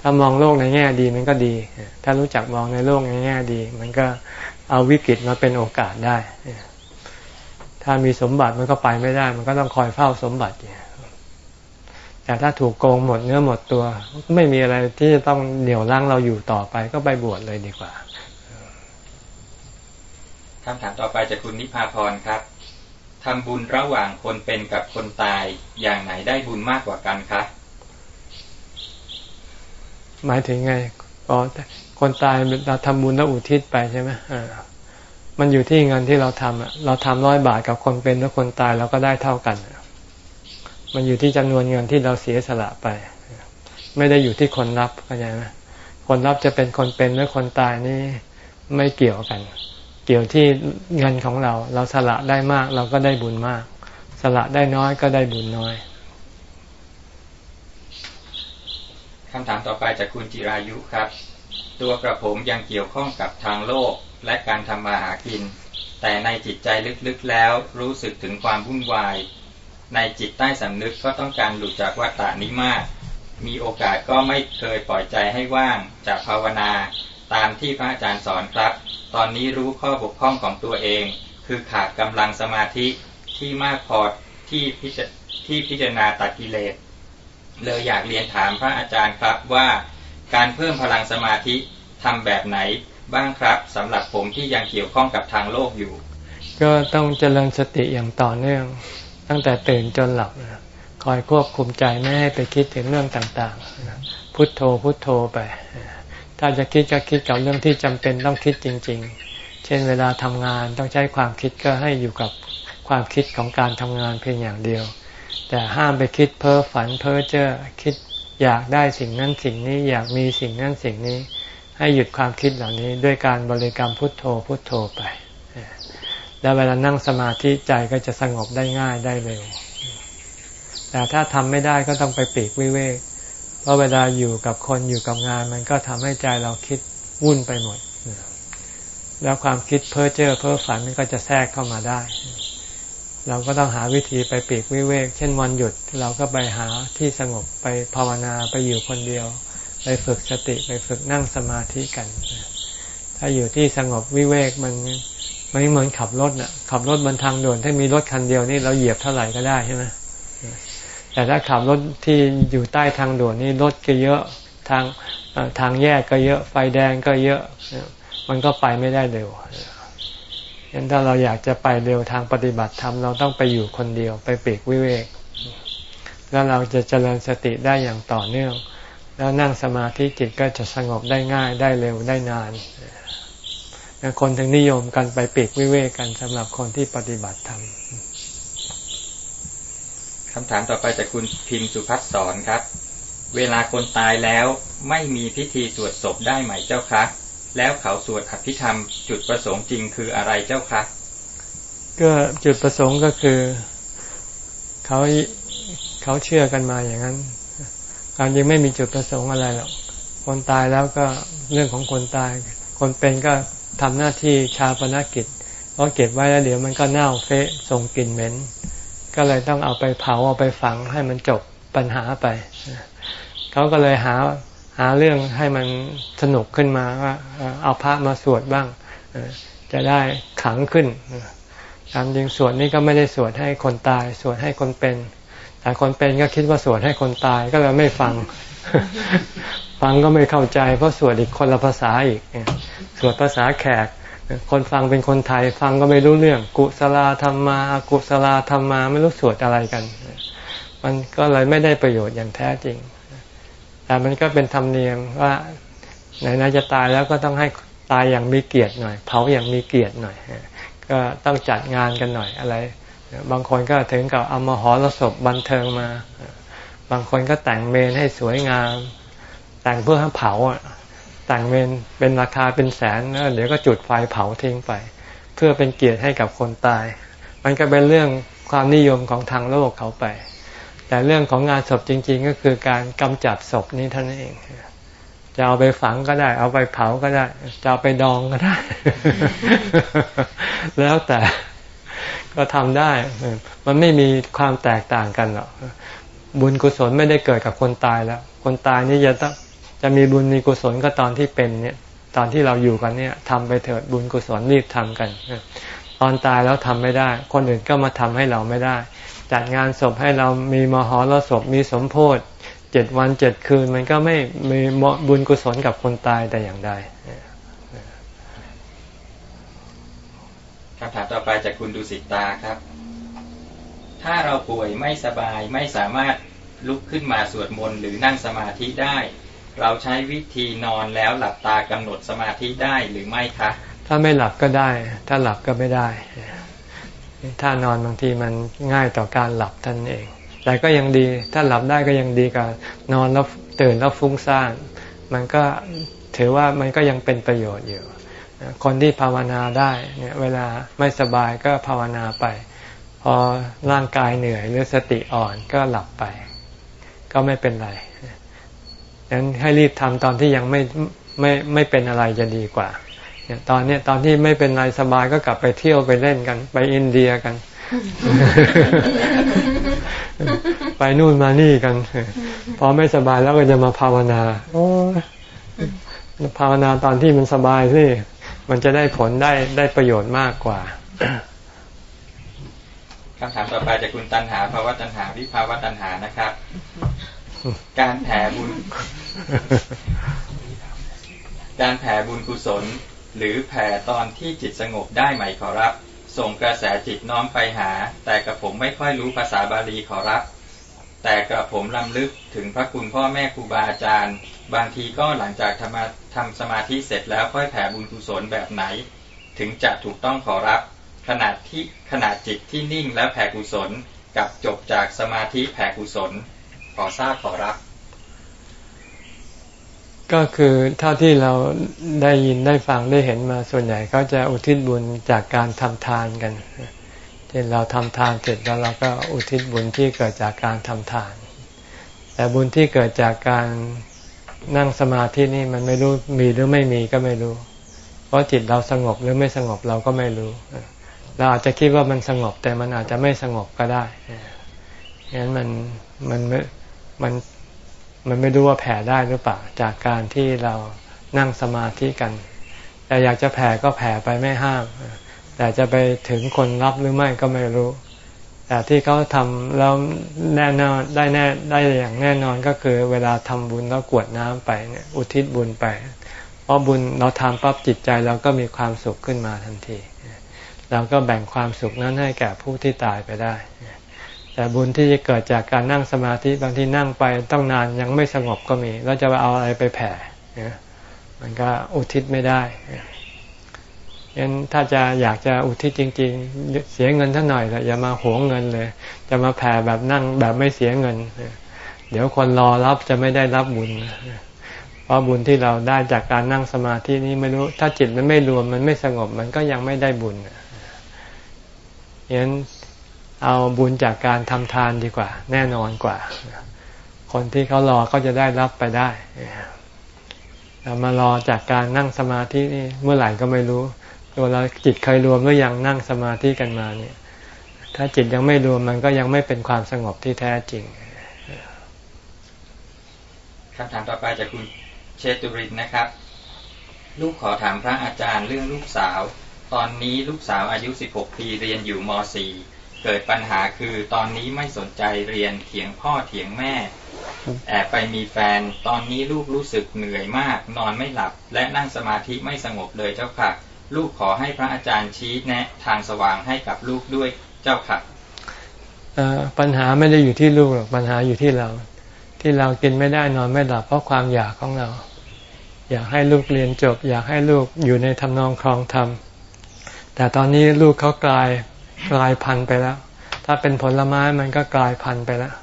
ถ้ามองโลกในแง่ดีมันก็ดี ถ้ารู้จักมองในโลกในแง่ดี มันก็เอาวิกฤตมาเป็นโอกาสได้ ถ้ามีสมบัติมันก็ไปไม่ได้ มันก็ต้องคอยเฝ้าสมบัติแต่ถ้าถูกโกงหมดเนื้อหมดตัวไม่มีอะไรที่จะต้องเหนี่ยวรั้งเราอยู่ต่อไปก็ไปบวชเลยดีกว่าคำถามต่อไปจากคุณนิพาพรครับ ทำบุญระหว่างคนเป็นกับคนตายอย่างไหนได้บุญมากกว่ากันคะ หมายถึงไงอ๋อคนตายเราทำบุญแล้วอุทิศไปใช่ไหมอ่ามันอยู่ที่เงินที่เราทำอะ เราทำร้อยบาทกับคนเป็นและคนตายเราก็ได้เท่ากัน มันอยู่ที่จำนวนเงินที่เราเสียสละไป ไม่ได้อยู่ที่คนรับเข้าใจไหมคนรับจะเป็นคนเป็นหรือคนตายนี่ไม่เกี่ยวกัน เกี่ยวที่เงินของเรา เราสละได้มากเราก็ได้บุญมาก สละได้น้อยก็ได้บุญน้อยคำถามต่อไปจากคุณจิรายุครับ ตัวกระผมยังเกี่ยวข้องกับทางโลกและการทำมาหากิน แต่ในจิตใจลึกๆแล้วรู้สึกถึงความวุ่นวาย ในจิตใต้สำนึกก็ต้องการหลุดจากวัฏฏานี้มาก มีโอกาสก็ไม่เคยปล่อยใจให้ว่างจากภาวนา ตามที่พระอาจารย์สอนครับ ตอนนี้รู้ข้อบกพร่องของตัวเอง คือขาดกำลังสมาธิที่มากพอที่พิจที่พิจารณาตัดกิเลส เลยอยากเรียนถามพระอาจารย์ครับว่า การเพิ่มพลังสมาธิทำแบบไหนบ้างครับสำหรับผมที่ยังเกี่ยวข้องกับทางโลกอยู่ ก็ต้องเจริญสติอย่างต่อเนื่อง ตั้งแต่ตื่นจนหลับคอยควบคุมใจไม่ให้ไปคิดถึงเรื่องต่างๆ พุทโธพุทโธไป ถ้าจะคิดก็คิดกับเรื่องที่จำเป็นต้องคิดจริง ๆ เช่นเวลาทำงานต้องใช้ความคิดก็ให้อยู่กับความคิดของการทำงานเพียงอย่างเดียว แต่ห้ามไปคิดเพ้อฝันเพ้อเจ้อคิดอยากได้สิ่งนั้นสิ่งนี้อยากมีสิ่งนั้นสิ่งนี้ ให้หยุดความคิดเหล่านี้ด้วยการบริกรรมพุทโธพุทโธไปแล้วเวลานั่งสมาธิใจก็จะสงบได้ง่ายได้เร็ว แต่ถ้าทำไม่ได้ก็ต้องไปปีกวิเวก เพราะเวลาอยู่กับคนอยู่กับงาน มันก็ทำให้ใจเราคิดวุ่นไปหมด แล้วความคิดเพ้อเจ้อเพ้อฝันมันก็จะแทรกเข้ามาได้ เราก็ต้องหาวิธีไปปีกวิเวก เช่นวันหยุดเราก็ไปหาที่สงบไปภาวนาไปอยู่คนเดียว ไปฝึกสติไปฝึกนั่งสมาธิกัน ถ้าอยู่ที่สงบวิเวกมันไม่เหมือนขับรถน่ะขับรถบนทางด่วนถ้ามีรถคันเดียวนี่เราเหยียบเท่าไหร่ก็ได้ใช่ไหม แต่ถ้าขับรถที่อยู่ใต้ทางด่วนนี่รถก็เยอะทางทางแยกก็เยอะไฟแดงก็เยอะ มันก็ไปไม่ได้เร็วยันถ้าเราอยากจะไปเร็วทางปฏิบัติธรรมเราต้องไปอยู่คนเดียวไปเปรกวิเวก แล้วเราจะเจริญสติได้อย่างต่อเนื่อง แล้วนั่งสมาธิจิตก็จะสงบได้ง่ายได้เร็วได้นานคนถึงนิยมกันไปปีกวิเวกกันสำหรับคนที่ปฏิบัติธรรม คำถามต่อไปจากคุณพิมพ์สุพัฒสอนครับ เวลาคนตายแล้วไม่มีพิธีสวดศพได้ไหมเจ้าคะ แล้วเขาสวดอภิธรรม จุดประสงค์จริงคืออะไรเจ้าคะ ก็จุดประสงค์ก็คือเขาเขาเชื่อกันมาอย่างนั้นความจริงไม่มีจุดประสงค์อะไรหรอกคนตายแล้วก็เรื่องของคนตาย คนเป็นก็ทำหน้าที่ชาปนกิจเพราะเก็บไว้แล้วเดี๋ยวมันก็เน่าเฟะส่งกลิ่นเหม็น ก็เลยต้องเอาไปเผาเอาไปฝังให้มันจบปัญหาไป เขาก็เลยหาหาเรื่องให้มันสนุกขึ้นมาว่าเอาพระมาสวดบ้าง จะได้ขังขึ้นการจริงสวดนี่ก็ไม่ได้สวดให้คนตาย สวดให้คนเป็น แต่คนเป็นก็คิดว่าสวดให้คนตายก็เลยไม่ฟัง ฟังก็ไม่เข้าใจ เพราะสวดอีกคนละภาษาอีก สวดภาษาแขก คนฟังเป็นคนไทยฟังก็ไม่รู้เรื่อง กุศลธรรมากุศลธรรมาไม่รู้สวดอะไรกัน มันก็เลยไม่ได้ประโยชน์อย่างแท้จริง แต่มันก็เป็นธรรมเนียมว่าไหนๆจะตายแล้วก็ต้องให้ตายอย่างมีเกียรติหน่อย เผาอย่างมีเกียรติหน่อย ก็ก็ต้องจัดงานกันหน่อยอะไร บางคนก็ถึงกับเอามาหอรสพบันเทิงมา บางคนก็แต่งเมนให้สวยงาม แต่งเพื่อให้เผา แต่งเมนเป็นราคาเป็นแสนแล้วเดี๋ยวก็จุดไฟเผาทิ้งไป เพื่อเป็นเกียรติให้กับคนตาย มันก็เป็นเรื่องความนิยมของทางโลกเขาไป แต่เรื่องของงานศพจริง ๆ ก็คือการกำจัดศพนี้ท่านเองจะเอาไปฝังก็ได้ เอาไปเผาก็ได้ จะเอาไปดองก็ได้ แล้วแต่ก็ทำได้ มันไม่มีความแตกต่างกันหรอกบุญกุศลไม่ได้เกิดกับคนตายแล้ว คนตายนี่จะต้อง จะมีบุญมีกุศลก็ตอนที่เป็นเนี่ย ตอนที่เราอยู่กันเนี่ยทำไปเถิดบุญกุศลรีบทำกัน ตอนตายแล้วทำไม่ได้ คนอื่นก็มาทำให้เราไม่ได้ จัดงานศพให้เรามีมหรสพมีสมโพธิเจ็ดวันเจ็ดคืน มันก็ไม่มีบุญกุศลกับคนตายแต่อย่างใดคำถามต่อไปจากคุณดุสิตาครับ ถ้าเราป่วยไม่สบายไม่สามารถลุกขึ้นมาสวดมนต์หรือนั่งสมาธิได้ เราใช้วิธีนอนแล้วหลับตากำหนดสมาธิได้หรือไม่คะ ถ้าไม่หลับก็ได้ ถ้าหลับก็ไม่ได้ ถ้านอนบางทีมันง่ายต่อการหลับท่านเอง แต่ก็ยังดี ถ้าหลับได้ก็ยังดีกว่านอนแล้วตื่นแล้วฟุ้งซ่าน มันก็ถือว่ามันก็ยังเป็นประโยชน์อยู่ คนที่ภาวนาได้เนี่ยเวลาไม่สบายก็ภาวนาไป พอร่างกายเหนื่อยหรือสติอ่อนก็หลับไป ก็ไม่เป็นไร งั้นให้รีบทำตอนที่ยังไม่ไม่ไม่เป็นอะไรจะดีกว่าตอนนี้ตอนที่ไม่เป็นไรสบายก็กลับไปเที่ยวไปเล่นกัน ไปอินเดียกัน ไปนู่นมานี่กัน พอไม่สบายแล้วก็จะมาภาวนา โอ้ภาวนาตอนที่มันสบายสิมันจะได้ผลได้ได้ประโยชน์มากกว่าคำถามต่อไปจากคุณตันหาภาวะตันหาวิภาวะตันหานะครับ การแผ่บุญ การแผ่บุญกุศล หรือแผ่ตอนที่จิตสงบได้ไหมขอรับ ส่งกระแสจิตน้อมไปหา แต่กระผมไม่ค่อยรู้ภาษาบาลีขอรับ แต่กระผมลำลึกถึงพระคุณพ่อแม่ครูบาอาจารย์ บางทีก็หลังจากทำทำสมาธิเสร็จแล้วค่อยแผ่บุญกุศลแบบไหน ถึงจะถูกต้องขอรับ ขนาดที่ขนาดจิตที่นิ่งแล้วแผ่กุศลกับจบจากสมาธิแผ่กุศล ขอทราบขอรับ ก็คือเท่าที่เราได้ยินได้ฟังได้เห็นมาส่วนใหญ่เขาจะอุทิศบุญจากการทำทานกันเช่นเราทำทานเสร็จแล้วเราก็อุทิศบุญที่เกิดจากการทำทาน แต่บุญที่เกิดจากการนั่งสมาธินี่มันไม่รู้มีหรือไม่มีก็ไม่รู้ เพราะจิตเราสงบหรือไม่สงบเราก็ไม่รู้ เราอาจจะคิดว่ามันสงบแต่มันอาจจะไม่สงบก็ได้ฉะนั้นมันมันมัน มันไม่รู้ว่าแผ่ได้หรือเปล่าจากการที่เรานั่งสมาธิกัน แต่อยากจะแผ่ก็แผ่ไปไม่ห้าม แต่จะไปถึงคนรับหรือไม่ก็ไม่รู้ แต่ที่เขาทำแล้วแน่นอนได้แน่ได้อย่างแน่นอนก็คือ เวลาทำบุญแล้วกวดน้ำไปเนี่ยอุทิศบุญไป เพราะบุญเราทำปั๊บจิตใจเราก็มีความสุขขึ้นมาทันทีเราก็แบ่งความสุขนั้นให้แก่ผู้ที่ตายไปได้ แต่บุญที่จะเกิดจากการนั่งสมาธิบางทีนั่งไปต้องนานยังไม่สงบก็มี แล้วจะเอาอะไรไปแผ่มันก็อุทิศไม่ได้ยันถ้าจะอยากจะอุทิศจริง ๆ เสียเงินท่าหน่อยแต่อย่ามาหวงเงินเลย จะมาแผ่แบบนั่งแบบไม่เสียเงิน เดี๋ยวคนรอรับจะไม่ได้รับบุญ เพราะบุญที่เราได้จากการนั่งสมาธินี้ไม่รู้ ถ้าจิตมันไม่รวมมันไม่สงบมันก็ยังไม่ได้บุญยัน เอาบุญจากการทำทานดีกว่า แน่นอนกว่า คนที่เขารอก็จะได้รับไปได้เรามารอจากการนั่งสมาธินี่เมื่อไหร่ก็ไม่รู้ ตัวเราจิตเคยรวมหรือยังนั่งสมาธิกันมาเนี่ย ถ้าจิตยังไม่รวมมันก็ยังไม่เป็นความสงบที่แท้จริงคำถามต่อไปจากคุณเชตุรินนะครับ ลูกขอถามพระอาจารย์เรื่องลูกสาว ตอนนี้ลูกสาวอายุ 16 ปีเรียนอยู่ม .4 เกิดปัญหาคือตอนนี้ไม่สนใจเรียนเถียงพ่อเถียงแม่ แอบไปมีแฟนตอนนี้ลูกรู้สึกเหนื่อยมาก นอนไม่หลับ และนั่งสมาธิไม่สงบเลยเจ้าค่ะ ลูกขอให้พระอาจารย์ชี้แนะ ทางสว่างให้กับลูกด้วยเจ้าค่ะปัญหาไม่ได้อยู่ที่ลูกหรอกปัญหาอยู่ที่เรา ที่เรากินไม่ได้นอนไม่หลับเพราะความอยากของเรา อยากให้ลูกเรียนจบ อยากให้ลูกอยู่ในทำนองครองธรรมแต่ตอนนี้ลูกเขากลาย กลายพันธุ์ไปแล้ว ถ้าเป็นผลไม้มันก็กลายพันธุ์ไปแล้ว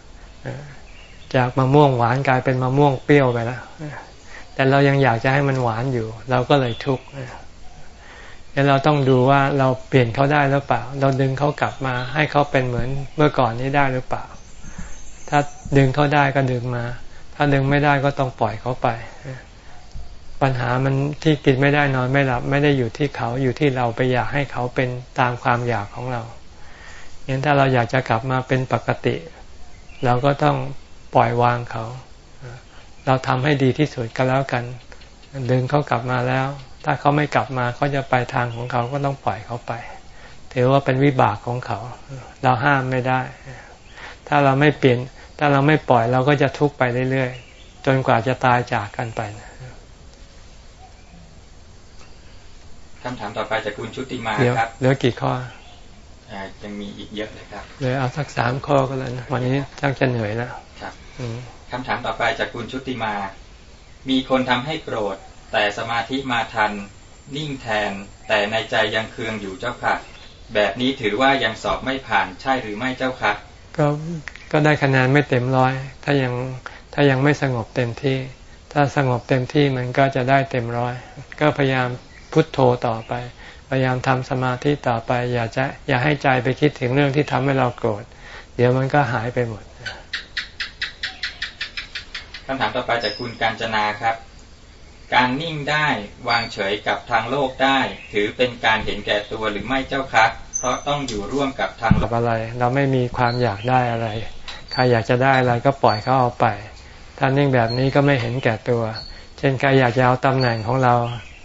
จากมะม่วงหวานกลายเป็นมะม่วงเปรี้ยวไปแล้วแต่เรายังอยากจะให้มันหวานอยู่ เราก็เลยทุกข์แล้วเราต้องดูว่าเราเปลี่ยนเขาได้หรือเปล่า เราดึงเขากลับมาให้เขาเป็นเหมือนเมื่อก่อนนี้ได้หรือเปล่า ถ้าดึงเขาได้ก็ดึงมา ถ้าดึงไม่ได้ก็ต้องปล่อยเขาไป ปัญหามันที่กินไม่ได้นอนไม่หลับ ไม่ได้อยู่ที่เขาอยู่ที่เราไปอยากให้เขาเป็นตามความอยากของเรางั้นถ้าเราอยากจะกลับมาเป็นปกติ เราก็ต้องปล่อยวางเขา เราทำให้ดีที่สุดก็แล้วกัน ดึงเขากลับมาแล้ว ถ้าเขาไม่กลับมาเขาจะไปทางของเขาก็ต้องปล่อยเขาไปถือว่าเป็นวิบากของเขา เราห้ามไม่ได้ ถ้าเราไม่เปลี่ยน ถ้าเราไม่ปล่อยเราก็จะทุกข์ไปเรื่อยๆ จนกว่าจะตายจากกันไปนะ คำถามต่อไปจากคุณชุติมาครับเหลือกี่ข้อยังมีอีกเยอะเลยครับเลยเอาสักสามข้อก็แล้วนะวันนี้จังจะเหนื่อยแล้วครับคำถามต่อไปจากคุณชุติมา มีคนทำให้โกรธ แต่สมาธิมาทัน นิ่งแทน แต่ในใจยังเคืองอยู่เจ้าค่ะ แบบนี้ถือว่ายังสอบไม่ผ่านใช่หรือไม่เจ้าค่ะก็ก็ได้คะแนนไม่เต็มร้อย ถ้ายังถ้ายังไม่สงบเต็มที่ ถ้าสงบเต็มที่มันก็จะได้เต็มร้อย ก็พยายาม พุทโธต่อไป พยายามทำสมาธิต่อไป อย่าจะอย่าให้ใจไปคิดถึงเรื่องที่ทำให้เราโกรธ เดี๋ยวมันก็หายไปหมดคำถามต่อไปจากคุณการจนาครับ การนิ่งได้วางเฉยกับทางโลกได้ ถือเป็นการเห็นแก่ตัวหรือไม่เจ้าคะเพราะต้องอยู่ร่วมกับทางกับอะไร เราไม่มีความอยากได้อะไร ใครอยากจะได้อะไรก็ปล่อยเขาเอาไป ถ้านิ่งแบบนี้ก็ไม่เห็นแก่ตัว เช่นใครอยากจะเอาตำแหน่งของเรา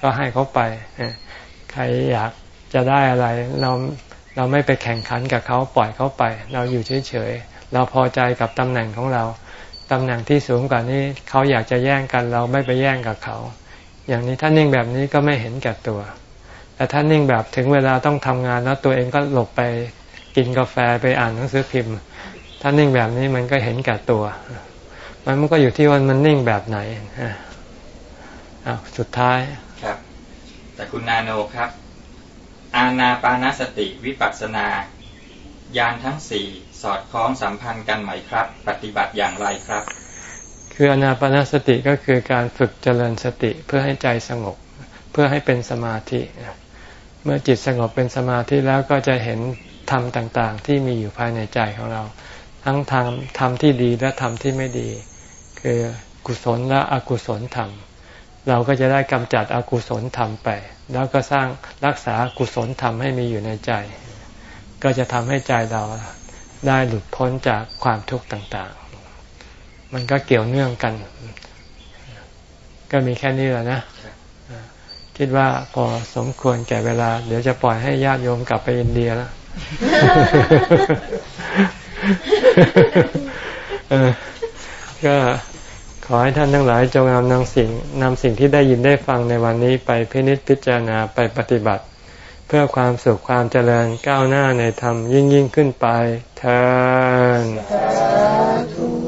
ก็ให้เขาไป ใครอยากจะได้อะไร เราเราไม่ไปแข่งขันกับเขาปล่อยเขาไป เราอยู่เฉยๆ เราพอใจกับตำแหน่งของเรา ตำแหน่งที่สูงกว่านี้เขาอยากจะแย่งกันเราไม่ไปแย่งกับเขา อย่างนี้ถ้านิ่งแบบนี้ก็ไม่เห็นแก่ตัว แต่ถ้านิ่งแบบถึงเวลาต้องทำงานแล้วตัวเองก็หลบไปกินกาแฟไปอ่านหนังสือพิมพ์ ถ้านิ่งแบบนี้มันก็เห็นแก่ตัว มันมันก็อยู่ที่ว่ามันนิ่งแบบไหนอ่าสุดท้าย คุณนาโนครับ อาณาปานสติวิปัสนา ยานทั้งสี่สอดคล้องสัมพันธ์กันไหมครับ ปฏิบัติอย่างไรครับ คืออานาปานสติก็คือการฝึกเจริญสติเพื่อให้ใจสงบ เพื่อให้เป็นสมาธิ เมื่อจิตสงบเป็นสมาธิแล้วก็จะเห็นธรรมต่างๆ ที่มีอยู่ภายในใจของเรา ทั้งธรรมธรรมที่ดีและธรรมที่ไม่ดี คือกุศลและอกุศลธรรม เราก็จะได้กำจัดอกุศลธรรมไป แล้วก็สร้างรักษากุศลธรรมให้มีอยู่ในใจ ก็จะทำให้ใจเราได้หลุดพ้นจากความทุกข์ต่างๆ มันก็เกี่ยวเนื่องกัน ก็มีแค่นี้แหละนะ คิดว่าพอสมควรแก่เวลา เดี๋ยวจะปล่อยให้ญาติโยมกลับไปอินเดียแล้วก็ข อให้ท่านทั้งหลายจงนำนำสิ่งนำสิ่งที่ได้ยินได้ฟังในวันนี้ไปพินิจพิจารณาไปปฏิบัติ เพื่อความสุขความเจริญก้าวหน้าในธรรมยิ่งยิ่งขึ้นไปเทอ